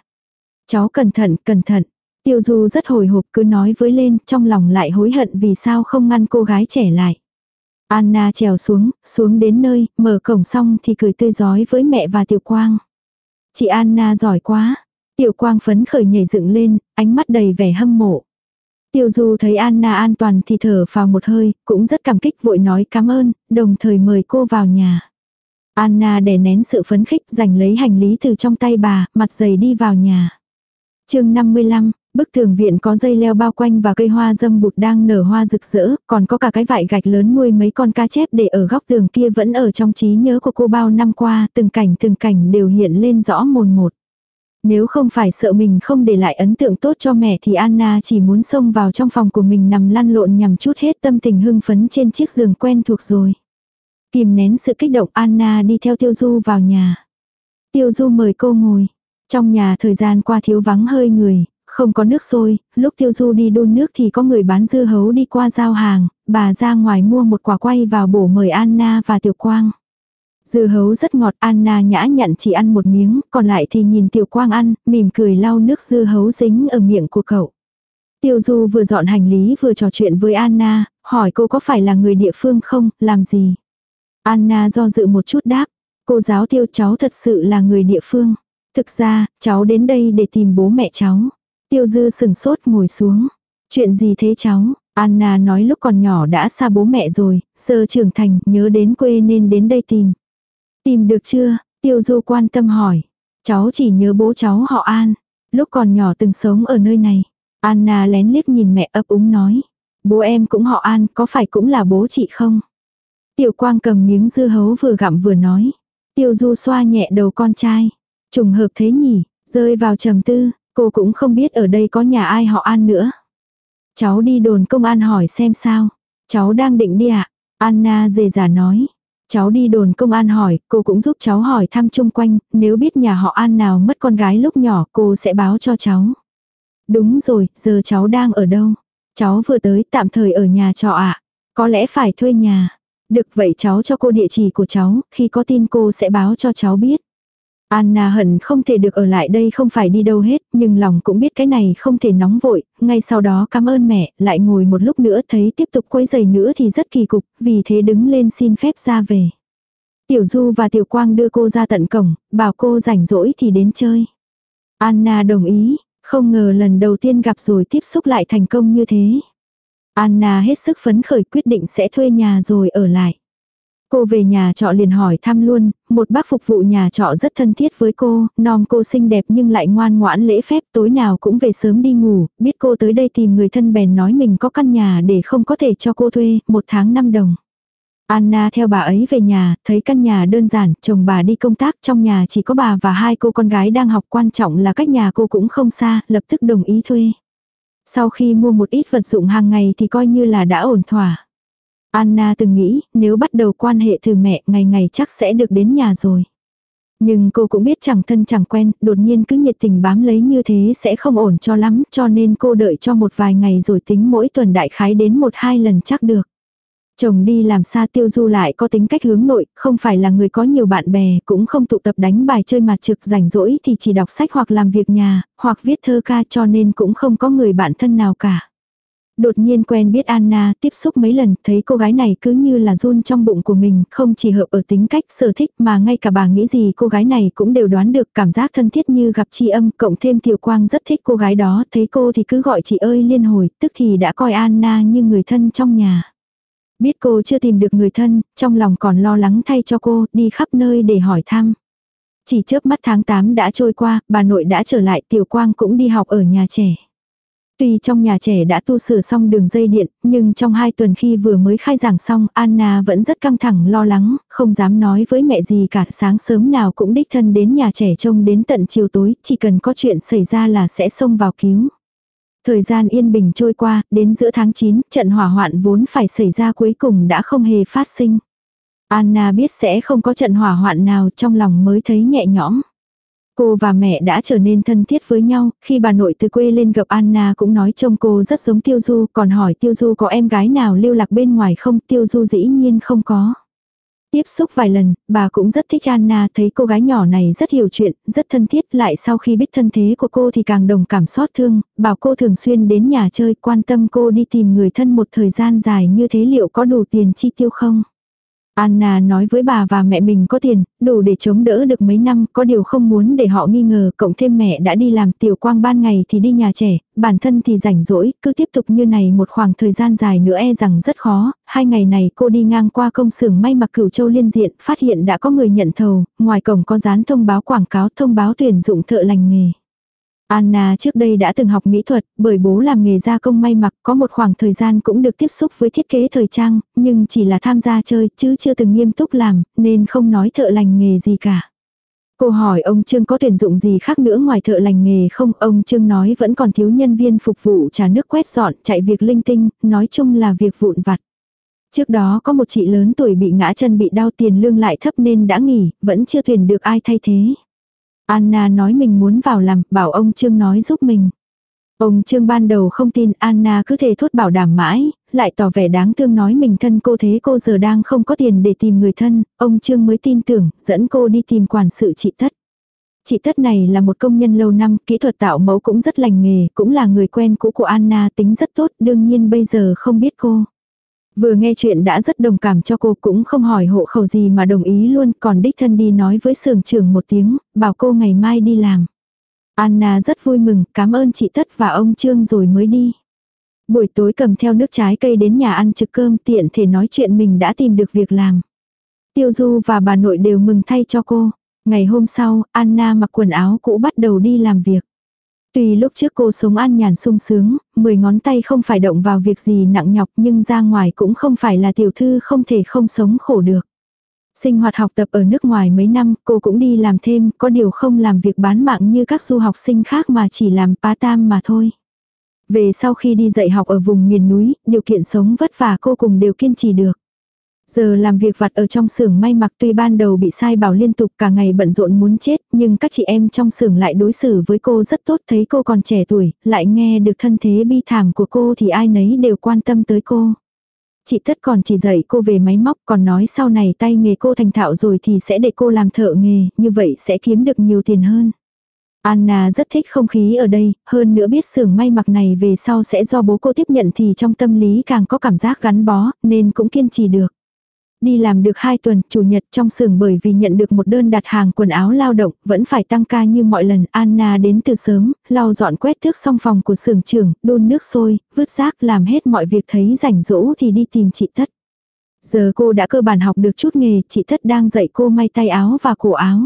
Cháu cẩn thận, cẩn thận. Tiêu Du rất hồi hộp cứ nói với lên, trong lòng lại hối hận vì sao không ngăn cô gái trẻ lại. Anna trèo xuống, xuống đến nơi, mở cổng xong thì cười tươi giói với mẹ và Tiểu Quang. Chị Anna giỏi quá. Tiểu quang phấn khởi nhảy dựng lên, ánh mắt đầy vẻ hâm mộ. Tiêu Du thấy Anna an toàn thì thở vào một hơi, cũng rất cảm kích vội nói cảm ơn, đồng thời mời cô vào nhà. Anna đè nén sự phấn khích giành lấy hành lý từ trong tay bà, mặt dày đi vào nhà chương 55, bức tường viện có dây leo bao quanh và cây hoa dâm bụt đang nở hoa rực rỡ, còn có cả cái vải gạch lớn nuôi mấy con cá chép để ở góc tường kia vẫn ở trong trí nhớ của cô bao năm qua, từng cảnh từng cảnh đều hiện lên rõ mồn một. Nếu không phải sợ mình không để lại ấn tượng tốt cho mẹ thì Anna chỉ muốn xông vào trong phòng của mình nằm lăn lộn nhằm chút hết tâm tình hưng phấn trên chiếc giường quen thuộc rồi. Kìm nén sự kích động Anna đi theo Tiêu Du vào nhà. Tiêu Du mời cô ngồi. Trong nhà thời gian qua thiếu vắng hơi người, không có nước sôi, lúc tiêu du đi đun nước thì có người bán dưa hấu đi qua giao hàng, bà ra ngoài mua một quả quay vào bổ mời Anna và Tiểu Quang. Dưa hấu rất ngọt, Anna nhã nhặn chỉ ăn một miếng, còn lại thì nhìn Tiểu Quang ăn, mỉm cười lau nước dưa hấu dính ở miệng của cậu. Tiêu Du vừa dọn hành lý vừa trò chuyện với Anna, hỏi cô có phải là người địa phương không, làm gì. Anna do dự một chút đáp, cô giáo tiêu cháu thật sự là người địa phương. Thực ra, cháu đến đây để tìm bố mẹ cháu. Tiêu dư sừng sốt ngồi xuống. Chuyện gì thế cháu? Anna nói lúc còn nhỏ đã xa bố mẹ rồi, giờ trưởng thành, nhớ đến quê nên đến đây tìm. Tìm được chưa? Tiêu du quan tâm hỏi. Cháu chỉ nhớ bố cháu họ An. Lúc còn nhỏ từng sống ở nơi này. Anna lén liếc nhìn mẹ ấp úng nói. Bố em cũng họ An, có phải cũng là bố chị không? Tiểu quang cầm miếng dưa hấu vừa gặm vừa nói. Tiêu du xoa nhẹ đầu con trai. Trùng hợp thế nhỉ, rơi vào trầm tư, Cô cũng không biết ở đây có nhà ai họ An nữa. Cháu đi đồn công an hỏi xem sao. Cháu đang định đi ạ. À? Anna dề giả nói. Cháu đi đồn công an hỏi, cô cũng giúp cháu hỏi thăm chung quanh, nếu biết nhà họ An nào mất con gái lúc nhỏ cô sẽ báo cho cháu. Đúng rồi, giờ cháu đang ở đâu? Cháu vừa tới tạm thời ở nhà trọ ạ. À? Có lẽ phải thuê nhà. Được vậy cháu cho cô địa chỉ của cháu, khi có tin cô sẽ báo cho cháu biết. Anna hận không thể được ở lại đây không phải đi đâu hết, nhưng lòng cũng biết cái này không thể nóng vội, ngay sau đó cảm ơn mẹ, lại ngồi một lúc nữa thấy tiếp tục quấy giày nữa thì rất kỳ cục, vì thế đứng lên xin phép ra về. Tiểu Du và Tiểu Quang đưa cô ra tận cổng, bảo cô rảnh rỗi thì đến chơi. Anna đồng ý, không ngờ lần đầu tiên gặp rồi tiếp xúc lại thành công như thế. Anna hết sức phấn khởi quyết định sẽ thuê nhà rồi ở lại. Cô về nhà trọ liền hỏi thăm luôn, một bác phục vụ nhà trọ rất thân thiết với cô, non cô xinh đẹp nhưng lại ngoan ngoãn lễ phép tối nào cũng về sớm đi ngủ, biết cô tới đây tìm người thân bèn nói mình có căn nhà để không có thể cho cô thuê, một tháng 5 đồng. Anna theo bà ấy về nhà, thấy căn nhà đơn giản, chồng bà đi công tác trong nhà chỉ có bà và hai cô con gái đang học quan trọng là cách nhà cô cũng không xa, lập tức đồng ý thuê. Sau khi mua một ít vật dụng hàng ngày thì coi như là đã ổn thỏa. Anna từng nghĩ nếu bắt đầu quan hệ từ mẹ ngày ngày chắc sẽ được đến nhà rồi. Nhưng cô cũng biết chẳng thân chẳng quen, đột nhiên cứ nhiệt tình bám lấy như thế sẽ không ổn cho lắm, cho nên cô đợi cho một vài ngày rồi tính mỗi tuần đại khái đến một hai lần chắc được. Chồng đi làm xa tiêu du lại có tính cách hướng nội, không phải là người có nhiều bạn bè, cũng không tụ tập đánh bài chơi mà trực rảnh rỗi thì chỉ đọc sách hoặc làm việc nhà, hoặc viết thơ ca cho nên cũng không có người bạn thân nào cả. Đột nhiên quen biết Anna, tiếp xúc mấy lần, thấy cô gái này cứ như là run trong bụng của mình, không chỉ hợp ở tính cách, sở thích mà ngay cả bà nghĩ gì cô gái này cũng đều đoán được cảm giác thân thiết như gặp chi âm, cộng thêm Tiểu Quang rất thích cô gái đó, thấy cô thì cứ gọi chị ơi liên hồi, tức thì đã coi Anna như người thân trong nhà. Biết cô chưa tìm được người thân, trong lòng còn lo lắng thay cho cô, đi khắp nơi để hỏi thăm. Chỉ chớp mắt tháng 8 đã trôi qua, bà nội đã trở lại, Tiểu Quang cũng đi học ở nhà trẻ. Tuy trong nhà trẻ đã tu sửa xong đường dây điện, nhưng trong hai tuần khi vừa mới khai giảng xong, Anna vẫn rất căng thẳng lo lắng, không dám nói với mẹ gì cả. Sáng sớm nào cũng đích thân đến nhà trẻ trông đến tận chiều tối, chỉ cần có chuyện xảy ra là sẽ xông vào cứu. Thời gian yên bình trôi qua, đến giữa tháng 9, trận hỏa hoạn vốn phải xảy ra cuối cùng đã không hề phát sinh. Anna biết sẽ không có trận hỏa hoạn nào trong lòng mới thấy nhẹ nhõm. Cô và mẹ đã trở nên thân thiết với nhau, khi bà nội từ quê lên gặp Anna cũng nói trông cô rất giống Tiêu Du, còn hỏi Tiêu Du có em gái nào lưu lạc bên ngoài không, Tiêu Du dĩ nhiên không có. Tiếp xúc vài lần, bà cũng rất thích Anna, thấy cô gái nhỏ này rất hiểu chuyện, rất thân thiết, lại sau khi biết thân thế của cô thì càng đồng cảm xót thương, bảo cô thường xuyên đến nhà chơi, quan tâm cô đi tìm người thân một thời gian dài như thế liệu có đủ tiền chi tiêu không. Anna nói với bà và mẹ mình có tiền, đủ để chống đỡ được mấy năm, có điều không muốn để họ nghi ngờ, cộng thêm mẹ đã đi làm tiểu quang ban ngày thì đi nhà trẻ, bản thân thì rảnh rỗi, cứ tiếp tục như này một khoảng thời gian dài nữa e rằng rất khó. Hai ngày này cô đi ngang qua công xưởng may mặc cửu châu liên diện, phát hiện đã có người nhận thầu, ngoài cổng có dán thông báo quảng cáo thông báo tuyển dụng thợ lành nghề. Anna trước đây đã từng học mỹ thuật, bởi bố làm nghề gia công may mặc, có một khoảng thời gian cũng được tiếp xúc với thiết kế thời trang, nhưng chỉ là tham gia chơi, chứ chưa từng nghiêm túc làm, nên không nói thợ lành nghề gì cả. Cô hỏi ông Trương có tuyển dụng gì khác nữa ngoài thợ lành nghề không, ông Trương nói vẫn còn thiếu nhân viên phục vụ trả nước quét dọn, chạy việc linh tinh, nói chung là việc vụn vặt. Trước đó có một chị lớn tuổi bị ngã chân bị đau tiền lương lại thấp nên đã nghỉ, vẫn chưa tuyển được ai thay thế. Anna nói mình muốn vào làm, bảo ông Trương nói giúp mình. Ông Trương ban đầu không tin Anna cứ thể thốt bảo đảm mãi, lại tỏ vẻ đáng thương nói mình thân cô thế cô giờ đang không có tiền để tìm người thân, ông Trương mới tin tưởng, dẫn cô đi tìm quản sự chị Tất. Chị Tất này là một công nhân lâu năm, kỹ thuật tạo mẫu cũng rất lành nghề, cũng là người quen cũ của Anna tính rất tốt, đương nhiên bây giờ không biết cô. Vừa nghe chuyện đã rất đồng cảm cho cô cũng không hỏi hộ khẩu gì mà đồng ý luôn còn đích thân đi nói với sưởng trưởng một tiếng, bảo cô ngày mai đi làm. Anna rất vui mừng, cảm ơn chị Tất và ông Trương rồi mới đi. Buổi tối cầm theo nước trái cây đến nhà ăn trực cơm tiện thể nói chuyện mình đã tìm được việc làm. Tiêu Du và bà nội đều mừng thay cho cô. Ngày hôm sau, Anna mặc quần áo cũ bắt đầu đi làm việc. Tuy lúc trước cô sống an nhàn sung sướng, mười ngón tay không phải động vào việc gì nặng nhọc nhưng ra ngoài cũng không phải là tiểu thư không thể không sống khổ được. Sinh hoạt học tập ở nước ngoài mấy năm, cô cũng đi làm thêm, có điều không làm việc bán mạng như các du học sinh khác mà chỉ làm part-time mà thôi. Về sau khi đi dạy học ở vùng miền núi, điều kiện sống vất vả cô cùng đều kiên trì được. Giờ làm việc vặt ở trong xưởng may mặc tuy ban đầu bị sai bảo liên tục cả ngày bận rộn muốn chết, nhưng các chị em trong xưởng lại đối xử với cô rất tốt thấy cô còn trẻ tuổi, lại nghe được thân thế bi thảm của cô thì ai nấy đều quan tâm tới cô. Chị Tất còn chỉ dạy cô về máy móc còn nói sau này tay nghề cô thành thạo rồi thì sẽ để cô làm thợ nghề, như vậy sẽ kiếm được nhiều tiền hơn. Anna rất thích không khí ở đây, hơn nữa biết xưởng may mặc này về sau sẽ do bố cô tiếp nhận thì trong tâm lý càng có cảm giác gắn bó, nên cũng kiên trì được. Đi làm được 2 tuần, chủ nhật trong xưởng bởi vì nhận được một đơn đặt hàng quần áo lao động, vẫn phải tăng ca như mọi lần. Anna đến từ sớm, lau dọn quét thước xong phòng của xưởng trưởng, đun nước sôi, vứt rác làm hết mọi việc thấy rảnh rỗ thì đi tìm chị thất Giờ cô đã cơ bản học được chút nghề, chị thất đang dạy cô may tay áo và cổ áo.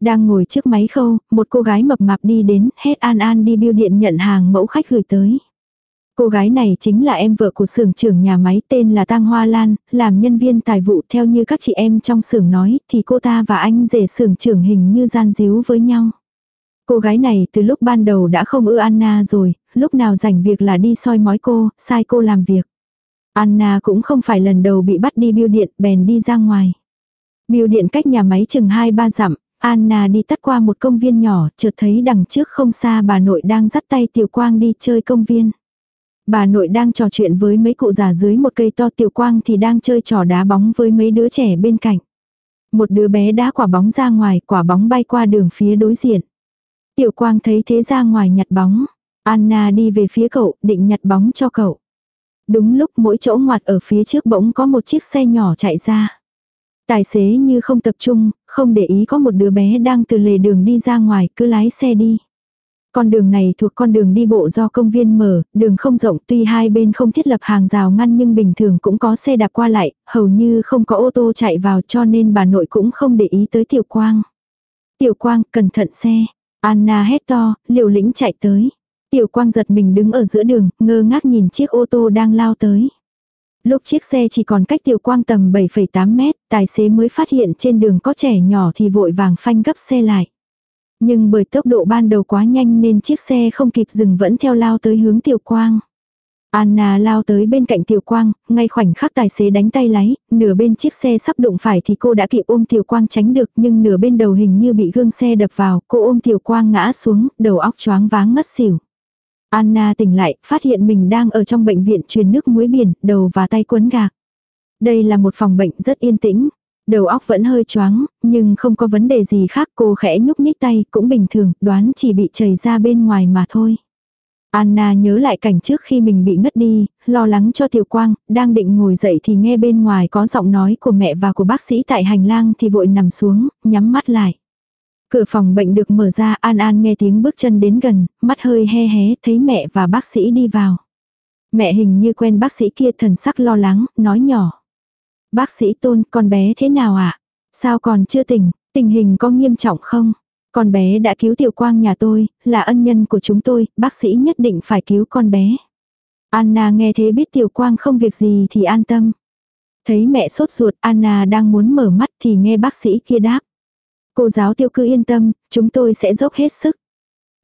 Đang ngồi trước máy khâu, một cô gái mập mạp đi đến, hét An An đi biêu điện nhận hàng mẫu khách gửi tới. Cô gái này chính là em vợ của xưởng trưởng nhà máy tên là Tang Hoa Lan, làm nhân viên tài vụ theo như các chị em trong xưởng nói thì cô ta và anh rể xưởng trưởng hình như gian díu với nhau. Cô gái này từ lúc ban đầu đã không ưa Anna rồi, lúc nào rảnh việc là đi soi mói cô, sai cô làm việc. Anna cũng không phải lần đầu bị bắt đi biêu điện, bèn đi ra ngoài. Biêu điện cách nhà máy chừng 2-3 dặm, Anna đi tắt qua một công viên nhỏ, chợt thấy đằng trước không xa bà nội đang dắt tay Tiểu Quang đi chơi công viên. Bà nội đang trò chuyện với mấy cụ già dưới một cây to Tiểu Quang thì đang chơi trò đá bóng với mấy đứa trẻ bên cạnh. Một đứa bé đá quả bóng ra ngoài, quả bóng bay qua đường phía đối diện. Tiểu Quang thấy thế ra ngoài nhặt bóng. Anna đi về phía cậu, định nhặt bóng cho cậu. Đúng lúc mỗi chỗ ngoặt ở phía trước bỗng có một chiếc xe nhỏ chạy ra. Tài xế như không tập trung, không để ý có một đứa bé đang từ lề đường đi ra ngoài, cứ lái xe đi. Con đường này thuộc con đường đi bộ do công viên mở, đường không rộng tuy hai bên không thiết lập hàng rào ngăn nhưng bình thường cũng có xe đạp qua lại, hầu như không có ô tô chạy vào cho nên bà nội cũng không để ý tới Tiểu Quang. Tiểu Quang, cẩn thận xe. Anna hét to, liều lĩnh chạy tới. Tiểu Quang giật mình đứng ở giữa đường, ngơ ngác nhìn chiếc ô tô đang lao tới. Lúc chiếc xe chỉ còn cách Tiểu Quang tầm 7,8 mét, tài xế mới phát hiện trên đường có trẻ nhỏ thì vội vàng phanh gấp xe lại. Nhưng bởi tốc độ ban đầu quá nhanh nên chiếc xe không kịp dừng vẫn theo lao tới hướng Tiểu Quang. Anna lao tới bên cạnh Tiểu Quang, ngay khoảnh khắc tài xế đánh tay lái, nửa bên chiếc xe sắp đụng phải thì cô đã kịp ôm Tiểu Quang tránh được nhưng nửa bên đầu hình như bị gương xe đập vào, cô ôm Tiểu Quang ngã xuống, đầu óc choáng váng ngất xỉu. Anna tỉnh lại, phát hiện mình đang ở trong bệnh viện truyền nước muối biển, đầu và tay quấn gạc. Đây là một phòng bệnh rất yên tĩnh. Đầu óc vẫn hơi choáng, nhưng không có vấn đề gì khác cô khẽ nhúc nhích tay cũng bình thường, đoán chỉ bị chảy ra bên ngoài mà thôi. Anna nhớ lại cảnh trước khi mình bị ngất đi, lo lắng cho Tiểu Quang, đang định ngồi dậy thì nghe bên ngoài có giọng nói của mẹ và của bác sĩ tại hành lang thì vội nằm xuống, nhắm mắt lại. Cửa phòng bệnh được mở ra An An nghe tiếng bước chân đến gần, mắt hơi he hé thấy mẹ và bác sĩ đi vào. Mẹ hình như quen bác sĩ kia thần sắc lo lắng, nói nhỏ. Bác sĩ tôn, con bé thế nào ạ? À? Sao còn chưa tỉnh, tình hình có nghiêm trọng không? Con bé đã cứu tiểu quang nhà tôi, là ân nhân của chúng tôi, bác sĩ nhất định phải cứu con bé. Anna nghe thế biết tiểu quang không việc gì thì an tâm. Thấy mẹ sốt ruột, Anna đang muốn mở mắt thì nghe bác sĩ kia đáp. Cô giáo tiêu cứ yên tâm, chúng tôi sẽ dốc hết sức.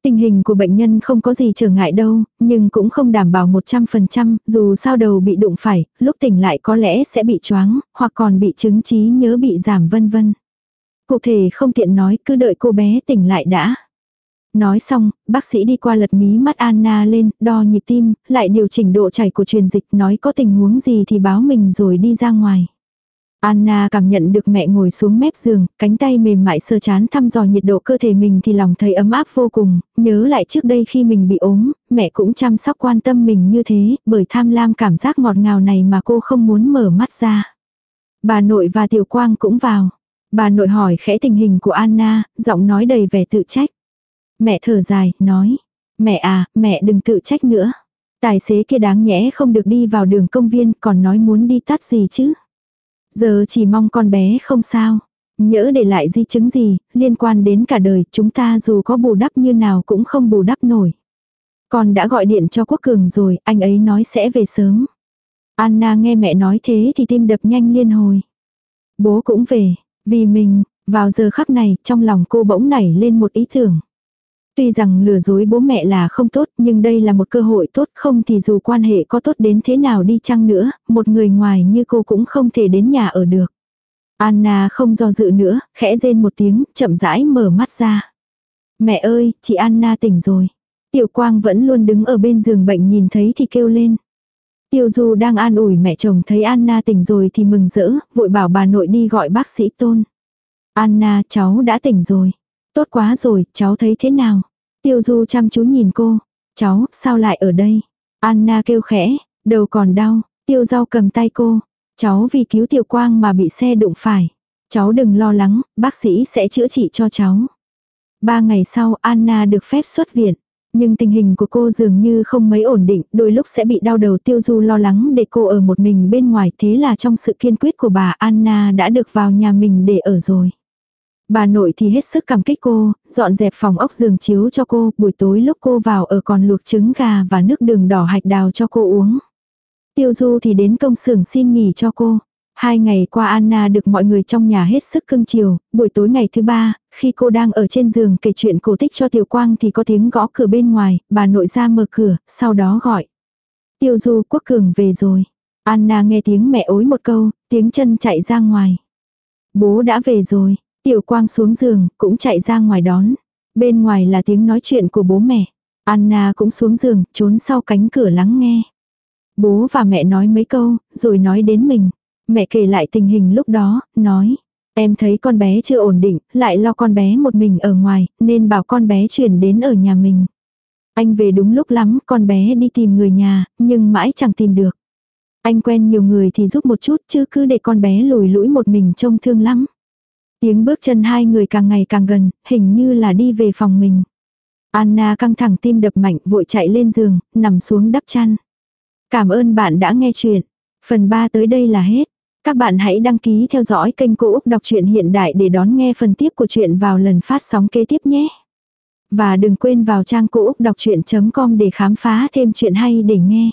Tình hình của bệnh nhân không có gì trở ngại đâu, nhưng cũng không đảm bảo 100%, dù sao đầu bị đụng phải, lúc tỉnh lại có lẽ sẽ bị choáng, hoặc còn bị chứng trí nhớ bị giảm vân vân. Cụ thể không tiện nói, cứ đợi cô bé tỉnh lại đã. Nói xong, bác sĩ đi qua lật mí mắt Anna lên, đo nhịp tim, lại điều chỉnh độ chảy của truyền dịch, nói có tình huống gì thì báo mình rồi đi ra ngoài. Anna cảm nhận được mẹ ngồi xuống mép giường, cánh tay mềm mại sơ chán thăm dò nhiệt độ cơ thể mình thì lòng thấy ấm áp vô cùng, nhớ lại trước đây khi mình bị ốm, mẹ cũng chăm sóc quan tâm mình như thế, bởi tham lam cảm giác ngọt ngào này mà cô không muốn mở mắt ra. Bà nội và Tiểu Quang cũng vào. Bà nội hỏi khẽ tình hình của Anna, giọng nói đầy vẻ tự trách. Mẹ thở dài, nói. Mẹ à, mẹ đừng tự trách nữa. Tài xế kia đáng nhẽ không được đi vào đường công viên còn nói muốn đi tắt gì chứ. Giờ chỉ mong con bé không sao. Nhỡ để lại di chứng gì, liên quan đến cả đời, chúng ta dù có bù đắp như nào cũng không bù đắp nổi. Con đã gọi điện cho Quốc Cường rồi, anh ấy nói sẽ về sớm. Anna nghe mẹ nói thế thì tim đập nhanh liên hồi. Bố cũng về, vì mình, vào giờ khắc này, trong lòng cô bỗng nảy lên một ý tưởng. Tuy rằng lừa dối bố mẹ là không tốt, nhưng đây là một cơ hội tốt không thì dù quan hệ có tốt đến thế nào đi chăng nữa, một người ngoài như cô cũng không thể đến nhà ở được. Anna không do dự nữa, khẽ rên một tiếng, chậm rãi mở mắt ra. Mẹ ơi, chị Anna tỉnh rồi. Tiểu Quang vẫn luôn đứng ở bên giường bệnh nhìn thấy thì kêu lên. Tiêu Du đang an ủi mẹ chồng thấy Anna tỉnh rồi thì mừng rỡ, vội bảo bà nội đi gọi bác sĩ Tôn. Anna, cháu đã tỉnh rồi. Tốt quá rồi, cháu thấy thế nào? Tiêu Du chăm chú nhìn cô. Cháu, sao lại ở đây? Anna kêu khẽ, đầu còn đau. Tiêu Giao cầm tay cô. Cháu vì cứu Tiểu Quang mà bị xe đụng phải. Cháu đừng lo lắng, bác sĩ sẽ chữa trị cho cháu. Ba ngày sau Anna được phép xuất viện. Nhưng tình hình của cô dường như không mấy ổn định, đôi lúc sẽ bị đau đầu tiêu du lo lắng để cô ở một mình bên ngoài. Thế là trong sự kiên quyết của bà Anna đã được vào nhà mình để ở rồi. Bà nội thì hết sức cảm kích cô, dọn dẹp phòng ốc giường chiếu cho cô, buổi tối lúc cô vào ở còn luộc trứng gà và nước đường đỏ hạch đào cho cô uống. Tiêu Du thì đến công xưởng xin nghỉ cho cô. Hai ngày qua Anna được mọi người trong nhà hết sức cưng chiều, buổi tối ngày thứ ba, khi cô đang ở trên giường kể chuyện cổ tích cho Tiểu Quang thì có tiếng gõ cửa bên ngoài, bà nội ra mở cửa, sau đó gọi. Tiêu Du Quốc Cường về rồi. Anna nghe tiếng mẹ ối một câu, tiếng chân chạy ra ngoài. Bố đã về rồi, Tiểu Quang xuống giường, cũng chạy ra ngoài đón. Bên ngoài là tiếng nói chuyện của bố mẹ. Anna cũng xuống giường, trốn sau cánh cửa lắng nghe. Bố và mẹ nói mấy câu, rồi nói đến mình. Mẹ kể lại tình hình lúc đó, nói. Em thấy con bé chưa ổn định, lại lo con bé một mình ở ngoài, nên bảo con bé chuyển đến ở nhà mình. Anh về đúng lúc lắm, con bé đi tìm người nhà, nhưng mãi chẳng tìm được. Anh quen nhiều người thì giúp một chút chứ cứ để con bé lùi lũi một mình trông thương lắm. Tiếng bước chân hai người càng ngày càng gần, hình như là đi về phòng mình. Anna căng thẳng tim đập mạnh vội chạy lên giường, nằm xuống đắp chăn. Cảm ơn bạn đã nghe chuyện. Phần 3 tới đây là hết. Các bạn hãy đăng ký theo dõi kênh Cô Úc Đọc truyện Hiện Đại để đón nghe phần tiếp của chuyện vào lần phát sóng kế tiếp nhé. Và đừng quên vào trang cô úc đọc chuyện.com để khám phá thêm chuyện hay để nghe.